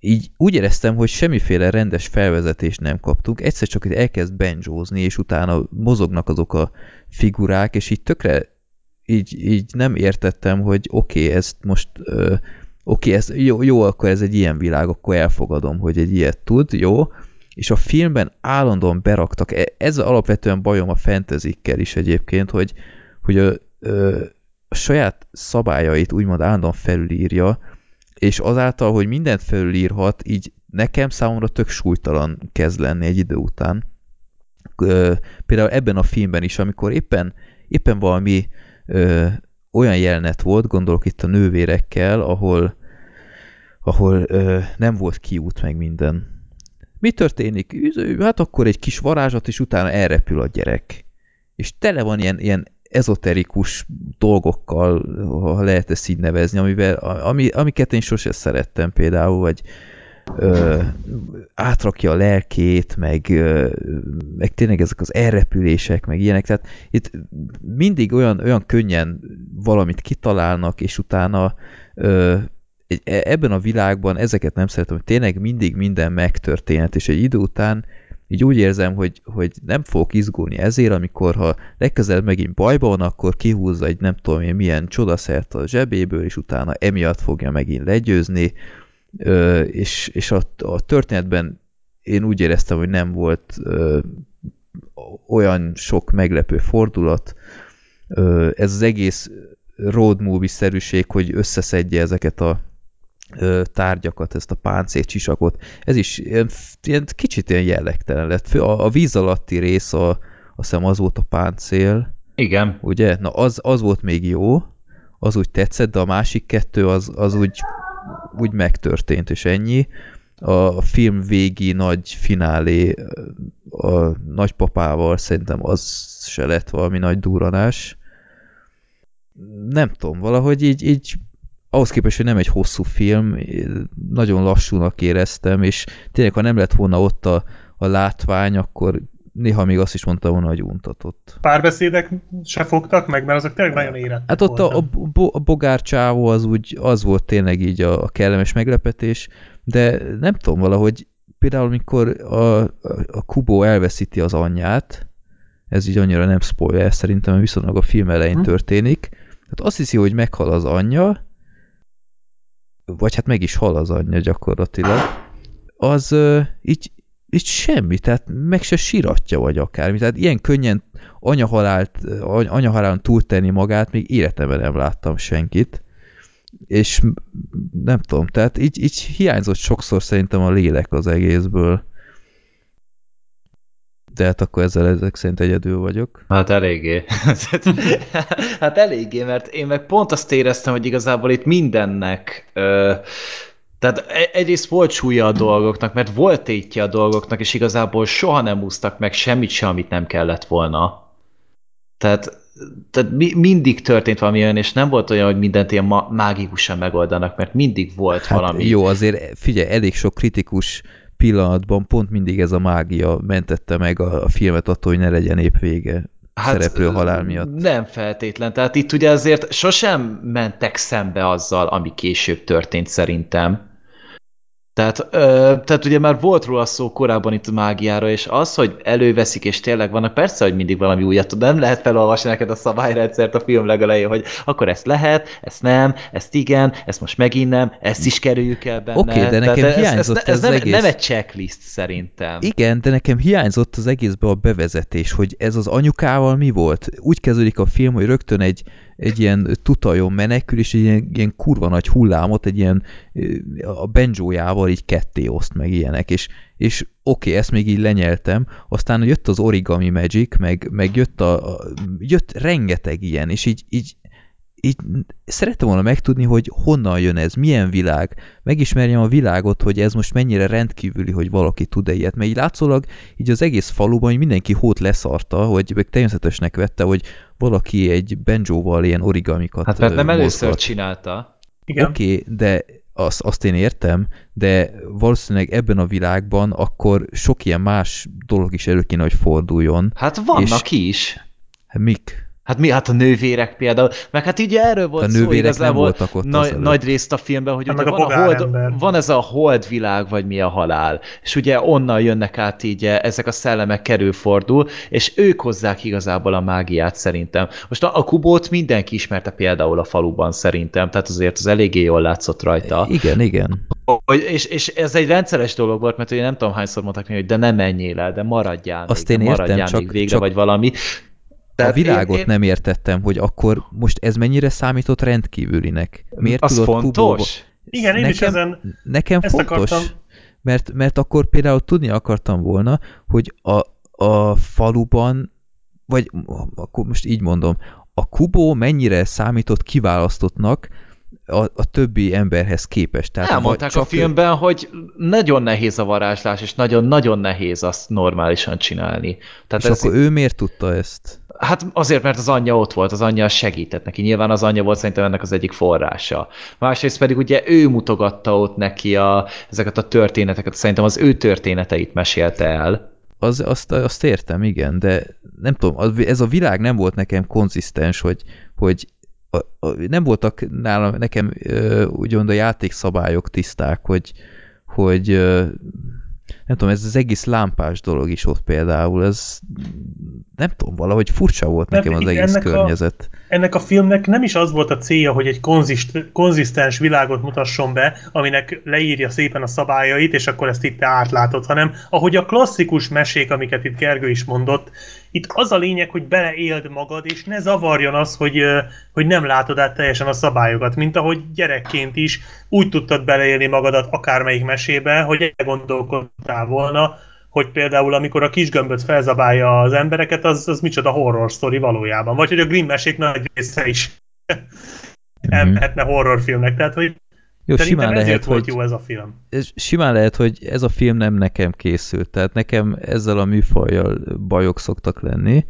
így úgy éreztem, hogy semmiféle rendes felvezetést nem kaptunk, egyszer csak itt elkezd benjózni, és utána mozognak azok a figurák, és így tökre így, így nem értettem, hogy oké, okay, ezt most ö, oké, ez jó, jó, akkor ez egy ilyen világ, akkor elfogadom, hogy egy ilyet tud, jó, és a filmben állandóan beraktak, e- ez alapvetően bajom a fentezikkel is egyébként, hogy, hogy a, a saját szabályait úgymond állandóan felülírja, és azáltal, hogy mindent felülírhat, így nekem számomra tök súlytalan kezd lenni egy idő után. Például ebben a filmben is, amikor éppen, éppen valami ö, olyan jelenet volt, gondolok itt a nővérekkel, ahol, ahol ö, nem volt kiút meg minden. Mi történik? Hát akkor egy kis varázslat, és utána elrepül a gyerek. És tele van ilyen, ilyen ezoterikus dolgokkal, ha lehet ezt így nevezni, amivel, ami, amiket én sose szerettem például, vagy ö, átrakja a lelkét, meg, ö, meg tényleg ezek az elrepülések, meg ilyenek, tehát itt mindig olyan, olyan könnyen valamit kitalálnak, és utána ö, e, ebben a világban ezeket nem szeretem, hogy tényleg mindig minden megtörténhet, és egy idő után így úgy érzem, hogy, hogy nem fogok izgulni ezért, amikor ha legközelebb megint bajba van, akkor kihúzza egy nem tudom én milyen csodaszert a zsebéből, és utána emiatt fogja megint legyőzni, ö, és, és a, a történetben én úgy éreztem, hogy nem volt ö, olyan sok meglepő fordulat, ö, ez az egész road movie-szerűség, hogy összeszedje ezeket a tárgyakat, ezt a páncél csisakot, ez is ilyen, ilyen kicsit ilyen jellegtelen lett. A, a víz alatti rész, a, azt hiszem az volt a páncél. Igen. Ugye? Na az, az volt még jó, az úgy tetszett, de a másik kettő az, az úgy, úgy megtörtént, és ennyi. A film végi nagy finálé a nagypapával szerintem az se lett valami nagy duranás. Nem tudom, valahogy így, így ahhoz képest, hogy nem egy hosszú film, nagyon lassúnak éreztem, és tényleg, ha nem lett volna ott a, a látvány, akkor néha még azt is mondtam volna, hogy untatott. Párbeszédek se fogtak meg, mert azok tényleg nagyon érettek Hát ott a, a, a bogárcsávó az úgy, az volt tényleg így a, a kellemes meglepetés, de nem tudom valahogy, például amikor a, a Kubo elveszíti az anyját, ez így annyira nem spoiler, szerintem viszont a film elején hm. történik, hát azt hiszi, hogy meghal az anyja, vagy hát meg is hal az anyja gyakorlatilag, az így, így semmi, tehát meg se siratja vagy akármi. Tehát ilyen könnyen anyahalált, anyahalálon túltenni magát még életemben nem láttam senkit. És nem tudom, tehát így, így hiányzott sokszor szerintem a lélek az egészből. De hát akkor ezzel ezek szerint egyedül vagyok. Hát eléggé. hát eléggé, mert én meg pont azt éreztem, hogy igazából itt mindennek ö, tehát e-, egyrészt volt súlya a dolgoknak, mert volt tétje a dolgoknak, és igazából soha nem úsztak meg semmit se, amit nem kellett volna. Tehát, tehát mi, mindig történt valami olyan, és nem volt olyan, hogy mindent ilyen ma mágikusan megoldanak, mert mindig volt hát valami. Jó, azért figyelj, elég sok kritikus pillanatban pont mindig ez a mágia mentette meg a, a filmet attól, hogy ne legyen épp vége hát, szereplő halál miatt. Nem feltétlen. Tehát itt ugye azért sosem mentek szembe azzal, ami később történt szerintem. Tehát, ö, tehát ugye már volt róla szó korábban itt a mágiára, és az, hogy előveszik, és tényleg vannak, persze, hogy mindig valami újat tud, nem lehet felolvasni neked a szabályrendszert a film legelején, hogy akkor ezt lehet, ezt nem, ezt igen, ezt most megint nem, ezt is kerüljük el benne. Oké, okay, de nekem tehát hiányzott ez, ez, ez, ez az nem, egész. nem egy checklist szerintem. Igen, de nekem hiányzott az egészbe a bevezetés, hogy ez az anyukával mi volt. Úgy kezdődik a film, hogy rögtön egy, egy ilyen tutajon menekül, és egy ilyen, ilyen kurva nagy hullámot egy ilyen a benjójával így ketté oszt meg ilyenek, és, és oké, okay, ezt még így lenyeltem, aztán jött az Origami Magic, meg, meg jött, a, a, jött rengeteg ilyen, és így, így így szerettem volna megtudni, hogy honnan jön ez, milyen világ, megismerjem a világot, hogy ez most mennyire rendkívüli, hogy valaki tud-e ilyet, mert így látszólag így az egész faluban hogy mindenki hót leszarta, hogy meg természetesnek vette, hogy valaki egy benjóval ilyen origamikat Hát mert nem mozgat. először csinálta. Oké, okay, de azt, azt én értem, de valószínűleg ebben a világban akkor sok ilyen más dolog is elő kéne, hogy forduljon. Hát vannak és, is. Hát mik? Hát mi? Hát a nővérek például. Meg hát ugye erről volt a szó igazából voltak ott nagy, nagy részt a filmben, hogy hát ugye van, a hold, van ez a hold világ, vagy mi a halál. És ugye onnan jönnek át így eh, ezek a szellemek kerülfordul, és ők hozzák igazából a mágiát szerintem. Most a, a kubót mindenki ismerte például a faluban szerintem, tehát azért az eléggé jól látszott rajta. Igen, igen. Hogy, és, és ez egy rendszeres dolog volt, mert ugye nem tudom hányszor mondtak hogy de ne menjél el, de maradjál Azt még, én értem, maradjál csak, még végre, csak... vagy valami. Tehát a világot én, én... nem értettem, hogy akkor most ez mennyire számított rendkívülinek. Miért az tudott fontos? Kubóba... Igen, én nekem, is ezen Nekem ezt fontos, akartam. mert, mert akkor például tudni akartam volna, hogy a, a faluban, vagy akkor most így mondom, a Kubó mennyire számított kiválasztottnak, a, a többi emberhez képest. Tehát Elmondták csak a filmben, ő... hogy nagyon nehéz a varázslás, és nagyon-nagyon nehéz azt normálisan csinálni. Tehát és ez akkor ő miért tudta ezt? Hát azért, mert az anyja ott volt, az anyja segített neki. Nyilván az anyja volt szerintem ennek az egyik forrása. Másrészt pedig ugye ő mutogatta ott neki a, ezeket a történeteket, szerintem az ő történeteit mesélte el. Az, azt, azt értem, igen, de nem tudom, ez a világ nem volt nekem konzisztens, hogy, hogy a, a, nem voltak nálam, nekem ö, úgymond a játékszabályok tiszták, hogy, hogy ö, nem tudom, ez az egész lámpás dolog is ott például, ez nem tudom, valahogy furcsa volt Mert nekem az egész ennek a- környezet. ennek a filmnek nem is az volt a célja, hogy egy konzist, konzisztens világot mutasson be, aminek leírja szépen a szabályait, és akkor ezt itt te átlátod, hanem ahogy a klasszikus mesék, amiket itt Gergő is mondott, itt az a lényeg, hogy beleéld magad, és ne zavarjon az, hogy, hogy nem látod át teljesen a szabályokat, mint ahogy gyerekként is úgy tudtad beleélni magadat akármelyik mesébe, hogy elgondolkodtál volna, hogy például amikor a kisgömböt felzabálja az embereket, az, az micsoda horror sztori valójában. Vagy hogy a Grimm mesék nagy része is elmehetne horrorfilmnek. Tehát, hogy Jó, simán lehet, volt hogy jó ez a film. ez simán lehet, hogy ez a film nem nekem készült, tehát nekem ezzel a műfajjal bajok szoktak lenni.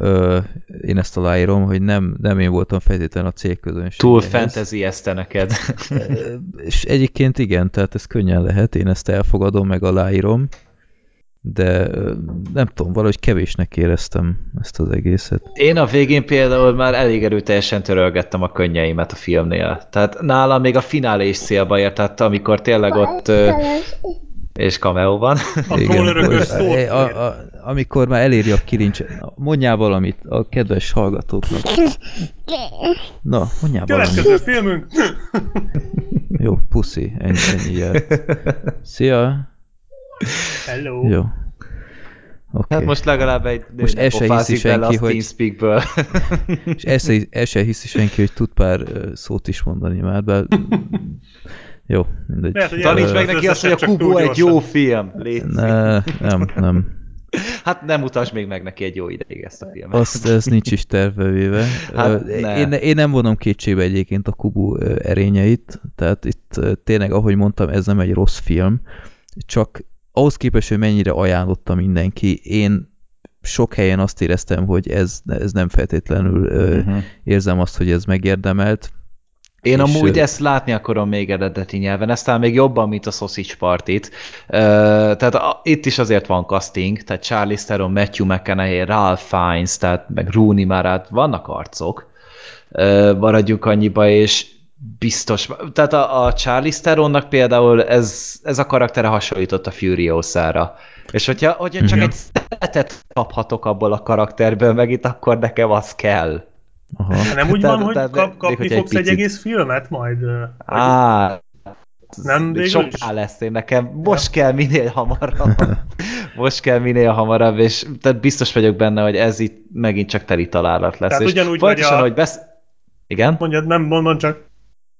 Ö, én ezt aláírom, hogy nem, nem én voltam feltétlenül a célközönség. Túl ehhez. fantasy ezte neked. És egyébként igen, tehát ez könnyen lehet, én ezt elfogadom, meg aláírom, de nem tudom, valahogy kevésnek éreztem ezt az egészet. Én a végén például már elég erőteljesen törölgettem a könnyeimet a filmnél. Tehát nálam még a finálé is célba ért, tehát amikor tényleg ott... És cameo van. A trónörökös a, a, amikor már eléri a kilincs, mondjál valamit a kedves hallgatóknak. Na, mondjál valamit. Következő filmünk! Jó, puszi, ennyi, ennyi jár. Szia! Hello! Jó. Oké. Hát most legalább egy Most el se hiszi senki, hogy- TeamSpeak-ből. És el se, el se hiszi senki, hogy tud pár szót is mondani már, bár... Jó, mindegy. Lehet, hogy Taníts meg neki azt, hogy a Kubo egy jó film. Légy. Ne, nem, nem. Hát nem utasd még meg neki egy jó ideig ezt a filmet. Azt ez nincs is terve véve. Hát ne. én, én nem vonom kétségbe egyébként a Kubu erényeit, tehát itt tényleg, ahogy mondtam, ez nem egy rossz film, csak ahhoz képest, hogy mennyire ajánlotta mindenki, én sok helyen azt éreztem, hogy ez, ez nem feltétlenül Mhm. érzem azt, hogy ez megérdemelt. Én És, amúgy ö, ezt látni akarom még eredeti nyelven, ezt talán még jobban, mint a Sausage Party-t. Tehát a, itt is azért van casting, tehát Charlie Theron, Matthew McConaughey, Ralph Fiennes, tehát meg Rooney Mara, hát vannak arcok. Ö, maradjuk annyiba, és biztos, tehát a, a Charlie Theronnak például ez, ez a karaktere hasonlított a Furiosára. És hogyha, hogyha csak Mhm. egy szeretet kaphatok abból a karakterből, meg itt akkor nekem az kell. Aha. Nem úgy Tehát- van, hogy tehát kap, kapni egy fogsz egy, picit- egész filmet majd? Á, Nem, végül soká lesz én nekem. Most kell minél hamarabb. Most kell minél hamarabb, és tehát biztos vagyok benne, hogy ez itt megint csak teli találat lesz. Tehát és ugyanúgy vagy a- hogy besz... Igen? Mondjad, nem, mond, mond csak.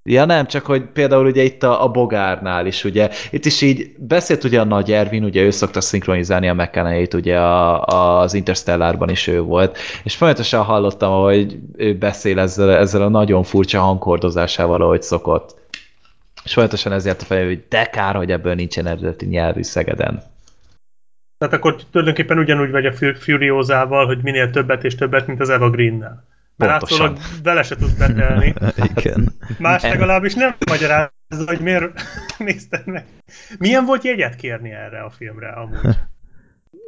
Ja nem, csak hogy például ugye itt a, a Bogárnál is, ugye, itt is így beszélt ugye a Nagy Ervin, ugye ő szokta szinkronizálni a mcconaughey ugye a, az Interstellárban is ő volt, és folyamatosan hallottam, hogy ő beszél ezzel, ezzel a nagyon furcsa hangkordozásával, ahogy szokott. És folyamatosan ezért a fejem, hogy de kár, hogy ebből nincsen eredeti nyelvű Szegeden. Tehát akkor tulajdonképpen ugyanúgy vagy a Fu- Furiózával, hogy minél többet és többet, mint az Eva Green-nel. Mert Pontosan. látszólag vele se tudsz betelni. Igen. Más legalábbis nem magyarázza, hogy miért nézted meg. Milyen volt jegyet kérni erre a filmre amúgy?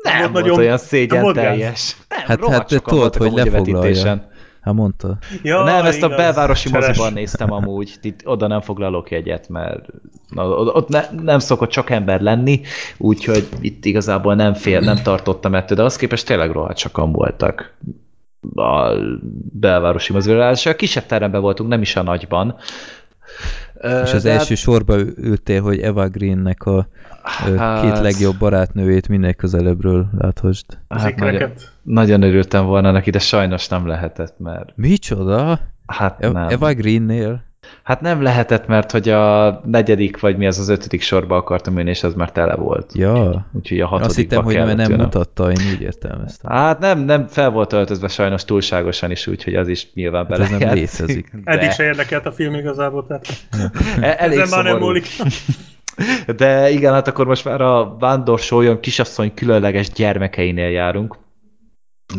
Nem volt volt, nagyon- olyan nem szégyen teljes. Nem, Hát- hát, tudod, hogy a lefoglalja. Hát mondta. Ja, nem, ezt a igaz. belvárosi Cseles. moziban néztem amúgy, itt oda nem foglalok jegyet, mert na, ott ne, nem szokott sok ember lenni, úgyhogy itt igazából nem fél, nem tartottam ettől, de az képest tényleg rohadt sokan voltak a belvárosi moziban, és a kisebb teremben voltunk, nem is a nagyban. És az de hát- első sorba ül- ültél, hogy Eva Greennek a Hát- két legjobb barátnőjét minél közelebbről láthasd. Az Hát nagyon, nagyon örültem volna neki, de sajnos nem lehetett, mert Micsoda? hát E- nem. Eva Greennél? Hát nem lehetett, mert hogy a negyedik, vagy mi az az ötödik sorba akartam ülni, és az már tele volt. Ja. Úgyhogy a hatodikba azt hittem, hogy mert nem ülnöm. mutatta, én úgy értelmeztem. Hát nem, nem fel volt öltözve sajnos túlságosan is, úgyhogy az is nyilván Hát ez nem létezik. Eddig se érdekelt a film igazából, tehát e- elég ezen már nem múlik. De igen, hát akkor most már a vándor sólyom kisasszony különleges gyermekeinél járunk.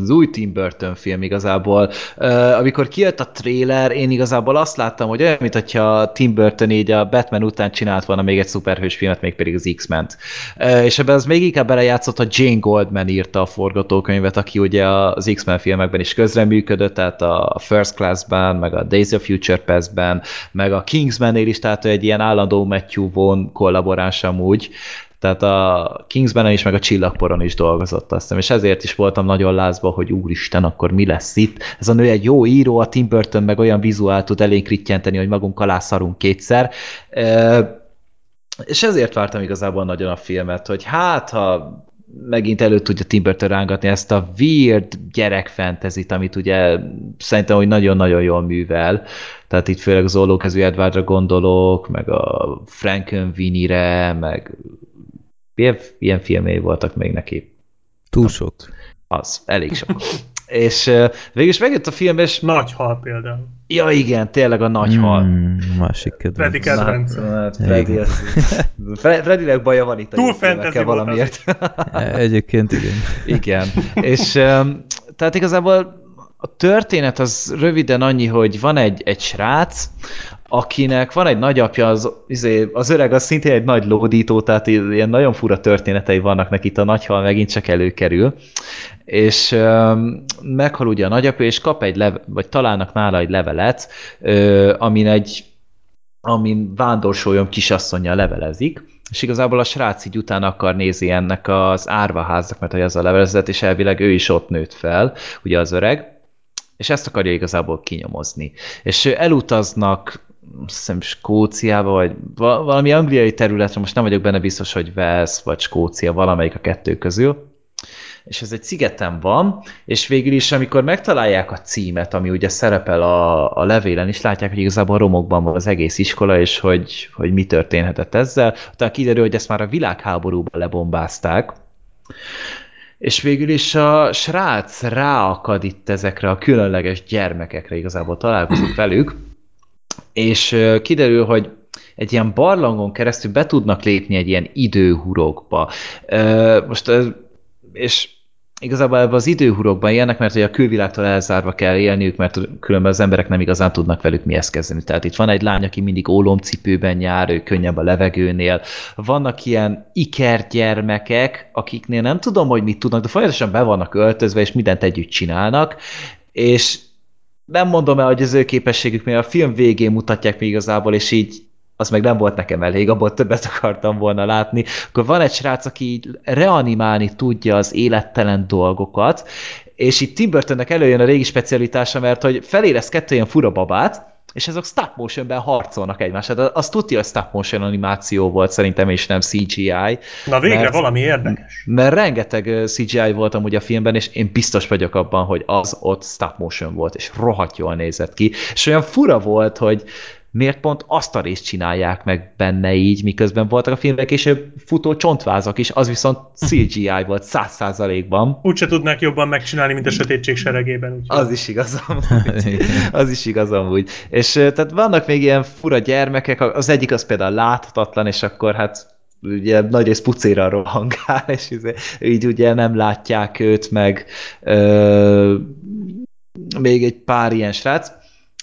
Az új Tim Burton film igazából. Uh, amikor kijött a trailer, én igazából azt láttam, hogy olyan, mint hogyha Tim Burton így a Batman után csinált volna még egy szuperhős filmet, még pedig az X-ment. Uh, és ebben az még inkább belejátszott, hogy Jane Goldman írta a forgatókönyvet, aki ugye az X-Men filmekben is közreműködött, tehát a First Class-ben, meg a Days of Future Past-ben, meg a Kingsman-nél is, tehát egy ilyen állandó Matthew Vaughn kollaboráns amúgy. Tehát a Kingsben is, meg a Csillagporon is dolgozott, azt hiszem, és ezért is voltam nagyon lázba, hogy úristen, akkor mi lesz itt. Ez a nő egy jó író, a Tim Burton meg olyan vizuált tud elénk rittyenteni, hogy magunk alá szarunk kétszer. És ezért vártam igazából nagyon a filmet, hogy hát, ha megint elő tudja Tim Burton rángatni ezt a weird gyerekfentezit, amit ugye szerintem, hogy nagyon-nagyon jól művel. Tehát itt főleg az ollókezű Edwardra gondolok, meg a Frankenweenie-re, meg Ilyen, ilyen filmjei voltak még neki. Túl sok. Az, elég sok. és uh, végül is megjött a film, és... Nagy hal például. Ja, igen, tényleg a nagy Hmm, hal. másik kedvenc. Freddy kedvenc. Hát, Freddy, az, Fre- Freddynek baja van itt Túl fantasy valamiért. Egyébként igen. igen. És um, tehát igazából a történet az röviden annyi, hogy van egy, egy srác, akinek van egy nagyapja, az, izé, az öreg az szintén egy nagy lódító, tehát ilyen nagyon fura történetei vannak neki, itt a nagyhal megint csak előkerül, és um, meghal ugye a nagyapja, és kap egy leve, vagy találnak nála egy levelet, ö, amin egy amin vándorsoljon kisasszonya levelezik, és igazából a srác így utána akar nézni ennek az árvaháznak, mert hogy ez a levelezet, és elvileg ő is ott nőtt fel, ugye az öreg, és ezt akarja igazából kinyomozni. És elutaznak azt hiszem Skóciába, vagy valami angliai területre, most nem vagyok benne biztos, hogy Wales vagy Skócia, valamelyik a kettő közül, és ez egy szigeten van, és végül is, amikor megtalálják a címet, ami ugye szerepel a, a levélen is, látják, hogy igazából romokban van az egész iskola, és hogy, hogy mi történhetett ezzel. Utána kiderül, hogy ezt már a világháborúban lebombázták, és végül is a srác ráakad itt ezekre a különleges gyermekekre, igazából találkozik velük, és kiderül, hogy egy ilyen barlangon keresztül be tudnak lépni egy ilyen időhurokba. Most, és igazából ebben az időhurokban élnek, mert hogy a külvilágtól elzárva kell élniük, mert különben az emberek nem igazán tudnak velük mihez kezdeni. Tehát itt van egy lány, aki mindig ólomcipőben jár, ő könnyebb a levegőnél. Vannak ilyen ikergyermekek, akiknél nem tudom, hogy mit tudnak, de folyamatosan be vannak öltözve, és mindent együtt csinálnak, és nem mondom el, hogy az ő képességük, mert a film végén mutatják még igazából, és így az meg nem volt nekem elég, abból többet akartam volna látni. Akkor van egy srác, aki így reanimálni tudja az élettelen dolgokat, és itt Tim Burtonnek előjön a régi specialitása, mert hogy felérez kettő ilyen fura babát, és ezek stop motionben harcolnak egymással. De az tudja, hogy stop motion animáció volt szerintem, és nem CGI. Na végre mert, valami érdekes. Mert rengeteg CGI volt amúgy a filmben, és én biztos vagyok abban, hogy az ott stop motion volt, és rohadt jól nézett ki. És olyan fura volt, hogy miért pont azt a részt csinálják meg benne így, miközben voltak a filmek, és futó csontvázak is, az viszont CGI volt száz százalékban. Úgyse tudnák jobban megcsinálni, mint a sötétség seregében. Úgy az is igazam, az is igazam úgy. És tehát vannak még ilyen fura gyermekek, az egyik az például láthatatlan, és akkor hát ugye nagy rész pucéra rohangál, és izé, így ugye nem látják őt, meg ö, még egy pár ilyen srác.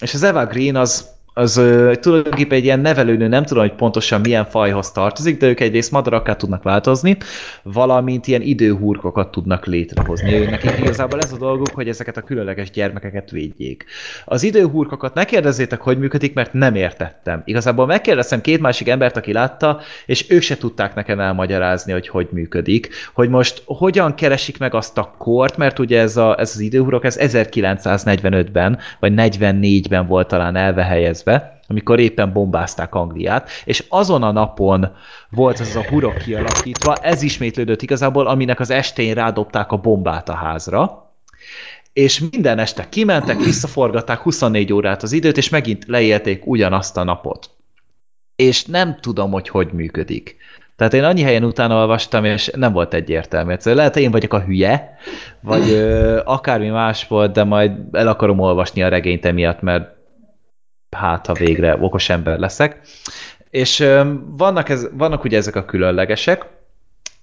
És az Eva Green az az tulajdonképpen egy ilyen nevelőnő, nem tudom, hogy pontosan milyen fajhoz tartozik, de ők egyrészt madarakká tudnak változni, valamint ilyen időhurkokat tudnak létrehozni. Ő, nekik igazából ez a dolguk, hogy ezeket a különleges gyermekeket védjék. Az időhurkokat ne kérdezzétek, hogy működik, mert nem értettem. Igazából megkérdeztem két másik embert, aki látta, és ők se tudták nekem elmagyarázni, hogy hogy működik. Hogy most hogyan keresik meg azt a kort, mert ugye ez, a, ez az időhurok, ez 1945-ben, vagy 44-ben volt talán elvehelyezve, amikor éppen bombázták Angliát, és azon a napon volt ez a hurok kialakítva, ez ismétlődött igazából, aminek az estén rádobták a bombát a házra, és minden este kimentek, visszaforgatták 24 órát az időt, és megint leélték ugyanazt a napot. És nem tudom, hogy hogy működik. Tehát én annyi helyen utána olvastam, és nem volt egyértelmű. Lehet, hogy én vagyok a hülye, vagy ö, akármi más volt, de majd el akarom olvasni a regényt emiatt, mert hát ha végre okos ember leszek. És vannak, ez, vannak ugye ezek a különlegesek,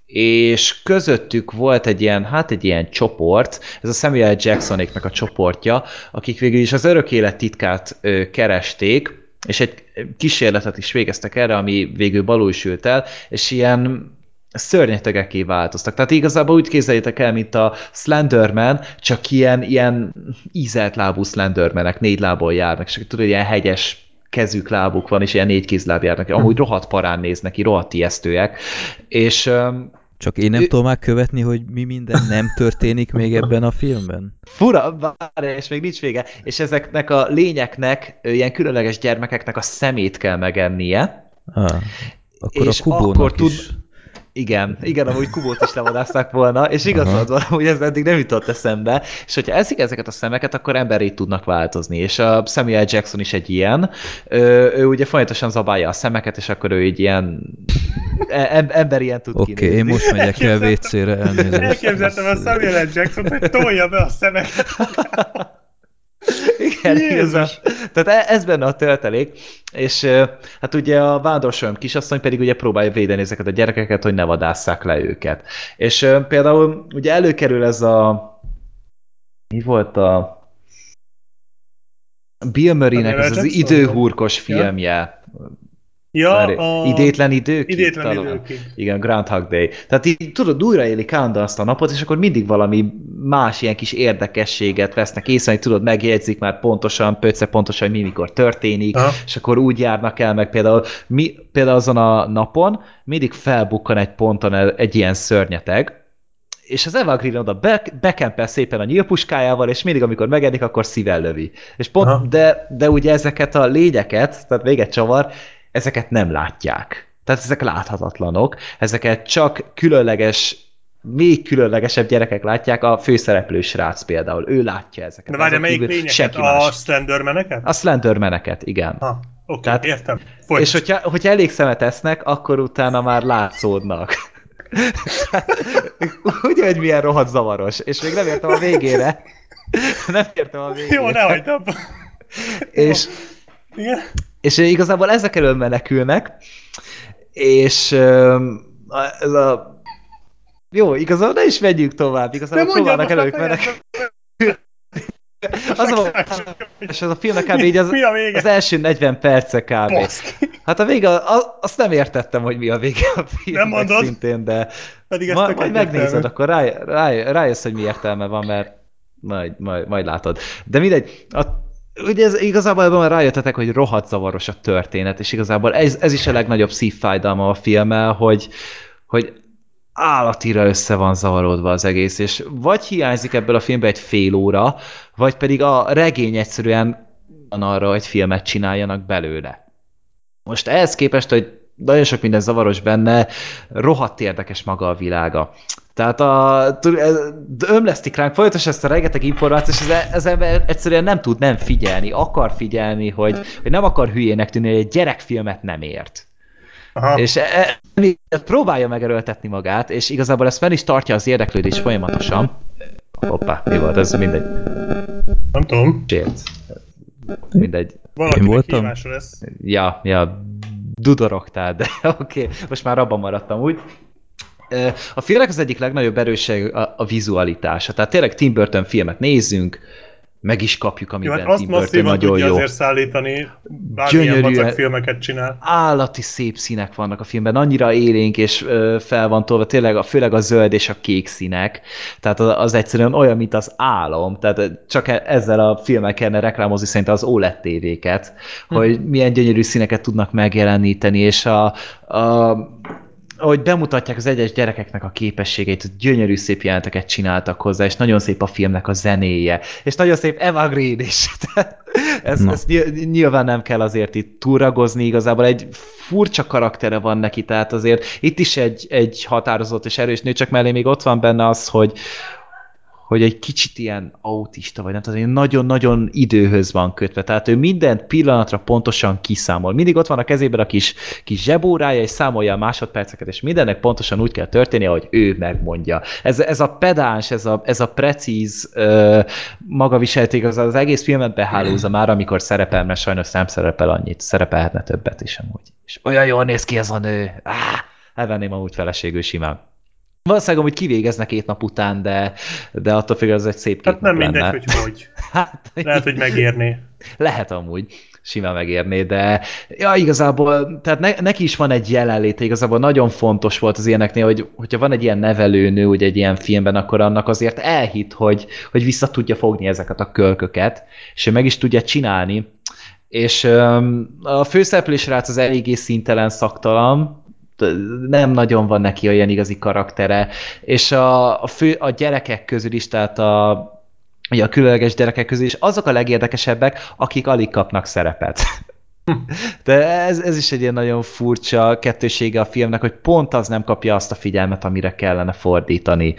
és közöttük volt egy ilyen, hát egy ilyen csoport, ez a Samuel Jacksonéknak a csoportja, akik végül is az örök élet titkát keresték, és egy kísérletet is végeztek erre, ami végül balulsült el, és ilyen szörnyetegeké változtak. Tehát igazából úgy képzeljétek el, mint a Slenderman, csak ilyen, ilyen ízelt lábú Slendermanek, négy lából járnak, és tudod, ilyen hegyes kezük, lábuk van, és ilyen négy kézláb járnak. Amúgy rohadt parán néznek ki, rohadt ijesztőek. És Csak én nem Ő- tudom már követni, hogy mi minden nem történik még ebben a filmben. Fura, várj, és még nincs vége. És ezeknek a lényeknek, ilyen különleges gyermekeknek a szemét kell megennie. Ah, akkor És a Kubónak akkor tud- is. Igen, igen, amúgy Kubót is levadászták volna, és igazad van, hogy ez eddig nem jutott eszembe, és hogyha eszik ezeket a szemeket, akkor emberét tudnak változni, és a Samuel Jackson is egy ilyen, ő, ő ugye folyamatosan zabálja a szemeket, és akkor ő így ilyen e- em- ember ilyen tud Oké, okay, én most megyek el WC-re, elnézést. Elképzeltem a Samuel. Jackson, hogy tolja be a szemeket. Igen, Jézus! igazán. Tehát e- ez benne a töltelék, és hát ugye a vándorsolom kisasszony pedig ugye próbálja védeni ezeket a gyerekeket, hogy ne vadásszák le őket. És például ugye előkerül ez a mi volt a Bill Murray-nek az Jackson? időhúrkos filmje. Ja, Várj, a... Idétlen időkig? Idétlen talán. időkig. Igen, Groundhog Day. Tehát így tudod, újraélik állandóan azt a napot, és akkor mindig valami más ilyen kis érdekességet vesznek észre, hogy tudod, megjegyzik már pontosan, pöcce pontosan, hogy mi mikor történik, Aha. és akkor úgy járnak el, meg például, mi, például azon a napon mindig felbukkan egy ponton egy ilyen szörnyeteg, és az Eva Green oda be, bekempel szépen a nyílpuskájával, és mindig, amikor megedik, akkor szível lövi. És pont, Aha. de, de ugye ezeket a lényeket, tehát véget csavar, ezeket nem látják. Tehát ezek láthatatlanok, ezeket csak különleges, még különlegesebb gyerekek látják, a főszereplő srác például, ő látja ezeket. De várja, melyik lényeket? A más. Slendermaneket? A Slendermaneket, igen. Ha, oké, Tehát- értem. És Folytasd. hogyha, hogyha elég szemet esznek, akkor utána már látszódnak. Ugye, hogy milyen rohadt zavaros. És még nem értem a végére. Nem értem a végére. Jó, ne hagyd abba. És, Igen? És igazából ezek elől menekülnek, és ez a... Jó, igazából ne is menjünk tovább, De igazából mondjad próbálnak elők a menekülni. Az a, és az a filmnek kb. így az, az első 40 perce kb. Baszki. Hát a vége, a- azt nem értettem, hogy mi a vége a filmnek Nem mondod? szintén, de Pedig ma, majd megnézed, akkor ráj, ráj, rájössz, hogy mi értelme van, mert majd, majd, majd látod. De mindegy, a, ugye ez, igazából ebben már rájöttetek, hogy rohadt zavaros a történet, és igazából ez, ez is a legnagyobb szívfájdalma a filmmel, hogy, hogy állatira össze van zavarodva az egész, és vagy hiányzik ebből a filmből egy fél óra, vagy pedig a regény egyszerűen van arra, hogy filmet csináljanak belőle. Most ehhez képest, hogy nagyon sok minden zavaros benne, rohadt érdekes maga a világa. Tehát a, ömlesztik ránk folyamatosan ezt a rengeteg információt, és ez, ez ember egyszerűen nem tud nem figyelni, akar figyelni, hogy, hogy nem akar hülyének tűnni, hogy egy gyerekfilmet nem ért. Aha. És e, e, próbálja megerőltetni magát, és igazából ez fel is tartja az érdeklődést folyamatosan. Hoppá, mi volt ez? Mindegy. Nem tudom. Sért. Mindegy. Valakinek voltam? hívása lesz. Ja, ja, dudorogtál, de oké, okay, most már abban maradtam úgy. A filmnek az egyik legnagyobb erősség a, a vizualitása. Tehát tényleg Tim Burton filmet nézzünk, meg is kapjuk, Jó, amiben hát azt Tim Burton nagyon jó. azért szállítani, bármilyen vacak filmeket csinál. állati szép színek vannak a filmben, annyira élénk és ö, fel van tolva, tényleg a, főleg a zöld és a kék színek, tehát az, az egyszerűen olyan, mint az álom, tehát csak e- ezzel a filmmel kellene reklámozni szerintem az OLED tévéket, hogy milyen gyönyörű színeket tudnak megjeleníteni, és a, a ahogy bemutatják az egyes gyerekeknek a képességeit, gyönyörű szép jelenteket csináltak hozzá, és nagyon szép a filmnek a zenéje, és nagyon szép Eva Green is. Tehát ez, Na. ez ny- nyilván nem kell azért itt túragozni, igazából egy furcsa karaktere van neki, tehát azért itt is egy, egy határozott és erős nő, csak mellé még ott van benne az, hogy, hogy egy kicsit ilyen autista, vagy nem tudom, nagyon-nagyon időhöz van kötve. Tehát ő minden pillanatra pontosan kiszámol. Mindig ott van a kezében a kis, kis zsebórája, és számolja a másodperceket, és mindennek pontosan úgy kell történnie, ahogy ő megmondja. Ez, ez a pedáns, ez a, ez a precíz uh, magaviselték, az, az egész filmet behálózza már, amikor szerepel, mert sajnos nem szerepel annyit, szerepelhetne többet is amúgy. És olyan jól néz ki ez a nő. Ah, elvenném amúgy feleségül simán. Valószínűleg amúgy kivégeznek két nap után, de, de attól függ, az egy szép két Hát nem mindegy, lenne. hogy hogy. Hát, Lehet, hogy megérné. Lehet amúgy, simán megérné, de ja, igazából, tehát ne, neki is van egy jelenléte, igazából nagyon fontos volt az ilyeneknél, hogy hogyha van egy ilyen nevelőnő, ugye egy ilyen filmben, akkor annak azért elhit, hogy, hogy vissza tudja fogni ezeket a kölköket, és ő meg is tudja csinálni, és öm, a főszereplő srác az eléggé szintelen, szaktalan, nem nagyon van neki olyan igazi karaktere, és a, a, fő, a gyerekek közül is, tehát a, a különleges gyerekek közül is azok a legérdekesebbek, akik alig kapnak szerepet. De ez, ez is egy ilyen nagyon furcsa kettősége a filmnek, hogy pont az nem kapja azt a figyelmet, amire kellene fordítani.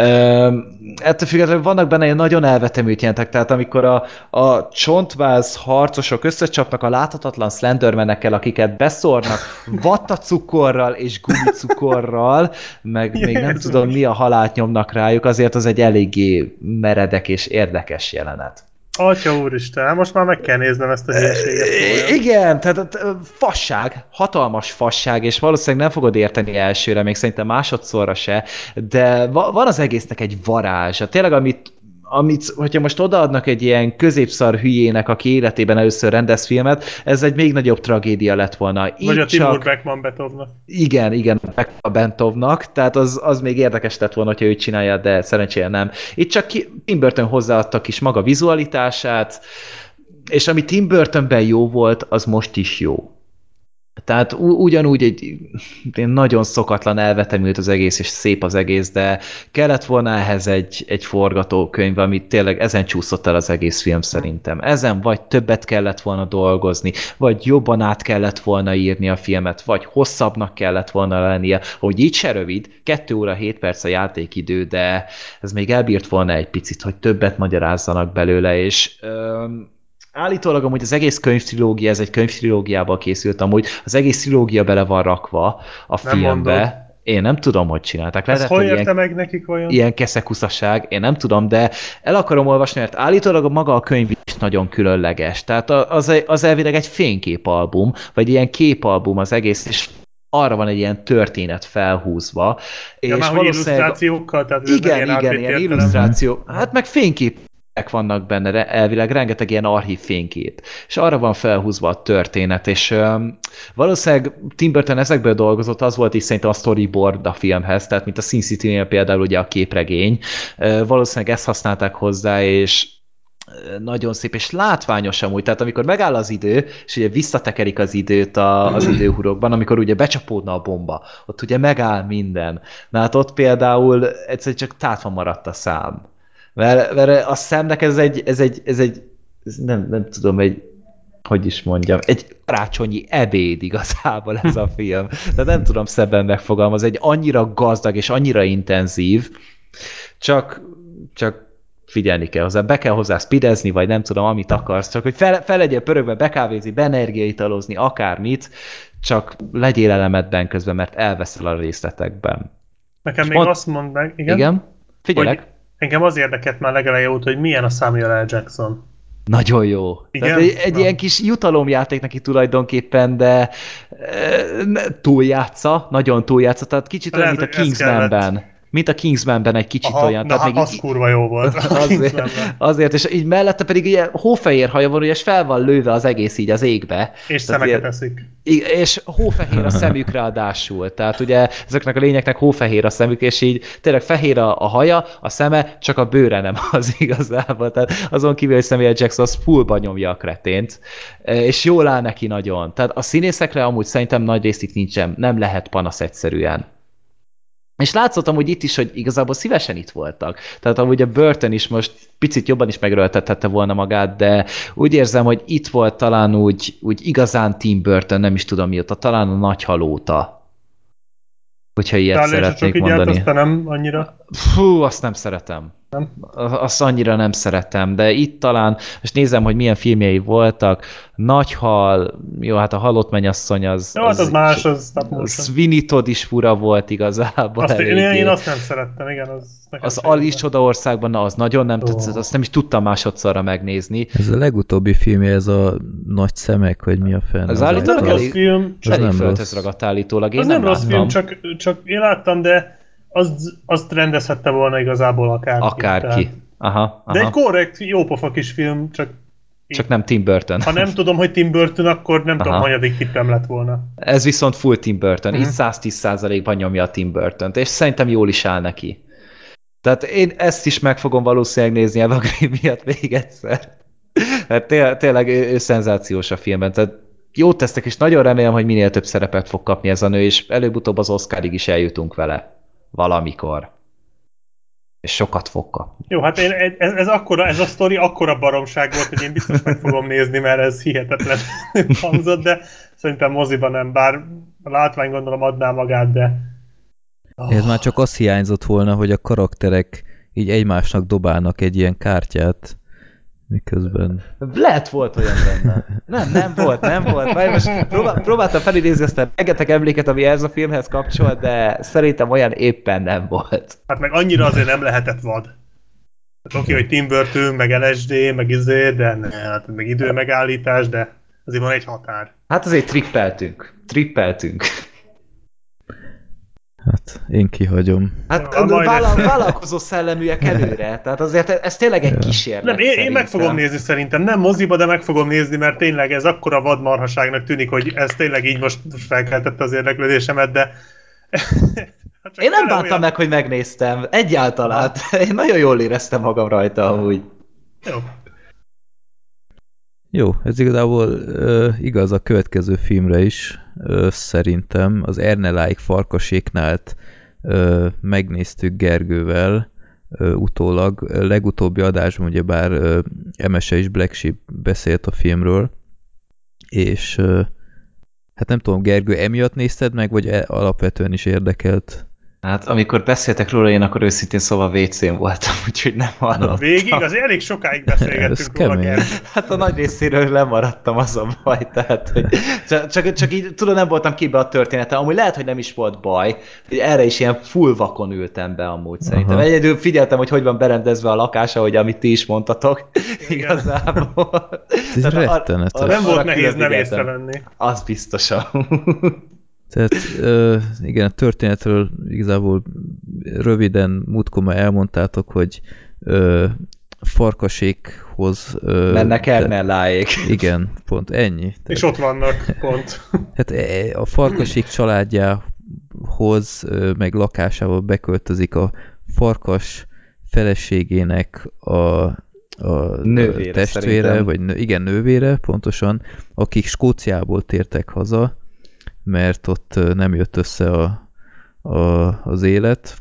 Üm, ettől függetlenül vannak benne ilyen nagyon elvetemült jelentek, tehát amikor a, a csontváz harcosok összecsapnak a láthatatlan Slendermenekkel, akiket beszórnak vattacukorral és gumicukorral, meg még nem Jézus. tudom mi a halált nyomnak rájuk, azért az egy eléggé meredek és érdekes jelenet. Atya úristen, hát most már meg kell néznem ezt a hülyeséget. Igen, tehát fasság, hatalmas fasság, és valószínűleg nem fogod érteni elsőre, még szerintem másodszorra se, de va- van az egésznek egy varázsa. Tényleg, amit amit, hogyha most odaadnak egy ilyen középszar hülyének, aki életében először rendez filmet, ez egy még nagyobb tragédia lett volna. Így Vagy a Timur csak, Beckman Beethovnak. igen, igen, a Bentovnak, tehát az, az még érdekes lett volna, hogyha ő csinálja, de szerencsére nem. Itt csak Tim Burton hozzáadta kis maga vizualitását, és ami Tim Burtonben jó volt, az most is jó. Tehát ugyanúgy egy nagyon szokatlan elvetemült az egész, és szép az egész, de kellett volna ehhez egy, egy forgatókönyv, amit tényleg ezen csúszott el az egész film szerintem. Ezen vagy többet kellett volna dolgozni, vagy jobban át kellett volna írni a filmet, vagy hosszabbnak kellett volna lennie, hogy így se rövid, 2 óra 7 perc a játékidő, de ez még elbírt volna egy picit, hogy többet magyarázzanak belőle, és öm, Állítólag amúgy az egész könyvtrilógia, ez egy könyvtrilógiából készült, amúgy az egész trilógia bele van rakva a Nem filmbe. mondod. Én nem tudom, hogy csinálták. Ez Lehet, hol hogy érte ilyen, meg nekik vajon? ilyen keszekuszaság, én nem tudom, de el akarom olvasni, mert állítólag a maga a könyv is nagyon különleges. Tehát az, az elvileg egy fényképalbum, vagy ilyen képalbum az egész, és arra van egy ilyen történet felhúzva. Ja, és már valószínűleg illusztrációkkal, tehát igen, igen, ilyen illusztráció. Hát meg fényképek vannak benne, elvileg rengeteg ilyen archív fénykép. És arra van felhúzva a történet, és um, valószínűleg Tim Burton ezekből dolgozott, az volt is szerintem a storyboard a filmhez, tehát mint a Sin City-nél például ugye a képregény. Uh, valószínűleg ezt használták hozzá, és ö, nagyon szép, és látványos amúgy, tehát amikor megáll az idő, és ugye visszatekerik az időt a, az időhurokban, amikor ugye becsapódna a bomba, ott ugye megáll minden. Na hát ott például egyszerűen csak tátva maradt a szám. Mert, mert a szemnek ez egy, ez egy, ez egy ez nem, nem tudom, egy hogy is mondjam, egy karácsonyi ebéd igazából ez a film. De nem tudom szebben megfogalmazni, egy annyira gazdag és annyira intenzív, csak, csak figyelni kell hozzá, be kell hozzá spidezni, vagy nem tudom, amit akarsz, csak hogy fel, fel legyél pörögve, bekávézni, benergiaitalozni, akármit, csak legyél elemedben közben, mert elveszel a részletekben. Nekem még Pont- azt mondd meg, igen, Igen? Figyelek. hogy engem az érdekelt már legeleje óta, hogy milyen a Samuel L. Jackson. Nagyon jó. Igen? Tehát egy, egy Na. ilyen kis jutalomjáték neki tulajdonképpen, de e, túljátsza, nagyon túljátsza, tehát kicsit olyan, mint a Kingsmanben. Mint a Kingsmanben egy kicsit Aha, olyan. na, hát még az kurva jó volt. azért, azért, és így mellette pedig ilyen hófehér haja van, és fel van lőve az egész így az égbe. És Tehát szemeket ilyen- eszik. És hófehér a szemük ráadásul. Tehát ugye ezeknek a lényeknek hófehér a szemük, és így tényleg fehér a, a haja, a szeme, csak a bőre nem az igazából. Tehát azon kívül, hogy Samuel Jackson az fullba nyomja a kretént, E, és jól áll neki nagyon. Tehát a színészekre amúgy szerintem nagy részt itt nincsen, nem lehet panasz egyszerűen. És látszott amúgy itt is, hogy igazából szívesen itt voltak. Tehát amúgy a Burton is most picit jobban is megröltethette volna magát, de úgy érzem, hogy itt volt talán úgy, úgy igazán Tim Burton, nem is tudom mióta, talán a nagy halóta. Hogyha ilyet Talán csak szeretnék így mondani. aztán nem annyira. Fú, azt nem szeretem. Nem? Azt annyira nem szeretem, de itt talán, most nézem, hogy milyen filmjei voltak, Nagyhal, jó, hát a halott mennyasszony az... Jó, hát az más, az stop az Todd is fura volt igazából. Azt, én, én azt nem szerettem, igen. Az, Az Alice. Csodaországban, na, az nagyon nem Ó. tetszett, azt nem is tudtam másodszorra megnézni. Ez a legutóbbi filmje, ez a nagy szemek, vagy mi a fenn? Az Az állítólag elég- film, Az Elég nem földhöz rossz. ragadt állítólag, én az nem, nem rossz láttam. film, csak, csak én láttam, de az, azt rendezhette volna igazából akárki. Akárki. Tehát. Aha, aha. De egy korrekt, jópofa kis film, csak Csak nem Tim Burton. ha nem tudom, hogy Tim Burton, akkor nem tudom, Aha. hanyadik tippem lett volna. Ez viszont full Tim Burton. Mhm. Itt 110%-ban nyomja a Tim burton és szerintem jól is áll neki. Tehát én ezt is meg fogom valószínűleg nézni Eva Green miatt még egyszer. Mert té tényleg ő, ő szenzációs a filmben. Tehát jót tesztek, és nagyon remélem, hogy minél több szerepet fog kapni ez a nő, és előbb-utóbb az Oscarig is eljutunk vele. Valamikor. És sokat fog kapni. Jó, hát én, ez, ez, akkora, ez a sztori akkora baromság volt, hogy én biztos meg fogom nézni, mert ez hihetetlen hangzott, de szerintem moziban nem, bár a látvány gondolom adná magát, de... Oh, Ez már csak az hiányzott volna, hogy a karakterek így egymásnak dobálnak egy ilyen kártyát, miközben... Lehet volt olyan benne. Nem, nem volt, nem volt. Várj, most próbál, próbáltam felidézni aztán rengeteg emléket, ami ez a filmhez kapcsol, de szerintem olyan éppen nem volt. Hát meg annyira azért nem lehetett vad. Hát oké, hogy Tim Burton, meg LSD, meg izé, de ne, hát meg idő megállítás, de azért van egy határ. Hát azért trippeltünk. Trippeltünk. Hát én kihagyom. Hát Ja, vállal, vállalkozó szelleműek előre. Tehát azért ez tényleg egy kísérlet. Nem, én, én meg fogom nézni szerintem, nem moziba, de meg fogom nézni, mert tényleg ez akkora vadmarhaságnak tűnik, hogy ez tényleg így most felkeltette az érdeklődésemet, de... Hát csak Én nem bántam olyan- meg, hogy megnéztem. Egyáltalán. Én nagyon jól éreztem magam rajta amúgy. Jó. Jó, ez igazából ö, igaz a következő filmre is, ö, szerintem. Az Erneláik farkaséknált ö, megnéztük Gergővel ö, utólag. Legutóbbi adásban ugyebár ö, Emese és Black Sheep beszélt a filmről, és ö, hát nem tudom, Gergő, emiatt nézted meg, vagy e, alapvetően is érdekelt? Hát amikor beszéltek róla, én akkor őszintén szóval WC-n voltam, úgyhogy nem hallottam. Végig, azért elég sokáig beszélgettünk róla, kemény. Hát a nagy részéről lemaradtam az a baj, tehát hogy csak, csak, csak így tudom, nem voltam képbe a története. Amúgy lehet, hogy nem is volt baj, hogy erre is ilyen full vakon ültem be amúgy szerintem. Aha. Egyedül figyeltem, hogy hogy van berendezve a lakás, ahogy amit ti is mondtatok, igazából. Ez Tehát ar- rettenetes. arra- Nem volt nehéz nem észrevenni. Az biztosan. Tehát ö, igen, a történetről igazából röviden múltkor már elmondtátok, hogy ö, farkasékhoz... Ö, Mennek Ernelláék. Igen, pont ennyi. És Tehát, ott vannak, pont. hát e- a farkasék családjához, ö, meg lakásával beköltözik a farkas feleségének a, a Nővére, testvére, szerintem. vagy nő, igen, nővére pontosan, akik Skóciából tértek haza, mert ott nem jött össze a, a, az élet,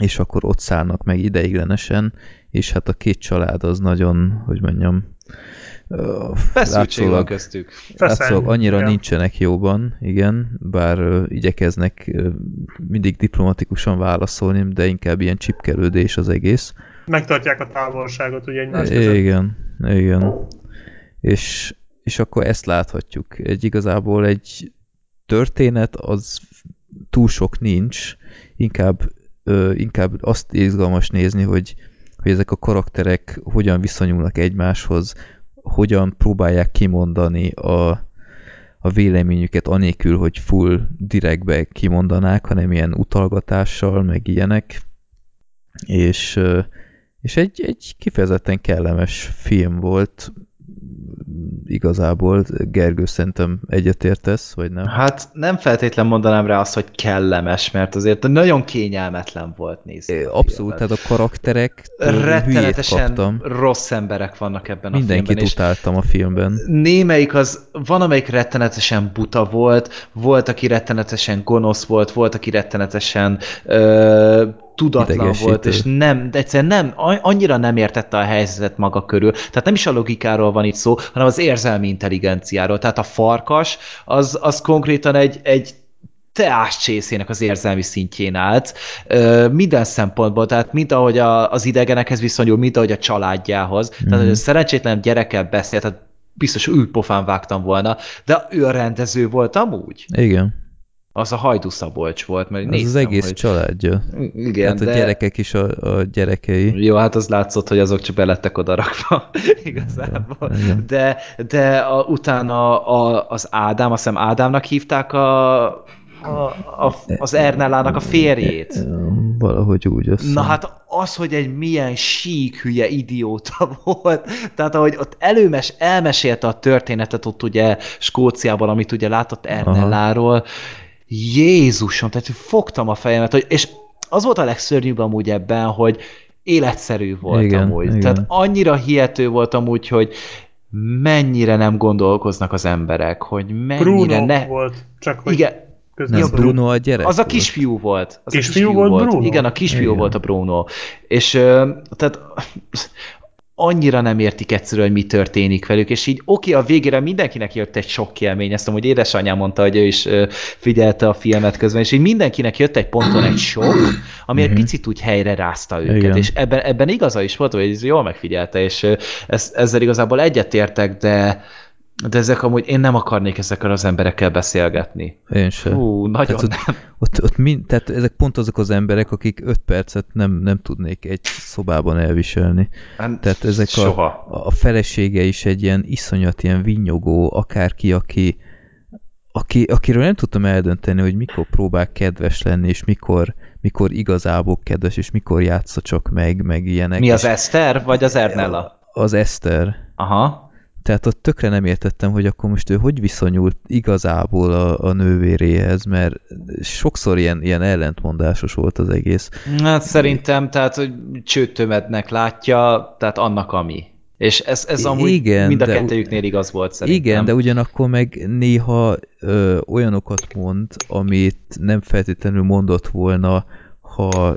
és akkor ott szállnak meg ideiglenesen, és hát a két család az nagyon, hogy mondjam, Feszültség van köztük. látszólag annyira igen. nincsenek jóban, igen, bár ö, igyekeznek mindig diplomatikusan válaszolni, de inkább ilyen csipkelődés az egész. Megtartják a távolságot ugye egymás között. Igen, igen. És, és akkor ezt láthatjuk. Egy igazából egy történet, az túl sok nincs, inkább, ö, inkább azt izgalmas nézni, hogy, hogy ezek a karakterek hogyan viszonyulnak egymáshoz, hogyan próbálják kimondani a, a véleményüket anélkül, hogy full direktbe kimondanák, hanem ilyen utalgatással, meg ilyenek. És, és egy, egy kifejezetten kellemes film volt, igazából. Gergő szerintem egyetértesz, vagy nem? Hát nem feltétlen mondanám rá azt, hogy kellemes, mert azért nagyon kényelmetlen volt nézni. É, a Abszolút, tehát a karakterek rettenetesen rossz emberek vannak ebben a Mindenkit filmben, és utáltam a filmben. némelyik az, van amelyik rettenetesen buta volt, volt, aki rettenetesen gonosz volt, volt, aki rettenetesen ö, tudatlan volt, és nem, egyszerűen nem, annyira nem értette a helyzetet maga körül. Tehát nem is a logikáról van itt szó, hanem az érzelmi intelligenciáról. Tehát a farkas, az, az konkrétan egy, egy teáscsészének az érzelmi szintjén állt, ö, minden szempontból, tehát mint ahogy a, az idegenekhez viszonyul, mint ahogy a családjához. Tehát, hogy a szerencsétlen gyerekkel beszélt, tehát biztos ülpofán vágtam volna, de ő a rendező volt amúgy. Igen, Az a Hajdú Szabolcs volt, mert az az néztem, egész hogy... családja. Igen, hát a de... gyerekek is a, a gyerekei. Jó, hát az látszott, hogy azok csak belettek odarakva igazából. Igen. De, de a, utána a, az Ádám, azt hiszem Ádámnak hívták a, a, a, az Ernellának a férjét. Valahogy úgy azt Na hát az, hogy egy milyen sík hülye idióta volt, tehát ahogy ott előmes, elmesélte a történetet ott ugye Skóciában, amit ugye látott Ernelláról, Jézusom, tehát fogtam a fejemet, hogy, és az volt a legszörnyűbb amúgy ebben, hogy életszerű volt Igen, amúgy. igen. Tehát annyira hihető volt amúgy, hogy mennyire nem gondolkoznak az emberek, hogy mennyire Bruno ne... volt, csak hogy Igen, közben Nem, szorul. Bruno a gyerek az a volt. kisfiú volt. Az Kisfiú a volt Bruno? Igen, a kisfiú Igen. volt a Bruno. És tehát annyira nem értik egyszerűen, hogy mi történik velük, és így oké, a végére mindenkinek jött egy sok élmény, ezt hogy édesanyám mondta, hogy ő is figyelte a filmet közben, és így mindenkinek jött egy ponton egy sok, ami egy picit úgy helyre rázta őket, Igen. és ebben, ebben igaza is volt, hogy ez jól megfigyelte, és ez, ezzel igazából egyetértek, de de ezek amúgy én nem akarnék ezekkel az emberekkel beszélgetni. Én sem. Hú, nagyon Tehát nem. ott, ott, ott mind, tehát ezek pont azok az emberek, akik öt percet nem, nem tudnék egy szobában elviselni. Hát, Tehát ezek a, Soha. a felesége is egy ilyen iszonyat, ilyen vinyogó, akárki, aki, aki, akiről nem tudtam eldönteni, hogy mikor próbál kedves lenni, és mikor, mikor igazából kedves, és mikor játsza csak meg, meg ilyenek. Mi az és Eszter, vagy az Ernella? Az Eszter. Aha. Tehát ott tökre nem értettem, hogy akkor most ő hogy viszonyult igazából a, a nővéréhez, mert sokszor ilyen, ilyen ellentmondásos volt az egész. Hát szerintem, tehát, hogy csőtömednek látja, tehát annak ami. És ez, ez amúgy Igen, mind a de- kettőjüknél igaz volt szerintem. Igen, de ugyanakkor meg néha ö, olyanokat mond, amit nem feltétlenül mondott volna, ha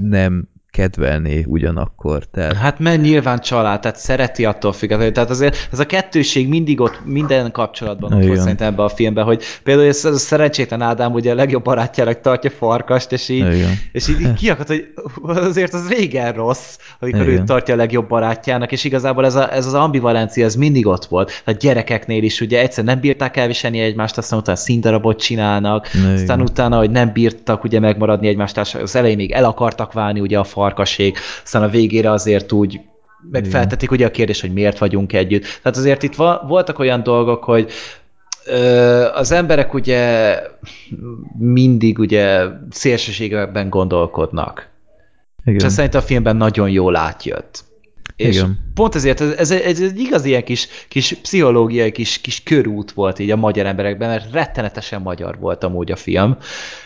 nem kedvelné ugyanakkor. Tehát Hát mert nyilván család, tehát szereti attól függetlenül. Tehát azért ez a kettőség mindig ott, minden kapcsolatban ott volt szerintem ebben a filmben, hogy például ez, a szerencsétlen Ádám ugye a legjobb barátjának tartja farkast, és így, Igen. és így, így kiakadt, hogy azért az régen rossz, amikor Igen. ő tartja a legjobb barátjának, és igazából ez, a, ez az ambivalencia, ez mindig ott volt. A gyerekeknél is ugye egyszer nem bírták elviselni egymást, aztán utána színdarabot csinálnak, Igen. aztán utána, hogy nem bírtak ugye megmaradni egymást az elején még el akartak válni ugye a farkasék, aztán a végére azért úgy meg Igen. feltetik ugye a kérdést, hogy miért vagyunk együtt. Tehát azért itt voltak olyan dolgok, hogy az emberek ugye mindig ugye szélsőségekben gondolkodnak. Igen. És ez szerintem a filmben nagyon jól átjött. És Igen. pont ezért ez, ez, ez egy igaz ilyen kis, kis pszichológiai kis, kis körút volt így a magyar emberekben, mert rettenetesen magyar volt amúgy a film.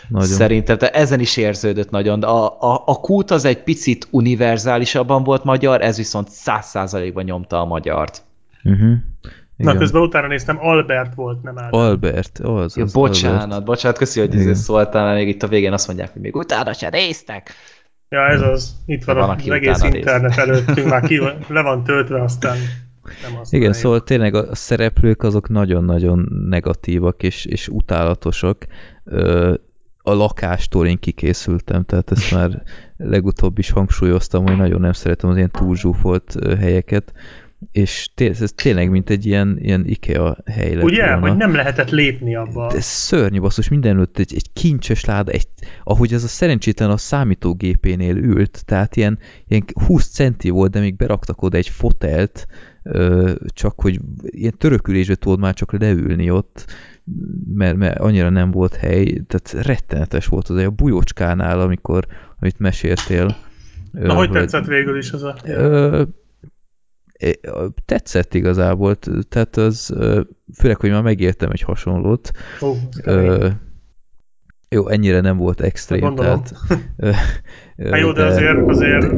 Nagyon. Szerintem de ezen is érződött nagyon. De A, a, a kult az egy picit univerzálisabban volt magyar, ez viszont száz százalékban nyomta a magyart. Uh-huh. Na, Igen. közben utána néztem, Albert volt, nem Ádám. Albert, az, Ja, az bocsánat, Albert. bocsánat, köszi, hogy Igen. szóltál, mert még itt a végén azt mondják, hogy még utána se néztek. Ja, ez az. Itt van, Van, az egész internet előttünk, már ki, le van töltve, aztán nem. Igen, szóval tényleg a szereplők azok nagyon-nagyon negatívak és, és utálatosak. A lakástól én kikészültem, tehát ezt már legutóbb is hangsúlyoztam, hogy nagyon nem szeretem az ilyen túlzsúfolt helyeket, és té- ez tényleg mint egy ilyen, ilyen IKEA hely lett Ugye, volna. hogy nem lehetett lépni abba. De ez szörnyű basszus, mindenütt egy, egy kincses láda, egy, ahogy ez a szerencsétlen a számítógépénél ült, tehát ilyen, ilyen 20 centi volt, de még beraktak oda egy fotelt, ö, csak hogy ilyen törökülésbe tudod már csak leülni ott, mert, mert annyira nem volt hely, tehát rettenetes volt az a bujócskánál, amikor, amit meséltél. Na, Ö, hogy tetszett végül is az a... Ö, tetszett igazából, tehát az, főleg, hogy már megértem egy hasonlót, kemény. Ö, jó, ennyire nem volt extrém, Gondolom. tehát... Hát jó, de azért, azért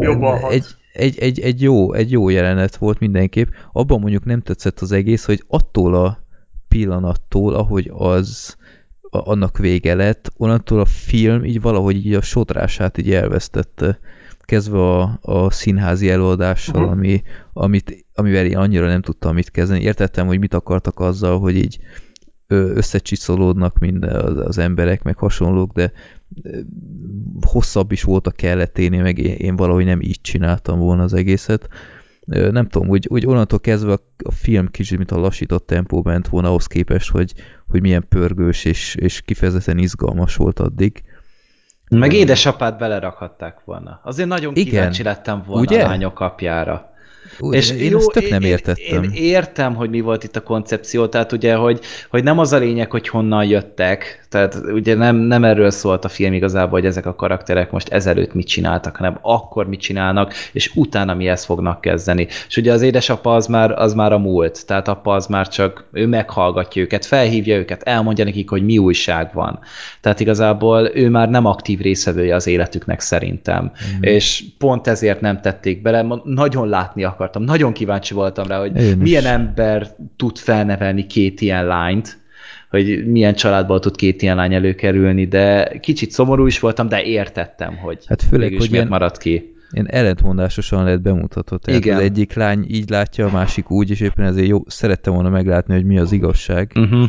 jobban hat. egy, egy, egy, egy, jó, egy jó jelenet volt mindenképp. Abban mondjuk nem tetszett az egész, hogy attól a pillanattól, ahogy az a, annak vége lett, onnantól a film így valahogy így a sodrását így elvesztette. Kezdve a, a színházi előadással, uh-huh. ami, amit, amivel én annyira nem tudtam mit kezdeni. Értettem, hogy mit akartak azzal, hogy így összecsiszolódnak minden az, az emberek, meg hasonlók, de hosszabb is volt a kelleténél, meg én, én valahogy nem így csináltam volna az egészet. Nem tudom, úgy, úgy onnantól kezdve a, a film kicsit, mint a lassított tempó ment volna ahhoz képest, hogy, hogy milyen pörgős és, és kifejezetten izgalmas volt addig. Meg édesapát belerakhatták volna. Azért nagyon Igen. kíváncsi lettem volna Ugye? a lányok apjára. Ú, és én jó, ezt tök nem értettem. Én, én értem, hogy mi volt itt a koncepció, tehát ugye, hogy, hogy nem az a lényeg, hogy honnan jöttek, tehát ugye nem, nem erről szólt a film igazából, hogy ezek a karakterek most ezelőtt mit csináltak, hanem akkor mit csinálnak, és utána mihez fognak kezdeni. És ugye az édesapa az már, az már a múlt, tehát apa az már csak, ő meghallgatja őket, felhívja őket, elmondja nekik, hogy mi újság van. Tehát igazából ő már nem aktív részevője az életüknek szerintem. Mm. És pont ezért nem tették bele, nagyon látni akartam, nagyon kíváncsi voltam rá, hogy Én milyen is. ember tud felnevelni két ilyen lányt, hogy milyen családból tud két ilyen lány előkerülni, de kicsit szomorú is voltam, de értettem, hogy hát főleg, hogy miért ilyen, maradt ki. Én ellentmondásosan lehet bemutatva. Tehát Igen. az egyik lány így látja, a másik úgy, és éppen ezért jó, szerettem volna meglátni, hogy mi az igazság. Uh-huh.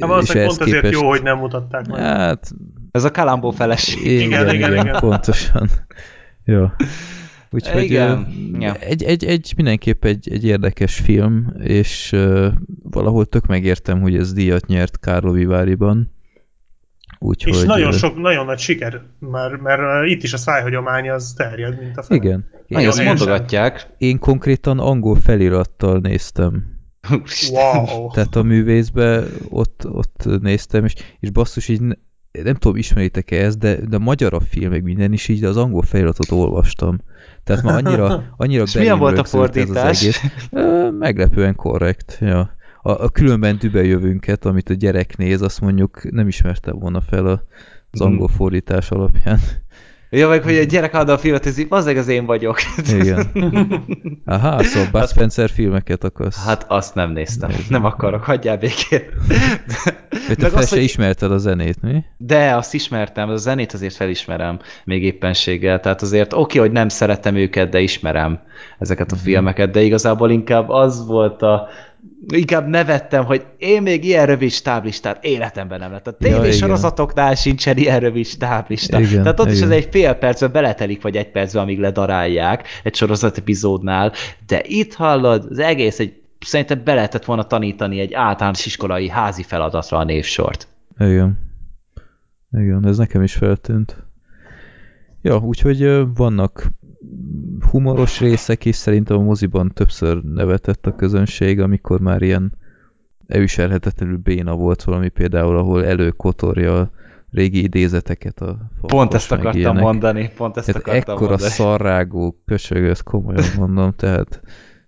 Hát és pont ezért képest... jó, hogy nem mutatták meg. Hát... Ez a Kalambó feleség. Igen, igen, igen, igen, igen. pontosan. jó. Úgyhogy Igen. Ja. Egy, egy, egy, mindenképp egy, egy érdekes film, és uh, valahol tök megértem, hogy ez díjat nyert Kárlo Viváriban. Úgyhogy, és nagyon sok, nagyon nagy siker, mert, mert itt is a szájhagyomány az terjed, mint a fel. Igen. Nagyon azt mondogatják. Én konkrétan angol felirattal néztem. Wow. Tehát a művészbe ott, ott néztem, és, és basszus, így nem tudom, ismeritek-e ezt, de, de magyar a film, meg minden is így, de az angol feliratot olvastam. Tehát ma annyira, annyira milyen volt a fordítás? egész. Meglepően korrekt, ja. A, a különben dübejövünket, amit a gyerek néz, azt mondjuk nem ismertem volna fel az angol fordítás alapján. Ja, meg hogy egy gyerek adta a filmet, ez az az én vagyok. Igen. Aha, szóval Bud Spencer filmeket akarsz. Hát azt nem néztem. Nézd. Nem akarok, hagyjál békét. Te fel se hogy... ismerted a zenét, mi? De, azt ismertem, a zenét azért felismerem még éppenséggel. Tehát azért oké, okay, hogy nem szeretem őket, de ismerem ezeket a mm. filmeket, de igazából inkább az volt a inkább nevettem, hogy én még ilyen rövid stáblistát életemben nem lett. A tévésorozatoknál ja, sincsen ilyen rövid stáblista. Igen, Tehát ott igen. is ez egy fél percben beletelik, vagy egy percben, amíg ledarálják egy sorozat epizódnál, de itt hallod, az egész egy szerintem be lehetett volna tanítani egy általános iskolai házi feladatra a névsort. Igen. Igen, ez nekem is feltűnt. Ja, úgyhogy vannak humoros részek is szerintem a moziban többször nevetett a közönség, amikor már ilyen elviselhetetlenül béna volt valami például, ahol előkotorja a régi idézeteket a Pont ezt akartam ilyenek. mondani, pont ezt tehát akartam ekkora mondani. szarrágó kösög, ezt komolyan mondom, tehát...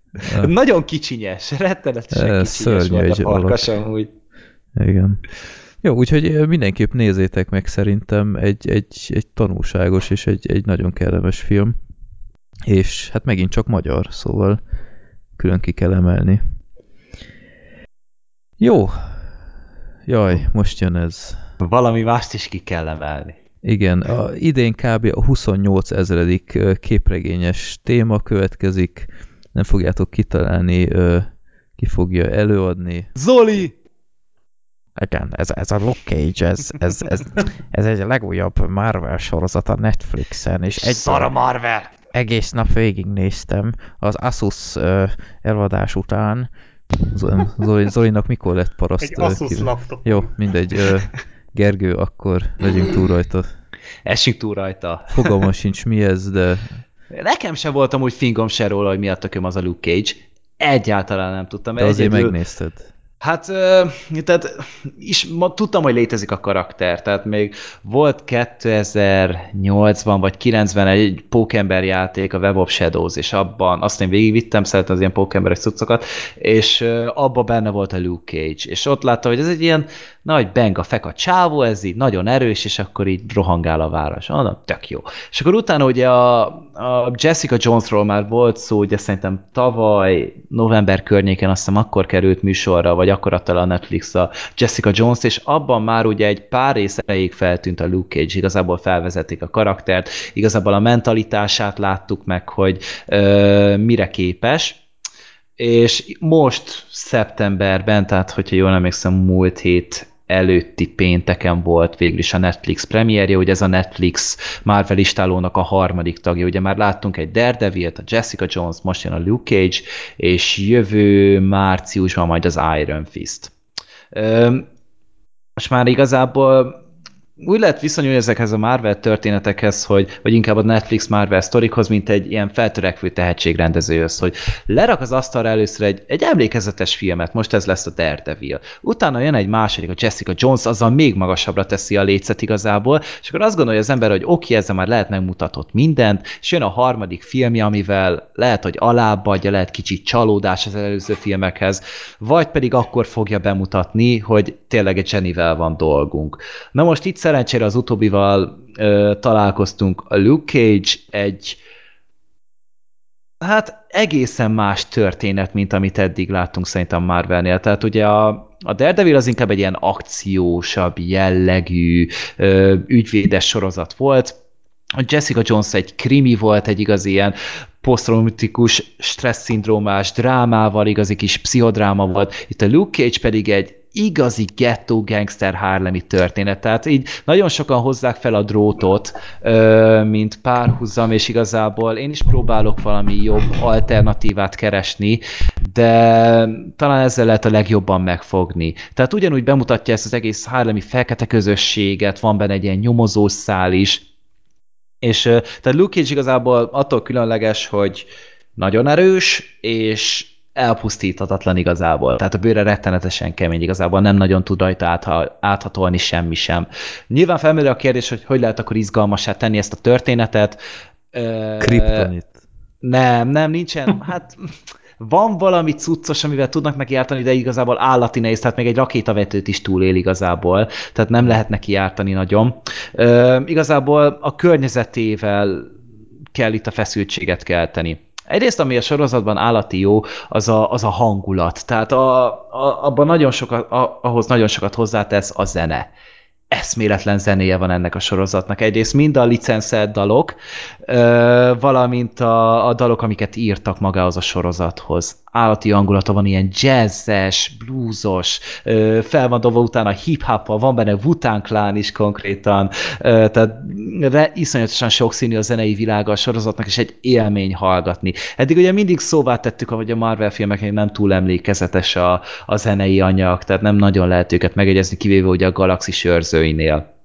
Nagyon kicsinyes, rettenetesen kicsinyes volt a farkas amúgy. Igen. Jó, úgyhogy mindenképp nézzétek meg szerintem egy, egy, egy tanulságos és egy, egy nagyon kellemes film és hát megint csak magyar, szóval külön ki kell emelni. Jó. Jaj, most jön ez. Valami mást is ki kell emelni. Igen, a, idén kb. a 28 ezredik képregényes téma következik. Nem fogjátok kitalálni, ki fogja előadni. Zoli! Igen, ez, ez a Luke Cage, ez, ez, ez, ez egy legújabb Marvel sorozat a Netflixen. És egy Szara Marvel! Egész nap végignéztem az Asus uh, eladás után. Zoli, Zolinak mikor lett paraszt? Egy Asus laptop. Jó, mindegy. Uh, Gergő, akkor legyünk túl rajta. Essünk túl rajta. Fogalmam sincs mi ez, de... Nekem sem voltam úgy fingom se róla, hogy mi a tököm az a Luke Cage. Egyáltalán nem tudtam. De azért egyedül... megnézted. Hát, tehát is, ma, tudtam, hogy létezik a karakter, tehát még volt 2008-ban vagy 90 egy Pókember játék, a Web of Shadows, és abban azt én végigvittem, szeretem az ilyen pókemberes cuccokat, és abban benne volt a Luke Cage, és ott látta, hogy ez egy ilyen nagy benga fek a csávó, ez így nagyon erős, és akkor így rohangál a város. Mondom, tök jó. És akkor utána ugye a, a Jessica Jonesról már volt szó, ugye szerintem tavaly, november környéken, azt hiszem akkor került műsorra, vagy akkor adta a Netflix a Jessica Jones, és abban már ugye egy pár rész elejéig feltűnt a Luke Cage, igazából felvezetik a karaktert, igazából a mentalitását láttuk meg, hogy ö, mire képes, és most szeptemberben, tehát hogyha jól emlékszem, múlt hét előtti pénteken volt végül is a Netflix premierje, ugye ez a Netflix Marvel istálónak a harmadik tagja, ugye már láttunk egy Daredevil-t, a Jessica Jones, most jön a Luke Cage, és jövő márciusban majd az Iron Fist. Most már igazából úgy lehet viszonyulni ezekhez a Marvel történetekhez, hogy, vagy inkább a Netflix Marvel sztorikhoz, mint egy ilyen feltörekvő tehetségrendezőhöz, hogy lerak az asztalra először egy, egy emlékezetes filmet, most ez lesz a Daredevil. Utána jön egy második, a Jessica Jones, azzal még magasabbra teszi a lécet igazából, és akkor azt gondolja az ember, hogy oké, ezzel már lehet megmutatott mindent, és jön a harmadik filmje, amivel lehet, hogy alább adja, lehet kicsit csalódás az előző filmekhez, vagy pedig akkor fogja bemutatni, hogy tényleg egy Jennyvel van dolgunk. Na most itt szerencsére az utóbbival ö, találkoztunk. A Luke Cage egy hát egészen más történet, mint amit eddig láttunk szerintem Marvelnél. Tehát ugye a, a Daredevil az inkább egy ilyen akciósabb, jellegű, ö, ügyvédes sorozat volt, a Jessica Jones egy krimi volt, egy igazi ilyen posztraumatikus stressz-szindrómás drámával, igazi kis pszichodráma volt. Itt a Luke Cage pedig egy igazi ghetto gangster Harlemi történet. Tehát így nagyon sokan hozzák fel a drótot, mint párhuzam, és igazából én is próbálok valami jobb alternatívát keresni, de talán ezzel lehet a legjobban megfogni. Tehát ugyanúgy bemutatja ezt az egész Harlemi fekete közösséget, van benne egy ilyen nyomozós szál is, és tehát Luke Cage igazából attól különleges, hogy nagyon erős, és elpusztíthatatlan igazából. Tehát a bőre rettenetesen kemény igazából, nem nagyon tud rajta áthatolni semmi sem. Nyilván felmerül a kérdés, hogy hogy lehet akkor izgalmasá tenni ezt a történetet. Kryptonit. Nem, nem, nincsen. Hát van valami cuccos, amivel tudnak neki jártani, de igazából állati nehéz, tehát még egy rakétavetőt is túlél igazából, tehát nem lehet neki jártani nagyon. Ö, igazából a környezetével kell itt a feszültséget kelteni. Egyrészt, ami a sorozatban állati jó, az a, az a hangulat. Tehát a, a, abban nagyon sokat, a, ahhoz nagyon sokat hozzátesz a zene eszméletlen zenéje van ennek a sorozatnak. Egyrészt mind a licenszelt dalok, valamint a, a dalok, amiket írtak magához a sorozathoz állati hangulata van, ilyen jazzes, bluesos, fel van dobva utána hip hop van benne Wu-Tang Clan is konkrétan, tehát re, iszonyatosan sokszínű a zenei világa a sorozatnak, és egy élmény hallgatni. Eddig ugye mindig szóvá tettük, hogy a Marvel filmeknek nem túl emlékezetes a, a zenei anyag, tehát nem nagyon lehet őket megegyezni, kivéve ugye a galaxis őrzőinél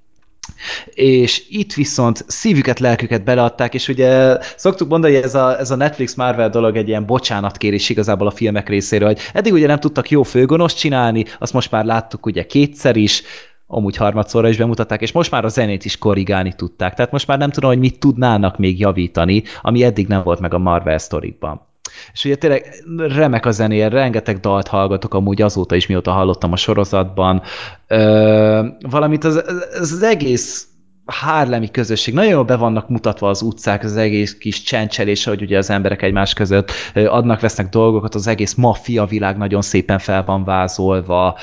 és itt viszont szívüket, lelküket beleadták, és ugye szoktuk mondani, hogy ez a, ez a Netflix Marvel dolog egy ilyen bocsánatkérés igazából a filmek részéről, hogy eddig ugye nem tudtak jó főgonos csinálni, azt most már láttuk ugye kétszer is, amúgy harmadszorra is bemutatták, és most már a zenét is korrigálni tudták. Tehát most már nem tudom, hogy mit tudnának még javítani, ami eddig nem volt meg a Marvel sztorikban. És ugye tényleg remek a zenéje, rengeteg dalt hallgatok amúgy azóta is, mióta hallottam a sorozatban. Ö, valamint az, az, az egész hárlemi közösség. Nagyon jól be vannak mutatva az utcák, az egész kis csencselés, hogy ugye az emberek egymás között adnak, vesznek dolgokat, az egész maffia világ nagyon szépen fel van vázolva,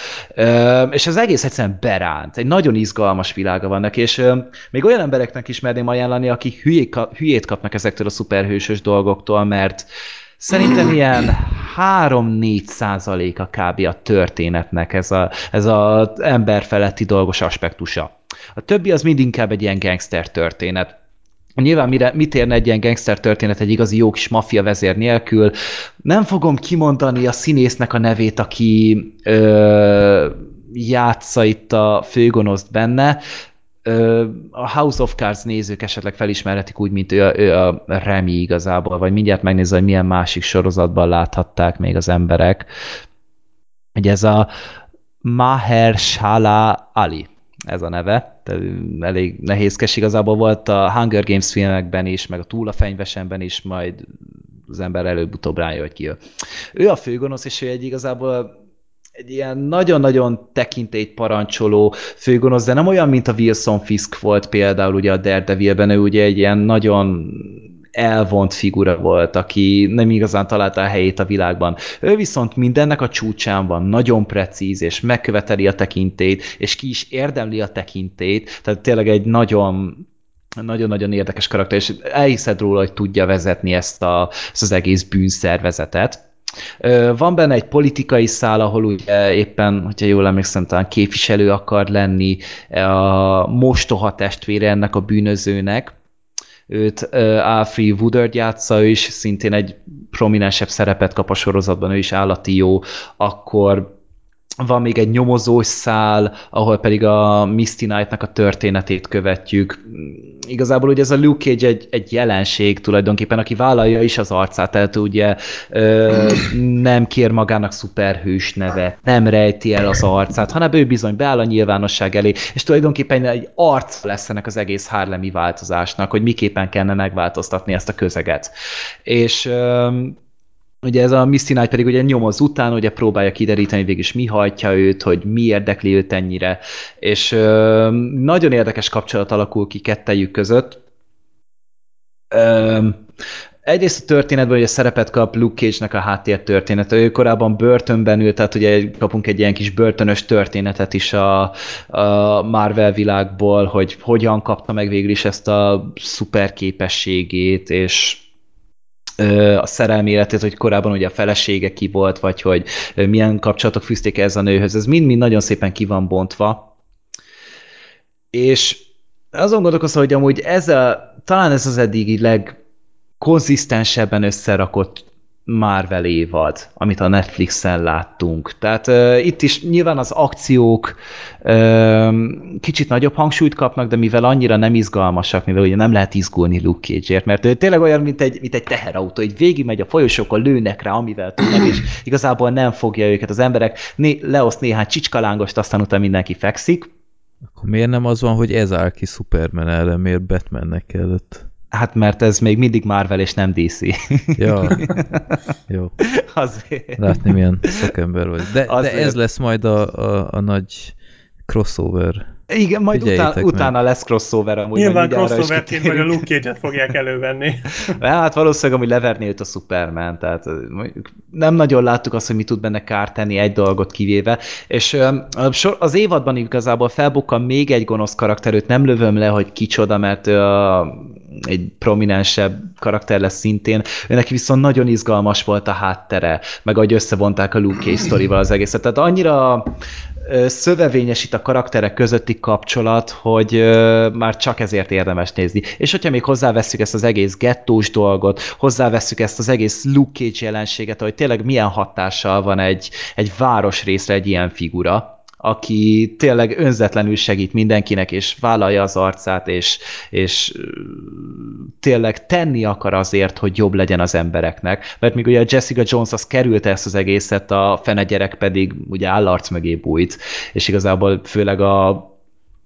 és az egész egyszerűen beránt. Egy nagyon izgalmas világa vannak, és még olyan embereknek is merném ajánlani, akik hülyét kapnak ezektől a szuperhősös dolgoktól, mert Szerintem ilyen 3-4 százaléka kb. a történetnek ez a, ez a emberfeletti dolgos aspektusa. A többi az mind inkább egy ilyen gangster történet. Nyilván mire, mit érne egy ilyen gangster történet egy igazi jó kis maffia vezér nélkül. Nem fogom kimondani a színésznek a nevét, aki ö, játsza itt a főgonoszt benne, a House of Cards nézők esetleg felismerhetik úgy, mint ő a, ő a Remy igazából, vagy mindjárt megnézze, hogy milyen másik sorozatban láthatták még az emberek. Ugye ez a Maher Shala Ali, ez a neve, elég nehézkes igazából volt a Hunger Games filmekben is, meg a Túl a fenyvesemben is, majd az ember előbb-utóbb rájön, hogy ki ő. Ő a főgonosz, és ő egy igazából egy ilyen nagyon-nagyon tekintélyt parancsoló főgonosz, de nem olyan, mint a Wilson Fisk volt például ugye a Daredevilben, ő ugye egy ilyen nagyon elvont figura volt, aki nem igazán találta a helyét a világban. Ő viszont mindennek a csúcsán van, nagyon precíz, és megköveteli a tekintét, és ki is érdemli a tekintét, tehát tényleg egy nagyon nagyon-nagyon érdekes karakter, és elhiszed róla, hogy tudja vezetni ezt, a, ezt az egész bűnszervezetet. Van benne egy politikai szál, ahol ugye éppen, hogyha jól emlékszem, talán képviselő akar lenni a mostoha testvére ennek a bűnözőnek. Őt Alfred Woodard játsza, ő is szintén egy prominensebb szerepet kap a sorozatban, ő is állati jó. Akkor van még egy nyomozós szál, ahol pedig a Misty Knight-nak a történetét követjük. Igazából ugye ez a Luke Cage egy, egy jelenség tulajdonképpen, aki vállalja is az arcát, tehát ugye ö, nem kér magának szuperhős neve, nem rejti el az arcát, hanem ő bizony beáll a nyilvánosság elé, és tulajdonképpen egy arc lesz ennek az egész Harlemi változásnak, hogy miképpen kellene megváltoztatni ezt a közeget. És ö, ugye ez a Misty Knight pedig ugye nyomoz után, ugye próbálja kideríteni végig is mi hajtja őt, hogy mi érdekli őt ennyire, és ö, nagyon érdekes kapcsolat alakul ki kettejük között. Ö, egyrészt a történetben ugye szerepet kap Luke Cage-nek a háttér története. Ő korábban börtönben ült, tehát ugye kapunk egy ilyen kis börtönös történetet is a, a Marvel világból, hogy hogyan kapta meg végül is ezt a szuper képességét, és a szerelmi életét, hogy korábban ugye a felesége ki volt, vagy hogy milyen kapcsolatok fűzték ez a nőhöz. Ez mind-mind nagyon szépen ki van bontva. És azon gondolkozom, hogy amúgy ez a, talán ez az eddigi legkonzisztensebben összerakott Marvel évad, amit a Netflixen láttunk. Tehát uh, itt is nyilván az akciók uh, kicsit nagyobb hangsúlyt kapnak, de mivel annyira nem izgalmasak, mivel ugye nem lehet izgulni Luke Cage-ért, mert ő tényleg olyan, mint egy, mint egy teherautó, hogy végig megy a folyosókon, lőnek rá, amivel tudnak, és igazából nem fogja őket az emberek, né leoszt néhány csicskalángos, aztán utána mindenki fekszik. Akkor miért nem az van, hogy ez áll ki Superman ellen, miért Batmannek kellett? Hát mert ez még mindig Marvel és nem DC. Ja, jó. Azért. Látni milyen szakember vagy. De, de ez lesz majd a, a, a nagy crossover. Igen, majd utá, utána lesz crossover amúgy. Nyilván crossoverként majd a Luke Cage-et fogják elővenni. hát valószínűleg amúgy leverni őt a Superman, tehát nem nagyon láttuk azt, hogy mi tud benne kárt tenni egy dolgot kivéve, és az évadban igazából felbukkan még egy gonosz karakter, őt nem lövöm le, hogy kicsoda, mert egy prominensebb karakter lesz szintén. Ő neki viszont nagyon izgalmas volt a háttere, meg ahogy összevonták a Luke Cage sztorival az egészet. Tehát annyira szövevényes itt a karakterek közötti kapcsolat, hogy már csak ezért érdemes nézni. És hogyha még hozzáveszünk ezt az egész gettós dolgot, hozzáveszünk ezt az egész Luke Cage jelenséget, hogy tényleg milyen hatással van egy, egy városrészre egy ilyen figura, aki tényleg önzetlenül segít mindenkinek, és vállalja az arcát, és, és tényleg tenni akar azért, hogy jobb legyen az embereknek. Mert még ugye a Jessica Jones az kerülte ezt az egészet, a fene gyerek pedig ugye állarc mögé bújt, és igazából főleg a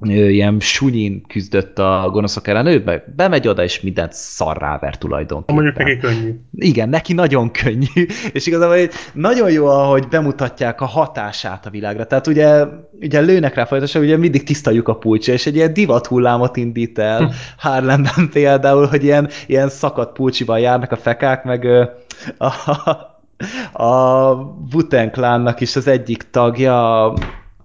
ilyen sunyin küzdött a gonoszok ellen, ő be, bemegy oda, és mindent szarráver tulajdonképpen. Mondjuk neki könnyű. Igen, neki nagyon könnyű, és igazából nagyon jó, ahogy bemutatják a hatását a világra. Tehát ugye, ugye lőnek rá folyamatosan, ugye mindig tisztaljuk a pulcsa, és egy ilyen divat hullámot indít el hm. Harlemben például, hogy ilyen, ilyen szakadt pulcsiban járnak a fekák, meg a, a, a Buten klánnak is az egyik tagja,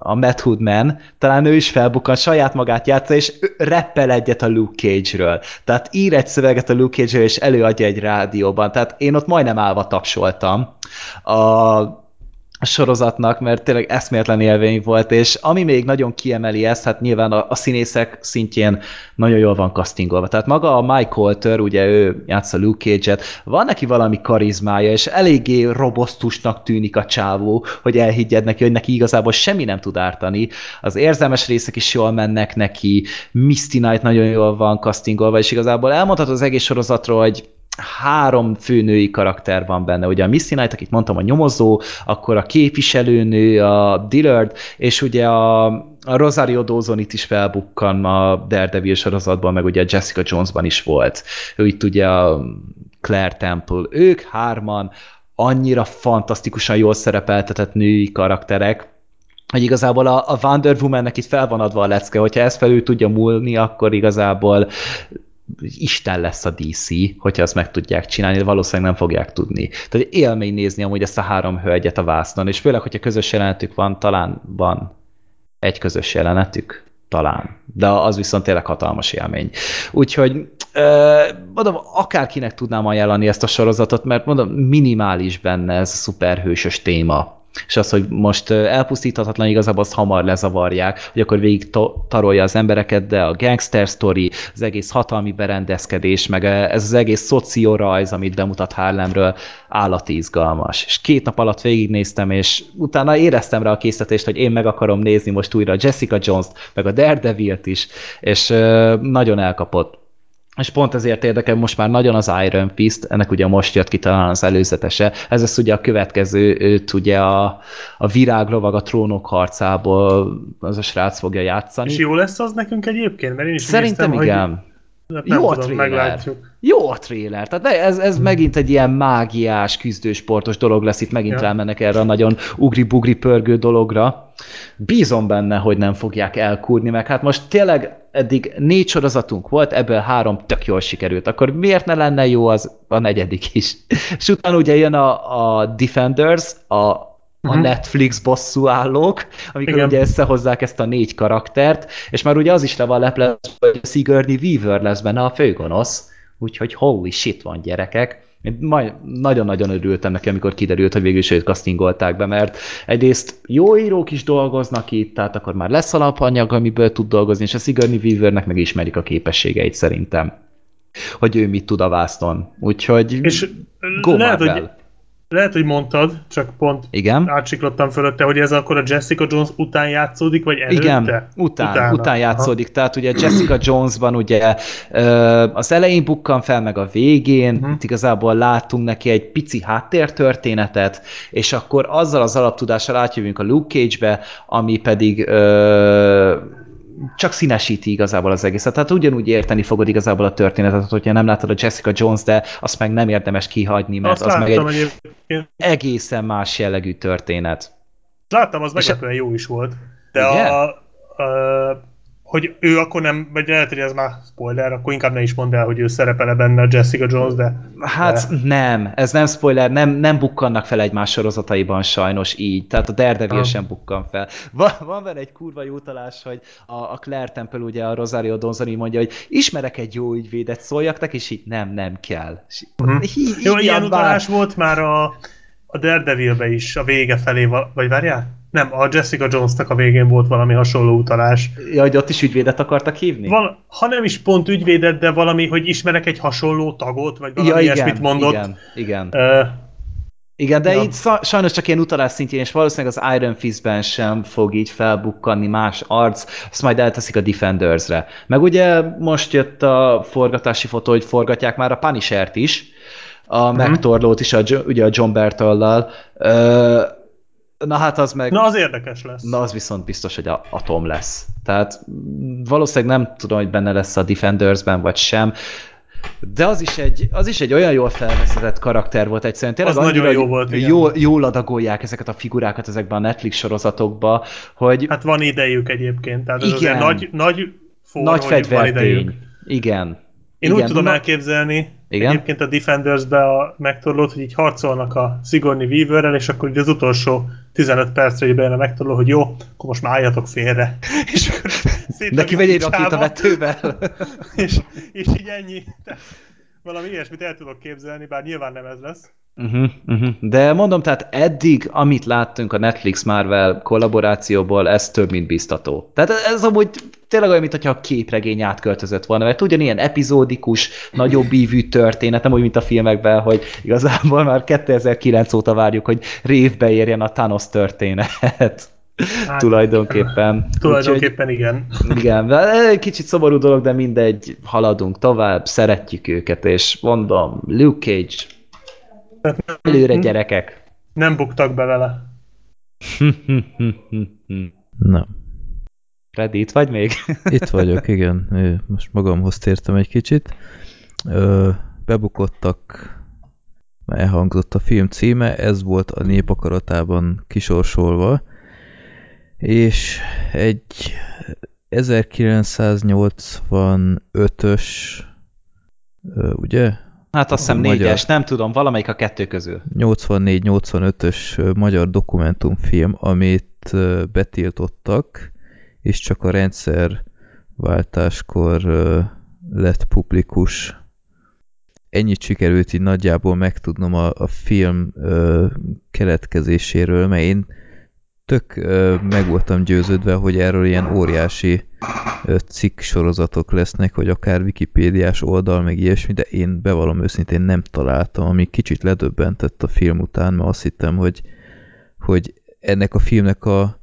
a Matt Hoodman, talán ő is felbukkan, saját magát játsza, és reppel egyet a Luke Cage-ről. Tehát ír egy szöveget a Luke Cage-ről, és előadja egy rádióban. Tehát én ott majdnem állva tapsoltam. A, a sorozatnak, mert tényleg eszméletlen élvény volt, és ami még nagyon kiemeli ezt, hát nyilván a, a színészek szintjén nagyon jól van castingolva. Tehát maga a Mike Holter, ugye ő játsza Luke Cage-et, van neki valami karizmája, és eléggé robosztusnak tűnik a csávó, hogy elhiggyed neki, hogy neki igazából semmi nem tud ártani. Az érzelmes részek is jól mennek neki, Misty Knight nagyon jól van castingolva, és igazából elmondhatod az egész sorozatról, hogy három főnői karakter van benne. Ugye a Missy Knight, akit mondtam, a nyomozó, akkor a képviselőnő, a Dillard, és ugye a, a Rosario Dawson itt is felbukkan a Daredevil sorozatban, meg ugye a Jessica Jonesban is volt. Ő itt ugye a Claire Temple. Ők hárman annyira fantasztikusan jól szerepeltetett női karakterek, hogy igazából a, a Wonder Woman-nek itt fel van adva a lecke, hogyha ezt felül tudja múlni, akkor igazából Isten lesz a DC, hogyha azt meg tudják csinálni, de valószínűleg nem fogják tudni. Tehát élmény nézni amúgy ezt a három hölgyet a vásznon, és főleg, hogyha közös jelenetük van, talán van egy közös jelenetük, talán. De az viszont tényleg hatalmas élmény. Úgyhogy ö, mondom, akárkinek tudnám ajánlani ezt a sorozatot, mert mondom, minimális benne ez a szuperhősös téma. És az, hogy most elpusztíthatatlan, igazából azt hamar lezavarják, hogy akkor végig tarolja az embereket, de a gangster story, az egész hatalmi berendezkedés, meg ez az egész szociorajz, amit bemutat Harlemről, állati izgalmas. És két nap alatt végignéztem, és utána éreztem rá a készítést, hogy én meg akarom nézni most újra Jessica Jones-t, meg a Daredevil-t is, és nagyon elkapott. És pont ezért érdekel most már nagyon az Iron Fist, ennek ugye most jött ki talán az előzetese. Ez lesz ugye a következő, őt ugye a, a viráglovag a trónok harcából az a srác fogja játszani. És jó lesz az nekünk egyébként? Mert én is Szerintem néztem, igen. Hogy... Hát nem Jó a tudom, trailer. meglátjuk. Jó a trailer. Tehát ne- ez, ez megint egy ilyen mágiás, küzdősportos dolog lesz, itt megint Ja. rámennek erre a nagyon ugri-bugri pörgő dologra. Bízom benne, hogy nem fogják elkúrni, meg hát most tényleg eddig négy sorozatunk volt, ebből három tök jól sikerült. Akkor miért ne lenne jó az a negyedik is? És utána ugye jön a, a Defenders, a, a Mhm. Netflix bosszú állók, amikor Igen. ugye összehozzák ezt a négy karaktert, és már ugye az is le van leplezve, hogy Sigourney Weaver lesz benne a főgonosz, úgyhogy holy shit van gyerekek. Én nagyon-nagyon örültem neki, amikor kiderült, hogy végül is őt castingolták be, mert egyrészt jó írók is dolgoznak itt, tehát akkor már lesz alapanyag, amiből tud dolgozni, és a Sigourney Weavernek meg ismerik a képességeit szerintem, hogy ő mit tud a vászton. Úgyhogy És lehet, hogy, lehet, hogy mondtad, csak pont Igen? átsiklottam fölötte, hogy ez akkor a Jessica Jones után játszódik, vagy előtte? Igen, után, Utána. után, játszódik. Aha. Tehát ugye Jessica Jonesban ugye az elején bukkan fel, meg a végén, uh-huh. itt igazából látunk neki egy pici háttértörténetet, és akkor azzal az alaptudással átjövünk a Luke Cage-be, ami pedig ö, csak színesíti igazából az egészet. Tehát ugyanúgy érteni fogod igazából a történetet, hogyha nem látod a Jessica Jones, de azt meg nem érdemes kihagyni, mert Azt az meg egy egyébként. egészen más jellegű történet. Láttam, az meglepően jó is volt. De Ugye? a, a, hogy ő akkor nem, vagy lehet, hogy ez már spoiler, akkor inkább ne is mondd el, hogy ő szerepele benne a Jessica Jones, de Hát nem, ez nem spoiler, nem, nem bukkannak fel egymás sorozataiban sajnos így, tehát a Daredevil Ah. sem bukkan fel. Van, van benne egy kurva jó talás, hogy a, a Claire Temple ugye a Rosario így mondja, hogy ismerek egy jó ügyvédet, szóljak neki, és így nem, nem kell. És, Mhm. hí, Jó, ilyen már. utalás volt már a, a Daredevilbe is, a vége felé, vagy várjál? Nem, a Jessica Jonesnak a végén volt valami hasonló utalás. Ja, hogy ott is ügyvédet akartak hívni? Val- ha nem is pont ügyvédet, de valami, hogy ismerek egy hasonló tagot, vagy valami ja, igen, ilyesmit mondott. igen, igen. Ö, Igen, de Ja. itt sajnos csak ilyen utalás szintjén, és valószínűleg az Iron Fistben sem fog így felbukkanni más arc, azt majd elteszik a Defendersre. Meg ugye most jött a forgatási fotó, hogy forgatják már a Punisher-t is, a Mhm. megtorlót is, a, ugye a John Bertollal. Ö, na hát az meg... na, az érdekes lesz. Na, az viszont biztos, hogy a Atom lesz. Tehát valószínűleg nem tudom, hogy benne lesz a Defendersben, vagy sem. De az is egy, az is egy olyan jól felvezetett karakter volt egyszerűen. Tényleg Az nagyon jó volt, igen. jól, jól adagolják ezeket a figurákat ezekben a Netflix sorozatokba, hogy Hát van idejük egyébként, tehát ez Igen. azért nagy, nagy for, nagy idejük. fegyvertény. Igen. Én Igen, úgy tudom na- elképzelni, Igen? egyébként a Defenders-be a megtorlót, hogy így harcolnak a Sigourney Weaverrel, és akkor így az utolsó 15 percre így bejön a megtorló, hogy jó, akkor most már álljatok félre. és akkor Neki vegy egy rakétavetővel. és, és így ennyi. Tehát valami ilyesmit el tudok képzelni, bár nyilván nem ez lesz. Uh-huh, uh-huh. De mondom, tehát eddig, amit láttunk a Netflix-Marvel kollaborációból, ez több, mint biztató. Tehát ez amúgy tényleg olyan, mintha a képregény átköltözött volna, mert ugyanilyen epizódikus, nagyobb ívű történet, nem úgy, mint a filmekben, hogy igazából már 2009 óta várjuk, hogy révbe érjen a Thanos történet. Hát, tulajdonképpen. Tulajdonképpen igen. Úgyhogy, igen, egy kicsit szomorú dolog, de mindegy, haladunk tovább, szeretjük őket, és mondom, Luke Cage, előre gyerekek. Nem buktak be vele. Na, Freddy, itt vagy még? itt vagyok, igen. Most magamhoz tértem egy kicsit. Bebukottak, már elhangzott a film címe, ez volt a népakaratában kisorsolva, és egy 1985-ös, ö, ugye? Hát azt hiszem Magyar. négyes, nem tudom, valamelyik a kettő közül. 84-85-ös ö, magyar dokumentumfilm, amit betiltottak, és csak a rendszerváltáskor lett publikus. ennyit sikerült így nagyjából megtudnom a, a film ö, keletkezéséről, mert én tök ö, meg voltam győződve, hogy erről ilyen óriási ö, cikk sorozatok lesznek, vagy akár wikipédiás oldal, meg ilyesmi, de én bevallom őszintén nem találtam, ami kicsit ledöbbentett a film után, mert azt hittem, hogy, hogy ennek a filmnek a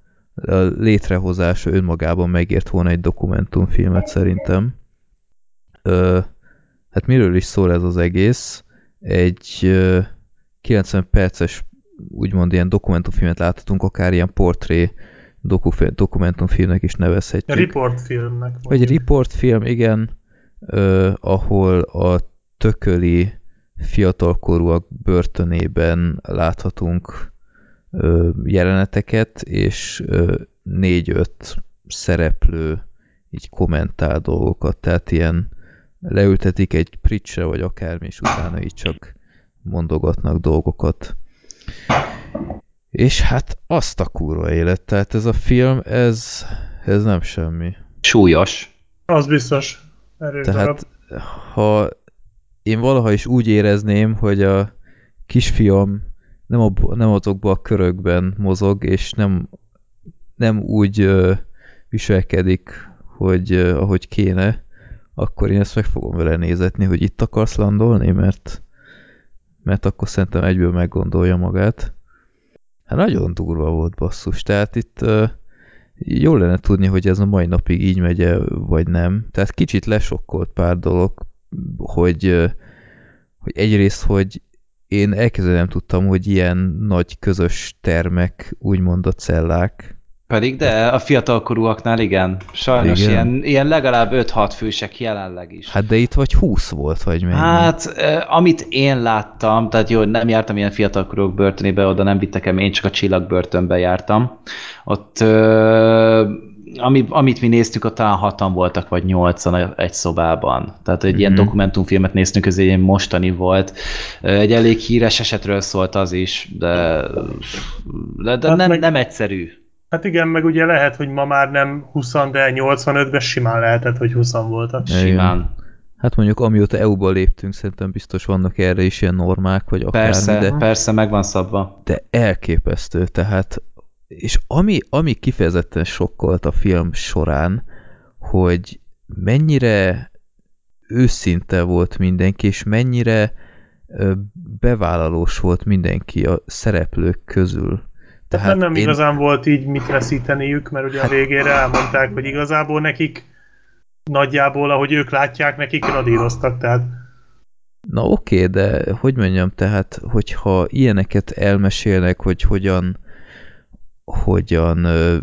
létrehozása önmagában megért volna egy dokumentumfilmet szerintem. Ö, hát miről is szól ez az egész? Egy ö, 90 perces úgymond ilyen dokumentumfilmet láthatunk, akár ilyen portré doku- dokumentumfilmnek is nevezhetjük. Riportfilmnek. Vagy riportfilm, igen, ö, ahol a tököli fiatalkorúak börtönében láthatunk jeleneteket, és négy-öt szereplő így kommentál dolgokat, tehát ilyen leültetik egy pricsre, vagy akármi, és utána így csak mondogatnak dolgokat. És hát azt a kurva élet, tehát ez a film, ez, ez nem semmi. Súlyos. Az biztos. Erős Tehát darab. ha én valaha is úgy érezném, hogy a kisfiam nem, ab, nem azokban a körökben mozog, és nem, nem úgy ö, viselkedik, hogy ö, ahogy kéne, akkor én ezt meg fogom vele nézetni, hogy itt akarsz landolni, mert, mert akkor szerintem egyből meggondolja magát. Hát nagyon durva volt basszus, tehát itt ö, jó lenne tudni, hogy ez a mai napig így megy -e, vagy nem. Tehát kicsit lesokkolt pár dolog, hogy, hogy egyrészt, hogy én elkezdve nem tudtam, hogy ilyen nagy közös termek, úgymond a cellák. Pedig de a fiatalkorúaknál igen. Sajnos Igen. ilyen, ilyen legalább 5-6 fősek jelenleg is. Hát de itt vagy 20 volt, vagy mennyi? Hát, amit én láttam, tehát jó, nem jártam ilyen fiatalkorúak börtönébe, oda nem vittek el, én csak a csillagbörtönbe jártam. Ott, ö, ami, amit mi néztük, ott talán hatan voltak, vagy nyolcan egy szobában. Tehát egy ilyen Mhm. dokumentumfilmet néztünk, ez egy mostani volt. Egy elég híres esetről szólt az is, de, de, de Hát nem, meg- nem egyszerű. Hát igen, meg ugye lehet, hogy ma már nem 20, de 85-ben simán lehetett, hogy 20 voltak. Simán. Hát mondjuk amióta EU-ba léptünk, szerintem biztos vannak erre is ilyen normák, vagy akármi, Persze, de, persze, meg van szabva. de elképesztő, tehát és ami, ami kifejezetten sokkolt a film során, hogy mennyire őszinte volt mindenki, és mennyire bevállalós volt mindenki a szereplők közül. Tehát nem igazán volt így mit veszíteniük, mert ugye a végére elmondták, hogy igazából nekik nagyjából, ahogy ők látják, nekik radíroztak, tehát Na oké, de hogy mondjam, tehát, hogyha ilyeneket elmesélnek, hogy hogyan hogyan ö,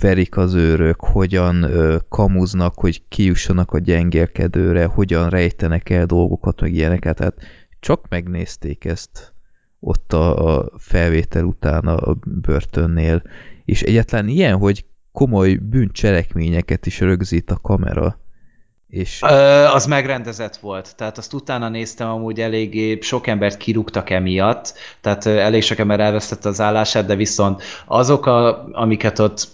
verik az őrök, hogyan ö, kamuznak, hogy kijussanak a gyengélkedőre, hogyan rejtenek el dolgokat, meg ilyeneket, tehát csak megnézték ezt ott a, a felvétel után a börtönnél, és egyáltalán ilyen, hogy komoly bűncselekményeket is rögzít a kamera, és Ö, az megrendezett volt, tehát azt utána néztem, amúgy eléggé sok embert kirúgtak emiatt, tehát elég sok ember elvesztette az állását, de viszont azok, a, amiket ott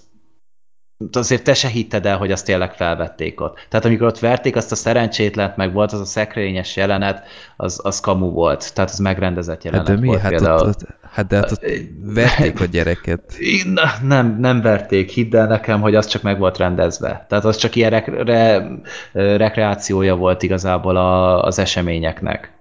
azért te se hitted el, hogy azt tényleg felvették ott. Tehát amikor ott verték azt a szerencsétlent, meg volt az a szekrényes jelenet, az, az kamu volt. Tehát az megrendezett jelenet hát de mi? volt Hát, például. ott, ott, hát de hát ott verték a gyereket. Na, nem, nem verték, hidd el nekem, hogy az csak meg volt rendezve. Tehát az csak ilyen rek re rekreációja volt igazából a, az eseményeknek.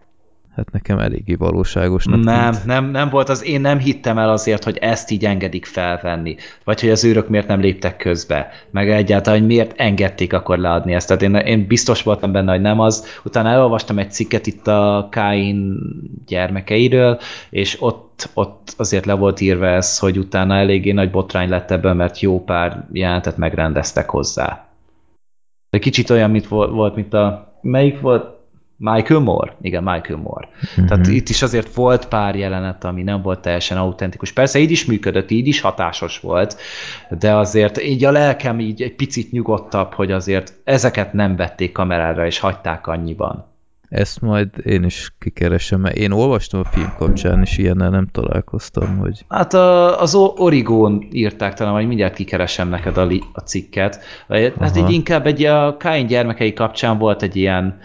Hát nekem eléggé valóságosnak Nem, tűnt. nem, nem volt az, én nem hittem el azért, hogy ezt így engedik felvenni, vagy hogy az őrök miért nem léptek közbe, meg egyáltalán, hogy miért engedték akkor leadni ezt. Tehát én, én biztos voltam benne, hogy nem az. Utána elolvastam egy cikket itt a Kain gyermekeiről, és ott, ott azért le volt írva ez, hogy utána eléggé nagy botrány lett ebből, mert jó pár jelentet megrendeztek hozzá. De kicsit olyan, mint volt mint a... Melyik volt? Michael Moore? Igen, Michael Moore. Mhm. Tehát itt is azért volt pár jelenet, ami nem volt teljesen autentikus. Persze így is működött, így is hatásos volt, de azért így a lelkem így egy picit nyugodtabb, hogy azért ezeket nem vették kamerára, és hagyták annyiban. Ezt majd én is kikeresem, mert én olvastam a film kapcsán, és ilyennel nem találkoztam, hogy Hát a, az Origón írták talán, vagy mindjárt kikeresem neked a, li, a cikket. Hát Aha. így inkább egy a Kain gyermekei kapcsán volt egy ilyen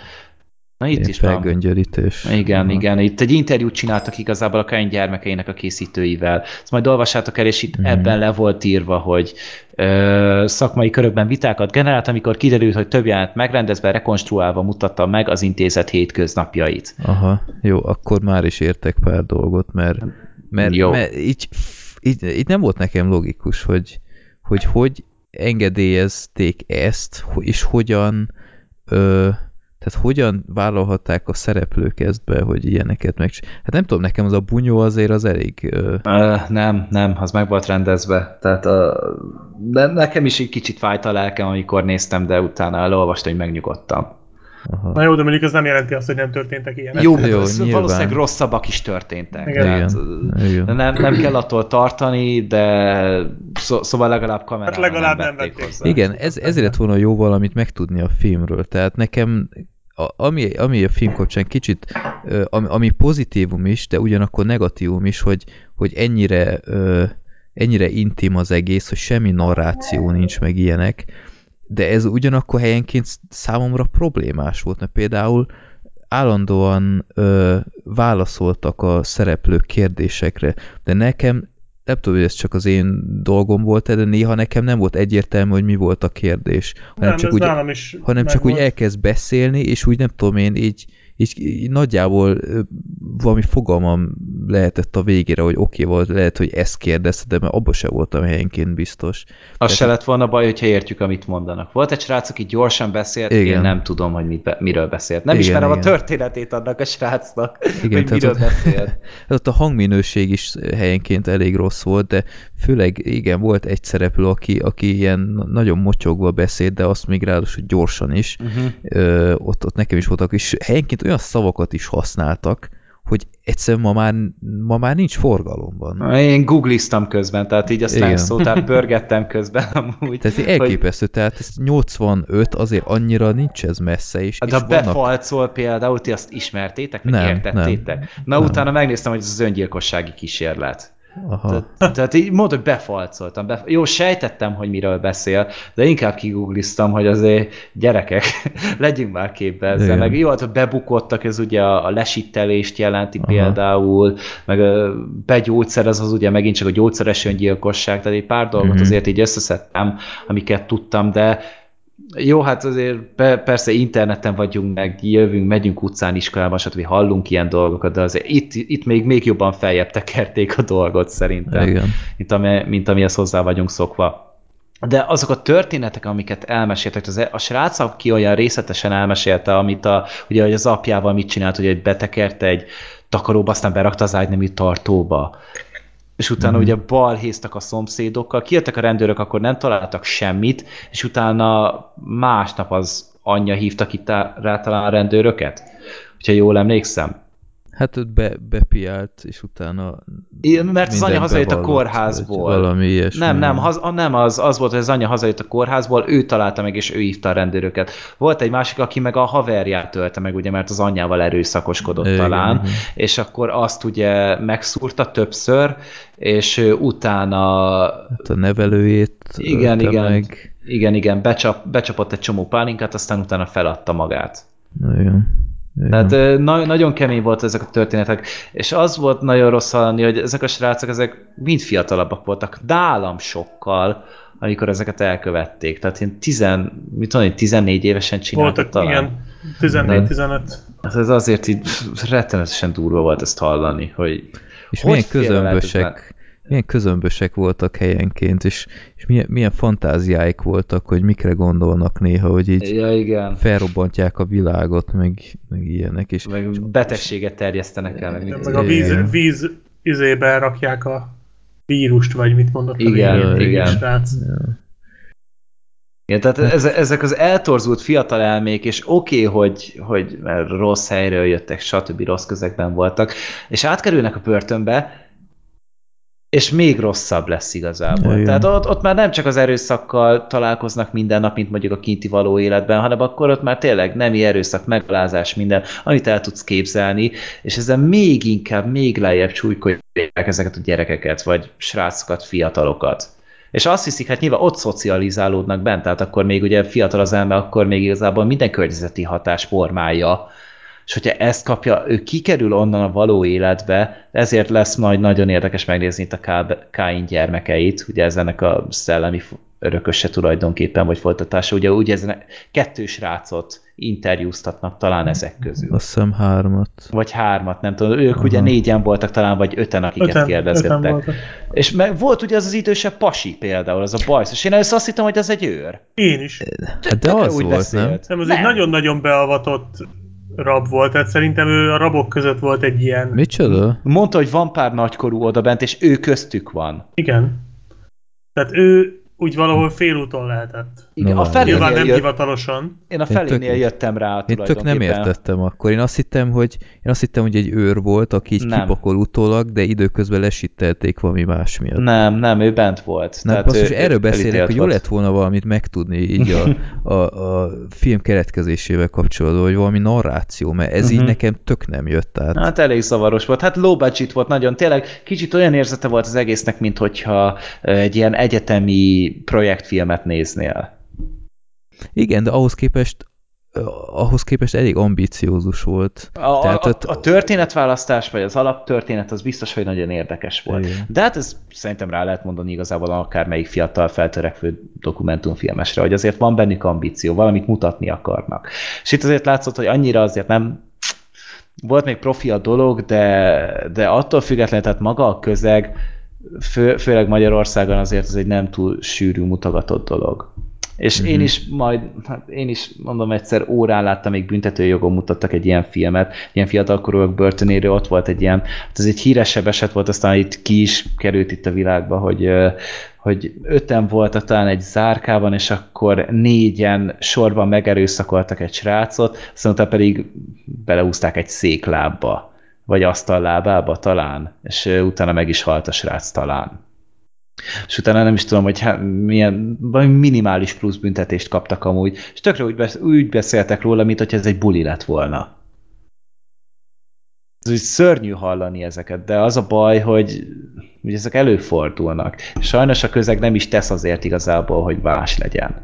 Na itt is van. felgöngyörítés. Igen, Aha. igen. Itt egy interjút csináltak igazából a Kain gyermekeinek a készítőivel. Ezt majd olvassátok el, és itt Mhm. ebben le volt írva, hogy ö, szakmai körökben vitákat generált, amikor kiderült, hogy több jelenet megrendezve, rekonstruálva mutatta meg az intézet hétköznapjait. Aha, jó, akkor már is értek pár dolgot, mert, mert, Jó. mert így, így, így nem volt nekem logikus, hogy hogy, hogy engedélyezték ezt, és hogyan ö, tehát hogyan vállalhatták a szereplők ezt be, hogy ilyeneket meg... Hát nem tudom, nekem az a bunyó azért az elég... Ö, Ö, nem, nem, az meg volt rendezve. Tehát a, de nekem is egy kicsit fájt a lelkem, amikor néztem, de utána elolvastam, hogy megnyugodtam. aha. Na jó, de mondjuk ez nem jelenti azt, hogy nem történtek ilyenek. Jó, jó, jó nyilván. valószínűleg rosszabbak is történtek. Igen. Tehát, Igen, igen. nem, nem kell attól tartani, de szó, szóval legalább kamerával Hát legalább nem nem vették vették. hozzá. Igen, ez, ezért lett volna jó valamit megtudni a filmről. Tehát nekem, a, ami, ami a film kapcsán kicsit, ami, pozitívum is, de ugyanakkor negatívum is, hogy, hogy ennyire, ennyire intim az egész, hogy semmi narráció nincs, meg ilyenek, de ez ugyanakkor helyenként számomra problémás volt, mert például állandóan ö, válaszoltak a szereplők kérdésekre, de nekem nem tudom, hogy ez csak az én dolgom volt, de néha nekem nem volt egyértelmű, hogy mi volt a kérdés, hanem nem, csak ez úgy, hanem csak úgy megvolt. elkezd beszélni, és úgy nem tudom én, így, így, így nagyjából valami fogalmam lehetett a végére, hogy oké okay, volt, lehet, hogy ezt kérdezte, de mert abban se voltam helyenként biztos. Az se lett volna baj, hogyha értjük, amit mondanak. Volt egy srác, aki gyorsan beszélt, Igen. én nem tudom, hogy mit be, miről beszélt. Nem Igen, ismerem igen. a történetét annak a srácnak, Igen, hogy tehát miről ott- beszélt. Ott a hangminőség is helyenként elég rossz volt, de főleg igen, volt egy szereplő, aki, aki ilyen nagyon mocsogva beszélt, de azt még ráadásul gyorsan is. Uh-huh. Ö, ott, ott nekem is voltak, és helyenként olyan szavakat is használtak, hogy egyszerűen ma már, ma már nincs forgalomban. Én googliztam közben, tehát így a slang Igen. szótár pörgettem közben amúgy. Tehát így elképesztő, tehát ez 85 azért annyira nincs ez messze, és, Hát és a vannak... befalcol például, ti azt ismertétek, vagy Nem, értettétek? nem. Na Nem. utána megnéztem, hogy ez az öngyilkossági kísérlet. Aha. Tehát, tehát így mondod, hogy befalcoltam. Bef... Jó, sejtettem, hogy miről beszél, de inkább kigoogliztam, hogy azért gyerekek, legyünk már képbe ezzel. Igen. Meg jó, hát bebukottak, ez ugye a, a lesittelést jelenti Aha. például, meg ö, begyógyszerez az ugye megint csak a gyógyszeres öngyilkosság, tehát egy pár dolgot Mhm. azért így összeszedtem, amiket tudtam, de jó, hát azért pe- persze interneten vagyunk, meg jövünk, megyünk utcán, iskolában, stb. hallunk ilyen dolgokat, de azért itt, itt még, még jobban feljebb tekerték a dolgot szerintem, Igen. mint, ami, mint amihez hozzá vagyunk szokva. De azok a történetek, amiket elmeséltek, az, a srác, aki olyan részletesen elmesélte, amit a, ugye, hogy az apjával mit csinált, hogy betekerte egy takaróba, aztán berakta az ágynemű tartóba. És utána Mhm. ugye balhéztak a szomszédokkal, kijöttek a rendőrök, akkor nem találtak semmit, és utána másnap az anyja hívta ki rá talán a rendőröket, hogyha jól emlékszem. Hát ott be, bepiált, és utána Igen, mert az anya hazajött a kórházból. Valami ilyesmi. Nem, nem, haz, nem az, az volt, hogy az anya hazajött a kórházból, ő találta meg, és ő hívta a rendőröket. Volt egy másik, aki meg a haverját tölte meg, ugye, mert az anyjával erőszakoskodott Igen, talán, igen. és akkor azt ugye megszúrta többször, és utána Hát a nevelőjét igen, igen, meg. igen, igen, becsap, becsapott egy csomó pálinkát, aztán utána feladta magát. Igen. Igen. Tehát na, nagyon kemény volt ezek a történetek, és az volt nagyon rossz hallani, hogy ezek a srácok, ezek mind fiatalabbak voltak, nálam sokkal, amikor ezeket elkövették. Tehát én tizen, mit tudom, én, 14 évesen csináltak Voltak, talán. igen, 14-15. Hát ez azért így rettenetesen durva volt ezt hallani, hogy És hogy milyen közömbösek, milyen közömbösek voltak helyenként, és, és milyen, milyen fantáziáik voltak, hogy mikre gondolnak néha, hogy így Ja, igen. felrobbantják a világot, meg, meg ilyenek, és Meg betegséget terjesztenek el, meg a víz, víz izébe rakják a vírust, vagy mit mondott Igen, a igen. srác. Igen, tehát ez, ezek az eltorzult fiatal elmék, és oké, okay, hogy, hogy mert rossz helyről jöttek, stb. rossz közegben voltak, és átkerülnek a börtönbe, és még rosszabb lesz igazából. Igen. Tehát ott, ott már nem csak az erőszakkal találkoznak minden nap, mint mondjuk a kinti való életben, hanem akkor ott már tényleg nemi erőszak, megalázás, minden, amit el tudsz képzelni, és ezzel még inkább, még lejjebb csúlykolják ezeket a gyerekeket, vagy srácokat, fiatalokat. És azt hiszik, hát nyilván ott szocializálódnak bent, tehát akkor még ugye fiatal az elme, akkor még igazából minden környezeti hatás formálja És hogyha ezt kapja, ő kikerül onnan a való életbe, ezért lesz majd nagyon érdekes megnézni itt a Káin gyermekeit, ugye ez ennek a szellemi örököse tulajdonképpen, vagy folytatása. Ugye úgy ezen kettős rácot interjúztatnak talán ezek közül. Azt hiszem hármat. Vagy hármat, nem tudom. Ők Aha. ugye négyen voltak talán, vagy öten, akiket öten, kérdezgettek. Öten és meg volt ugye az az idősebb pasi például, az a bajsz, és én először azt hittem, hogy az egy őr. Én is. Hát de az úgy volt, beszélt. nem? Nem, az nem. egy nagyon-nagyon beavatott rab volt, tehát szerintem ő a rabok között volt egy ilyen... Micsoda? Mondta, hogy van pár nagykorú odabent, és ő köztük van. Igen. Tehát ő úgy valahol félúton lehetett. Igen, no, a felénél Nyilván nem jött... hivatalosan. Én a felénél én jöttem rá Én tök nem értettem akkor. Én azt hittem, hogy, én azt hittem, hogy egy őr volt, aki így nem. kipakol utólag, de időközben lesittelték valami más miatt. Nem, nem, ő bent volt. Nem, Tehát ő, erről beszélek, hogy jó lett volna valamit megtudni így a, a, a film keretkezésével kapcsolatban, vagy valami narráció, mert ez uh-huh. így mhm. nekem tök nem jött át. Hát elég zavaros volt. Hát low budget volt nagyon. Tényleg kicsit olyan érzete volt az egésznek, mint hogyha egy ilyen egyetemi projektfilmet néznél. Igen, de ahhoz képest ahhoz képest elég ambiciózus volt. A, Tehát a, a történetválasztás, vagy az alaptörténet, az biztos, hogy nagyon érdekes volt. Igen. De hát ez szerintem rá lehet mondani igazából akármelyik fiatal feltörekvő dokumentumfilmesre, hogy azért van bennük ambíció, valamit mutatni akarnak. És itt azért látszott, hogy annyira azért nem volt még profi a dolog, de, de attól függetlenül, tehát maga a közeg, fő, főleg Magyarországon azért ez egy nem túl sűrű mutogatott dolog. És mm-hmm. én is majd, hát én is mondom egyszer órán láttam, még büntetőjogon mutattak egy ilyen filmet, ilyen fiatalkorúak börtönéről, ott volt egy ilyen, hát ez egy híresebb eset volt, aztán itt ki is került itt a világba, hogy, hogy öten voltak talán egy zárkában, és akkor négyen sorban megerőszakoltak egy srácot, aztán pedig beleúzták egy széklábba, vagy asztallábába talán, és utána meg is halt a srác talán és utána nem is tudom, hogy hát, milyen minimális plusz büntetést kaptak amúgy, és tökre úgy, besz, úgy beszéltek róla, mint hogy ez egy buli lett volna. Ez úgy szörnyű hallani ezeket, de az a baj, hogy, hogy ezek előfordulnak. Sajnos a közeg nem is tesz azért igazából, hogy más legyen.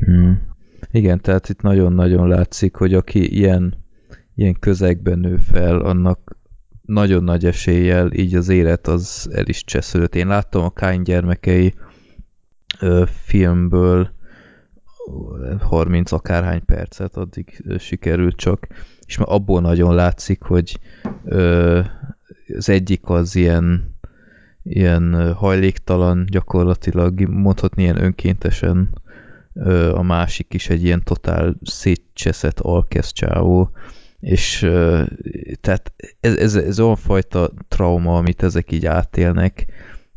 Hmm. Igen, tehát itt nagyon-nagyon látszik, hogy aki ilyen, ilyen közegben nő fel, annak nagyon nagy eséllyel így az élet az el is csesződött. Én láttam a Kány gyermekei ö, filmből 30 akárhány percet, addig sikerült csak, és már abból nagyon látszik, hogy ö, az egyik az ilyen ilyen hajléktalan, gyakorlatilag mondhatni ilyen önkéntesen, a másik is egy ilyen totál szétcseszett alkeszcsávó, és tehát ez, ez, ez olyan fajta trauma, amit ezek így átélnek,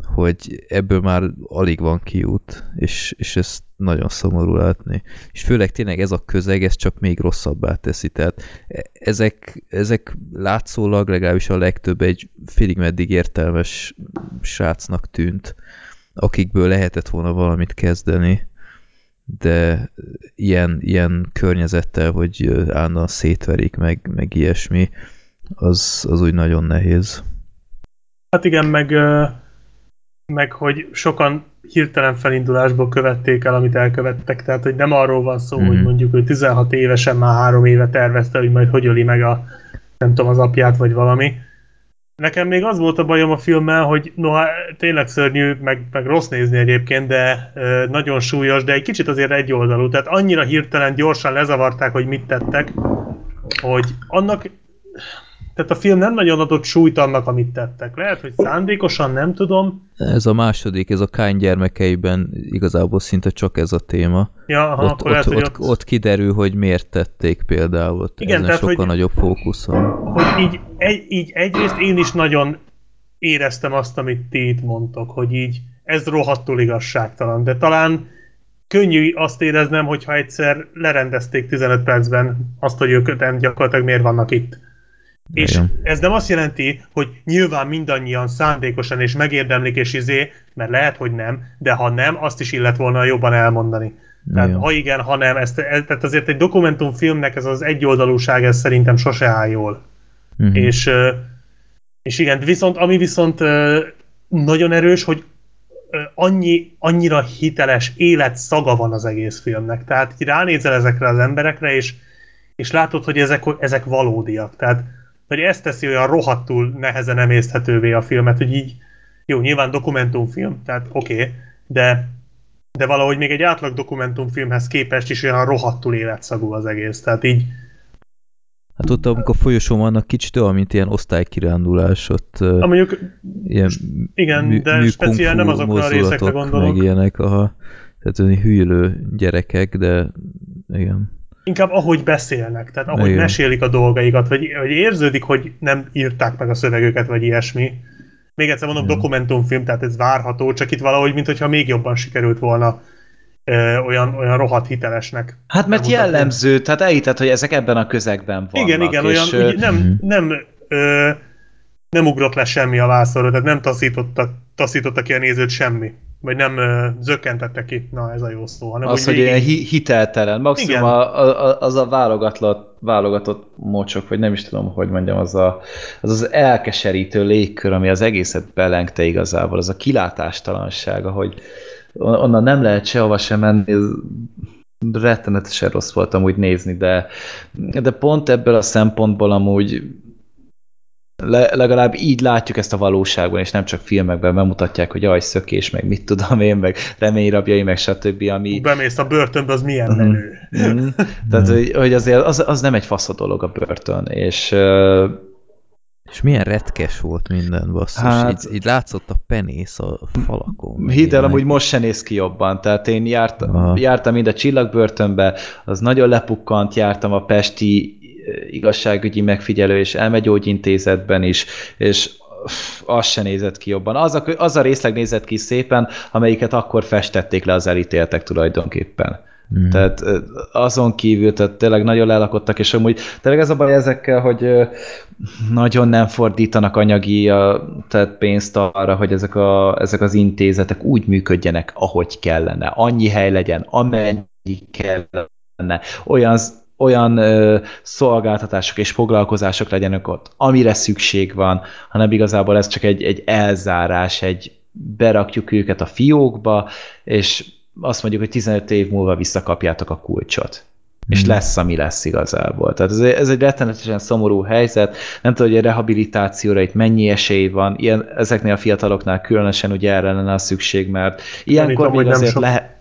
hogy ebből már alig van kiút, és, és ezt nagyon szomorú látni. És főleg tényleg ez a közeg, ez csak még rosszabbá teszi. Tehát e, ezek, ezek látszólag legalábbis a legtöbb egy félig meddig értelmes srácnak tűnt, akikből lehetett volna valamit kezdeni, de ilyen, ilyen környezettel, hogy állandóan szétverik, meg, meg ilyesmi, az, az úgy nagyon nehéz. Hát igen, meg, meg hogy sokan hirtelen felindulásból követték el, amit elkövettek, tehát hogy nem arról van szó, mm-hmm. hogy mhm. mondjuk ő 16 évesen már három éve tervezte, hogy majd hogy öli meg a nem tudom, az apját, vagy valami, Nekem még az volt a bajom a filmmel, hogy noha tényleg szörnyű, meg, meg rossz nézni egyébként, de ö, nagyon súlyos, de egy kicsit azért egyoldalú. Tehát annyira hirtelen, gyorsan lezavarták, hogy mit tettek, hogy annak tehát a film nem nagyon adott súlyt annak, amit tettek. Lehet, hogy szándékosan, nem tudom. Ez a második, ez a Kány gyermekeiben igazából szinte csak ez a téma. Ja, aha, ott, ott, lehet, ott, ott, ott kiderül, hogy miért tették például. Ott Igen, ezen tehát, sokkal hogy, nagyobb fókusz van. Hogy így, egy, így egyrészt én is nagyon éreztem azt, amit ti itt mondtok, hogy így ez rohadtul igazságtalan, de talán könnyű azt éreznem, hogyha egyszer lerendezték 15 percben azt, hogy ők gyakorlatilag miért vannak itt. És ez nem azt jelenti, hogy nyilván mindannyian szándékosan és megérdemlik és izé, mert lehet, hogy nem, de ha nem, azt is illet volna jobban elmondani. Tehát Igen. ha igen, ha nem, ezt, ez, tehát azért egy dokumentumfilmnek ez az egyoldalúság, ez szerintem sose áll jól. Uh-huh. És, és igen, viszont ami viszont nagyon erős, hogy annyi, annyira hiteles élet szaga van az egész filmnek. Tehát ránézel ezekre az emberekre, és és látod, hogy ezek, ezek valódiak. Tehát, hogy ezt teszi olyan rohadtul nehezen emészthetővé a filmet, hogy így, jó, nyilván dokumentumfilm, tehát oké, okay, de, de valahogy még egy átlag dokumentumfilmhez képest is olyan rohadtul életszagú az egész. Tehát így, Hát ott, amikor folyosón vannak kicsit olyan, mint ilyen osztálykirándulás, ott ha mondjuk, ilyen igen, mű, de mű speciál nem azokra a részekre gondolok. meg ilyenek, aha. Tehát hülyülő gyerekek, de igen. Inkább ahogy beszélnek, tehát ahogy Igen. mesélik a dolgaikat, vagy, vagy érződik, hogy nem írták meg a szövegüket, vagy ilyesmi. Még egyszer mondom, Igen. dokumentumfilm, tehát ez várható, csak itt valahogy, mintha még jobban sikerült volna ö, olyan, olyan rohadt hitelesnek. Hát mert jellemző, tehát elhitett, hogy ezek ebben a közegben vannak. Igen, igen, olyan, és, ö, úgy nem, Mhm. nem, ö, nem ugrott le semmi a vászorról, tehát nem taszította, taszította ki a nézőt semmi. Vagy nem ö, zökkentette ki, na ez a jó szó. Hanem az, hogy végig- ilyen hi- hiteltelen. Maximum Igen. a, a, az a válogatott, válogatott mocsok, vagy nem is tudom, hogy mondjam, az a, az, az elkeserítő légkör, ami az egészet belengte igazából, az a kilátástalanság, hogy on- onnan nem lehet sehova sem menni, ez rettenetesen rossz volt amúgy nézni, de, de pont ebből a szempontból amúgy le, legalább így látjuk ezt a valóságban, és nem csak filmekben bemutatják, hogy aj, szökés, meg mit tudom én, meg reményrabjai, meg stb., ami... bemész a börtönbe, az milyen Mhm. menő. Mm. Tehát, hogy, hogy azért az, az nem egy fasz a dolog a börtön, és uh, És milyen retkes volt minden, basszus. Hát-. Így, így látszott a penész a falakon. hidd el, amúgy most se néz ki jobban. Tehát én járt, Aha. jártam mind a csillagbörtönbe, az nagyon lepukkant, jártam a Pesti igazságügyi megfigyelő és elmegyógyintézetben is, és az se nézett ki jobban. Az a, az a részleg nézett ki szépen, amelyiket akkor festették le az elítéltek tulajdonképpen. Mm. Tehát azon kívül, tehát tényleg nagyon lelakottak, és amúgy tényleg ez a baj ezekkel, hogy nagyon nem fordítanak anyagi a, tehát pénzt arra, hogy ezek, a, ezek az intézetek úgy működjenek, ahogy kellene. Annyi hely legyen, amennyi kellene. Olyan olyan ö, szolgáltatások és foglalkozások legyenek ott, amire szükség van, hanem igazából ez csak egy, egy elzárás, egy berakjuk őket a fiókba, és azt mondjuk, hogy 15 év múlva visszakapjátok a kulcsot. És Mhm. lesz, ami lesz igazából. Tehát ez, egy- ez egy rettenetesen szomorú helyzet. Nem tudom, hogy a rehabilitációra itt mennyi esély van. Ilyen, ezeknél a fiataloknál különösen ugye erre lenne a szükség, mert ilyenkor még azért sok. lehet...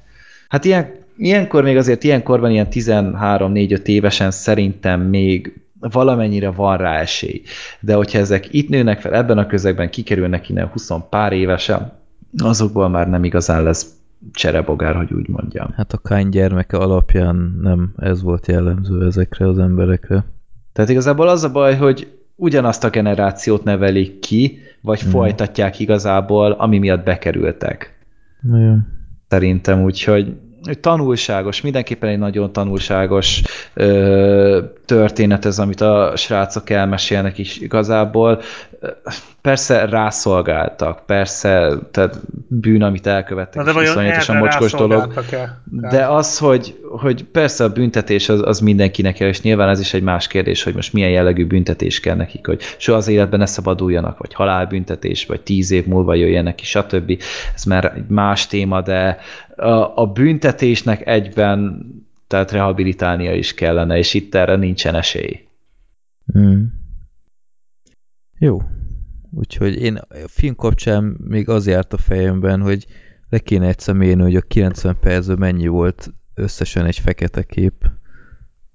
Hát ilyen, ilyenkor még azért ilyenkorban ilyen 13-4-5 évesen szerintem még valamennyire van rá esély. De hogyha ezek itt nőnek fel, ebben a közegben kikerülnek innen 20 pár évesen, azokból már nem igazán lesz cserebogár, hogy úgy mondjam. Hát a Kány gyermeke alapján nem ez volt jellemző ezekre az emberekre. Tehát igazából az a baj, hogy ugyanazt a generációt nevelik ki, vagy Mhm. folytatják igazából, ami miatt bekerültek. Nagyon. Szerintem úgyhogy hogy tanulságos, mindenképpen egy nagyon tanulságos ö, történet ez, amit a srácok elmesélnek is igazából. Persze rászolgáltak, persze, tehát bűn, amit elkövettek, Na de és vajon iszonyatosan mocskos dolog. rászolgáltak-e? De az, hogy, hogy persze a büntetés az, az mindenkinek kell, és nyilván ez is egy más kérdés, hogy most milyen jellegű büntetés kell nekik, hogy soha az életben ne szabaduljanak, vagy halálbüntetés, vagy tíz év múlva jöjjenek ki, stb. Ez már egy más téma, de a, a büntetésnek egyben tehát rehabilitálnia is kellene, és itt erre nincsen esély. Mm. Jó. Úgyhogy én a film kapcsán még az járt a fejemben, hogy le kéne egyszer mérni, hogy a 90 percben mennyi volt összesen egy fekete kép.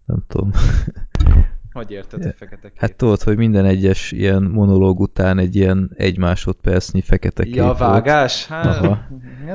Nem tudom. Hogy érted, hogy fekete kép? Hát tudod, hogy minden egyes ilyen monológ után egy ilyen egy másodpercnyi fekete kép ja, volt. vágás? Hát, Aha.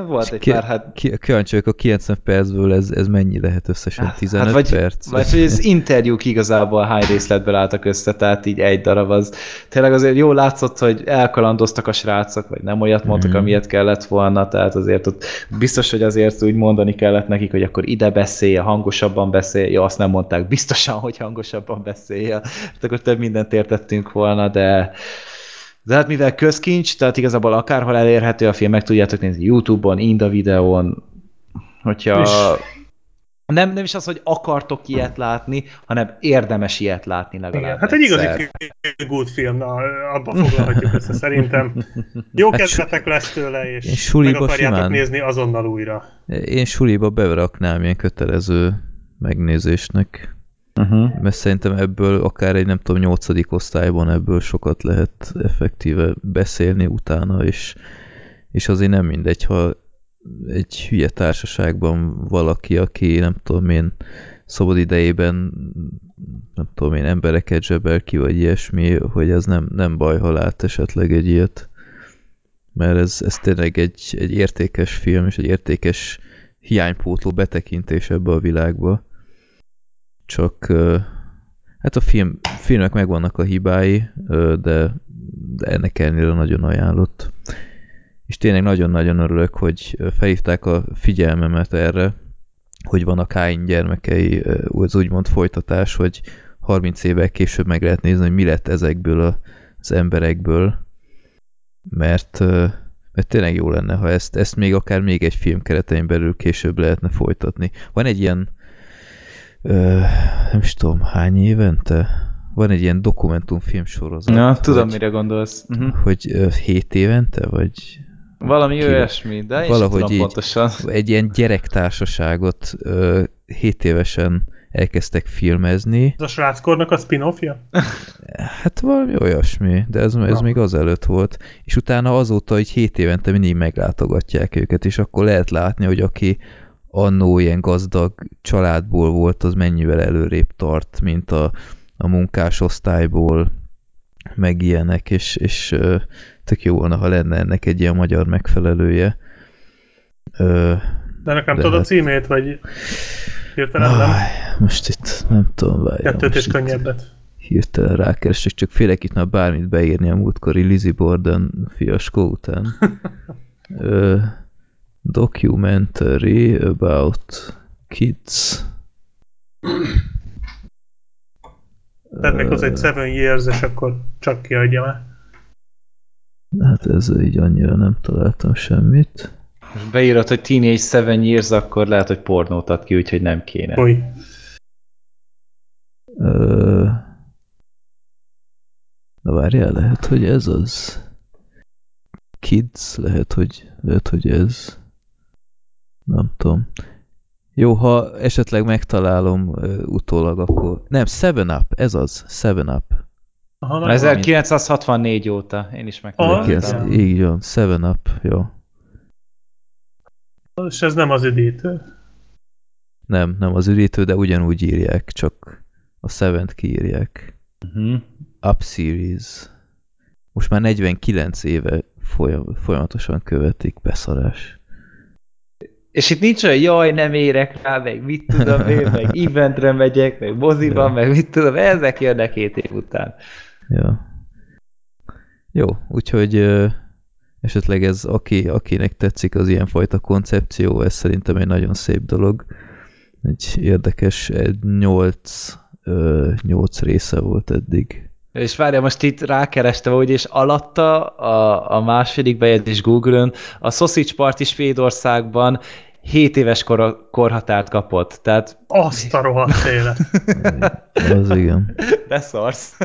volt egy Ki- pár, hát Ki, kíváncsi a 90 percből ez, ez mennyi lehet összesen? 15 hát vagy, perc? Vagy hogy az interjúk igazából hány részletből álltak össze, tehát így egy darab az. Tényleg azért jó látszott, hogy elkalandoztak a srácok, vagy nem olyat mondtak, Mhm. amilyet kellett volna, tehát azért ott biztos, hogy azért úgy mondani kellett nekik, hogy akkor ide beszélje, hangosabban beszélje. Jó, azt nem mondták biztosan, hogy hangosabban beszélje. Hát akkor több mindent értettünk volna, de de hát mivel közkincs, tehát igazából akárhol elérhető a film, meg tudjátok nézni YouTube-on, Inda videón, hogyha... És- Nem, nem is az, hogy akartok ilyet látni, hanem érdemes ilyet látni legalább Igen, hát egy igazi good film, na, abba foglalhatjuk össze szerintem. Jó Hát kezdetek lesz tőle, én és meg akarjátok simán. nézni azonnal újra. Én suliba beraknám ilyen kötelező megnézésnek. Uh-huh. mert szerintem ebből akár egy nem tudom, nyolcadik osztályban ebből sokat lehet effektíve beszélni utána, és, és azért nem mindegy, ha egy hülye társaságban valaki, aki nem tudom én szabad idejében nem tudom én embereket zsebel ki, vagy ilyesmi, hogy ez nem, nem baj, ha lát esetleg egy ilyet. Mert ez, ez tényleg egy, egy értékes film, és egy értékes hiánypótló betekintés ebbe a világba. Csak hát a film, filmnek megvannak a hibái, de, de ennek ellenére nagyon ajánlott. És tényleg nagyon-nagyon örülök, hogy felhívták a figyelmemet erre, hogy van a Káin gyermekei, az úgymond folytatás, hogy 30 évvel később meg lehet nézni, hogy mi lett ezekből az emberekből, mert, mert tényleg jó lenne, ha ezt, ezt még akár még egy film keretein belül később lehetne folytatni. Van egy ilyen nem is tudom, hány évente? Van egy ilyen dokumentumfilm sorozat. Na, tudom, hogy, mire gondolsz. Uh-huh. Hogy ö, hét évente, vagy Valami Ki- olyasmi, de én valahogy tudom így. pontosan. egy ilyen gyerektársaságot ö, hét évesen elkezdtek filmezni. Ez a sráckornak a spin-offja? Hát valami olyasmi, de ez, ez Na. még azelőtt volt. És utána azóta, hogy hét évente mindig meglátogatják őket, és akkor lehet látni, hogy aki annó ilyen gazdag családból volt, az mennyivel előrébb tart, mint a, a munkásosztályból, meg ilyenek, és, és tök jó volna, ha lenne ennek egy ilyen magyar megfelelője. Ö, De nekem tudod a hát- címét, vagy hirtelen nem? áj, most itt nem tudom, várjál. Kettőt és könnyebbet. Hirtelen rákeresek, csak félek itt már bármit beírni a múltkori Lizzie Borden fiaskó után. Ö, documentary about kids. Tedd még hozzá egy Seven Years, és akkor csak kiadja már. Hát ezzel így annyira nem találtam semmit. Most beírod, hogy Teenage Seven Years, akkor lehet, hogy pornót ad ki, úgyhogy nem kéne. Hogy Ö... Na várjál, lehet, hogy ez az. Kids, lehet, hogy, lehet, hogy ez. Nem tudom. Jó, ha esetleg megtalálom ö, utólag, akkor... Nem, Seven Up, ez az, Seven Up. Aha, na, 1964 óta, én is megtaláltam. igen. Így van, Seven Up, jó. és ez nem az üdítő. Nem, nem az üdítő, de ugyanúgy írják, csak a Seven-t kiírják. Uh-huh. Up Series. Most már 49 éve folyam, folyamatosan követik, beszarás. És itt nincs olyan, jaj, nem érek rá, meg mit tudom én, meg eventre megyek, meg moziban, Ja. meg mit tudom, ezek jönnek két év után. Ja. Jó, úgyhogy ö, esetleg ez, aki, akinek tetszik az ilyenfajta koncepció, ez szerintem egy nagyon szép dolog. Egy érdekes, egy nyolc, ö, nyolc része volt eddig. És várja, most itt rákerestem, hogy és alatta a, a második bejegyzés Google-ön a Sausage Party Svédországban 7 éves kor, korhatárt kapott. Tehát Azt a rohadt élet. Az igen. beszarsz.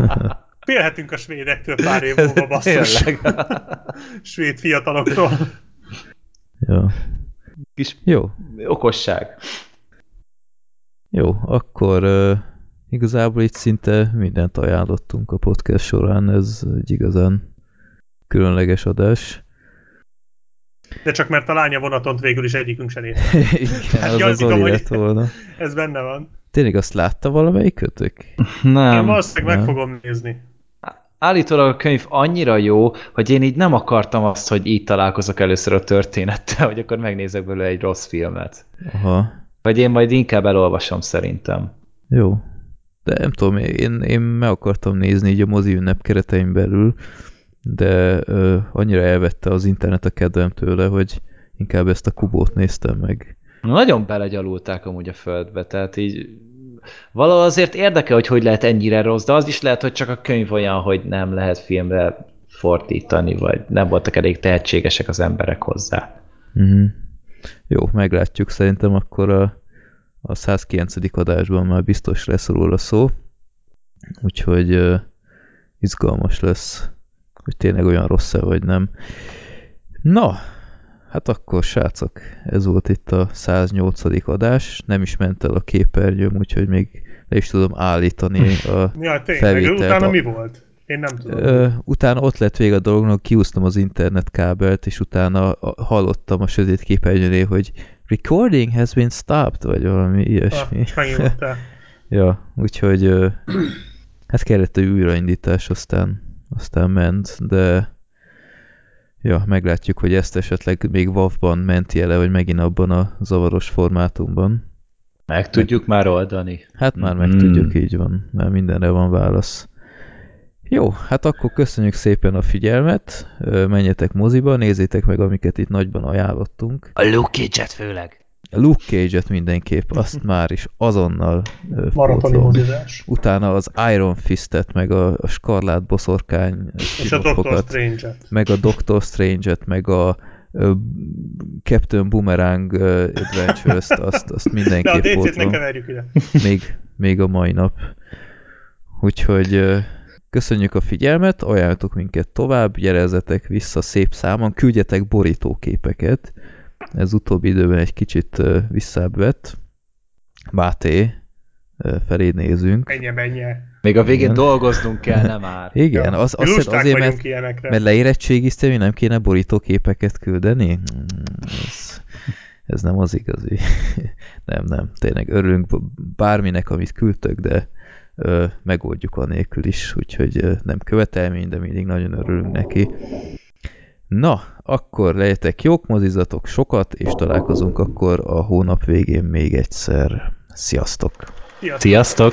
Félhetünk a svédektől pár év múlva, basszus. Tényleg. Svéd fiataloktól. Ja. Kis Jó, okosság. jó, akkor igazából itt szinte mindent ajánlottunk a podcast során, ez egy igazán különleges adás. De csak mert a lánya vonatont végül is egyikünk sem nézte. Igen, az az Zoli hogy- lett volna. Ez benne van. Tényleg azt látta valamelyikötök? Én Nem. valószínűleg meg fogom nézni. Állítólag a könyv annyira jó, hogy én így nem akartam azt, hogy így találkozok először a történettel, hogy akkor megnézek belőle egy rossz filmet. Aha, Vagy én majd inkább elolvasom szerintem. jó. De nem tudom, én, én meg akartam nézni így a mozi ünnep keretein belül, de ö, annyira elvette az internet a kedvem tőle, hogy inkább ezt a kubót néztem meg. Nagyon belegyalulták amúgy a földbe, tehát így valahol azért érdekel, hogy hogy lehet ennyire rossz, de az is lehet, hogy csak a könyv olyan, hogy nem lehet filmre fordítani, vagy nem voltak elég tehetségesek az emberek hozzá. Uh-huh. Jó, meglátjuk. Szerintem akkor a, a 109. adásban már biztos lesz róla szó. Úgyhogy uh, izgalmas lesz, hogy tényleg olyan rossz-e vagy nem. Na, hát akkor srácok, ez volt itt a 108. adás. Nem is ment el a képernyőm, úgyhogy még le is tudom állítani a Ja, tényleg, felvételt. utána A- mi volt? Én nem tudom. Ö, utána ott lett vége a dolognak, kiúztam az internetkábelt, és utána hallottam a sötét képernyőnél, hogy recording has been stopped, vagy valami ah, ilyesmi. megnyugodtál. Ja, úgyhogy ö, hát kellett egy újraindítás, aztán, aztán ment, de ja, meglátjuk, hogy ezt esetleg még WAV-ban menti ele, vagy megint abban a zavaros formátumban. Meg tudjuk már oldani. Hát már meg Mm. tudjuk, így van, mert mindenre van válasz. Jó, hát akkor köszönjük szépen a figyelmet, menjetek moziba, nézzétek meg, amiket itt nagyban ajánlottunk. A Luke Cage-et főleg. A Luke Cage-et mindenképp, azt már is azonnal Maratoni mozizás. Utána az Iron Fist-et, meg a, a Skarlát Boszorkány És a Doctor Strange-et. meg a Doctor Strange-et, meg a Captain Boomerang Adventures-t, azt, azt De a mindenképp DC-t ne keverjük ide. még, még a mai nap. Úgyhogy köszönjük a figyelmet, ajánljatok minket tovább, jelezzetek vissza szép számon, küldjetek borítóképeket. Ez utóbbi időben egy kicsit visszább vett. Máté, ö, felé nézünk. Ennyi, ennyi. Még a végén Igen. dolgoznunk kell, nem már. Igen, Ja. az, Mi az, lusták azért, vagyunk mert, ilyenekre. mert leérettségiztem, hogy nem kéne borítóképeket küldeni? Mm, Ez, ez nem az igazi. Nem, nem, tényleg örülünk bárminek, amit küldtök, de ö, megoldjuk anélkül is, úgyhogy ö, nem követelmény, de mindig nagyon örülünk neki. Na, akkor legyetek jók, mozizatok sokat, és találkozunk akkor a hónap végén még egyszer. Sziasztok! Sziasztok. Sziasztok!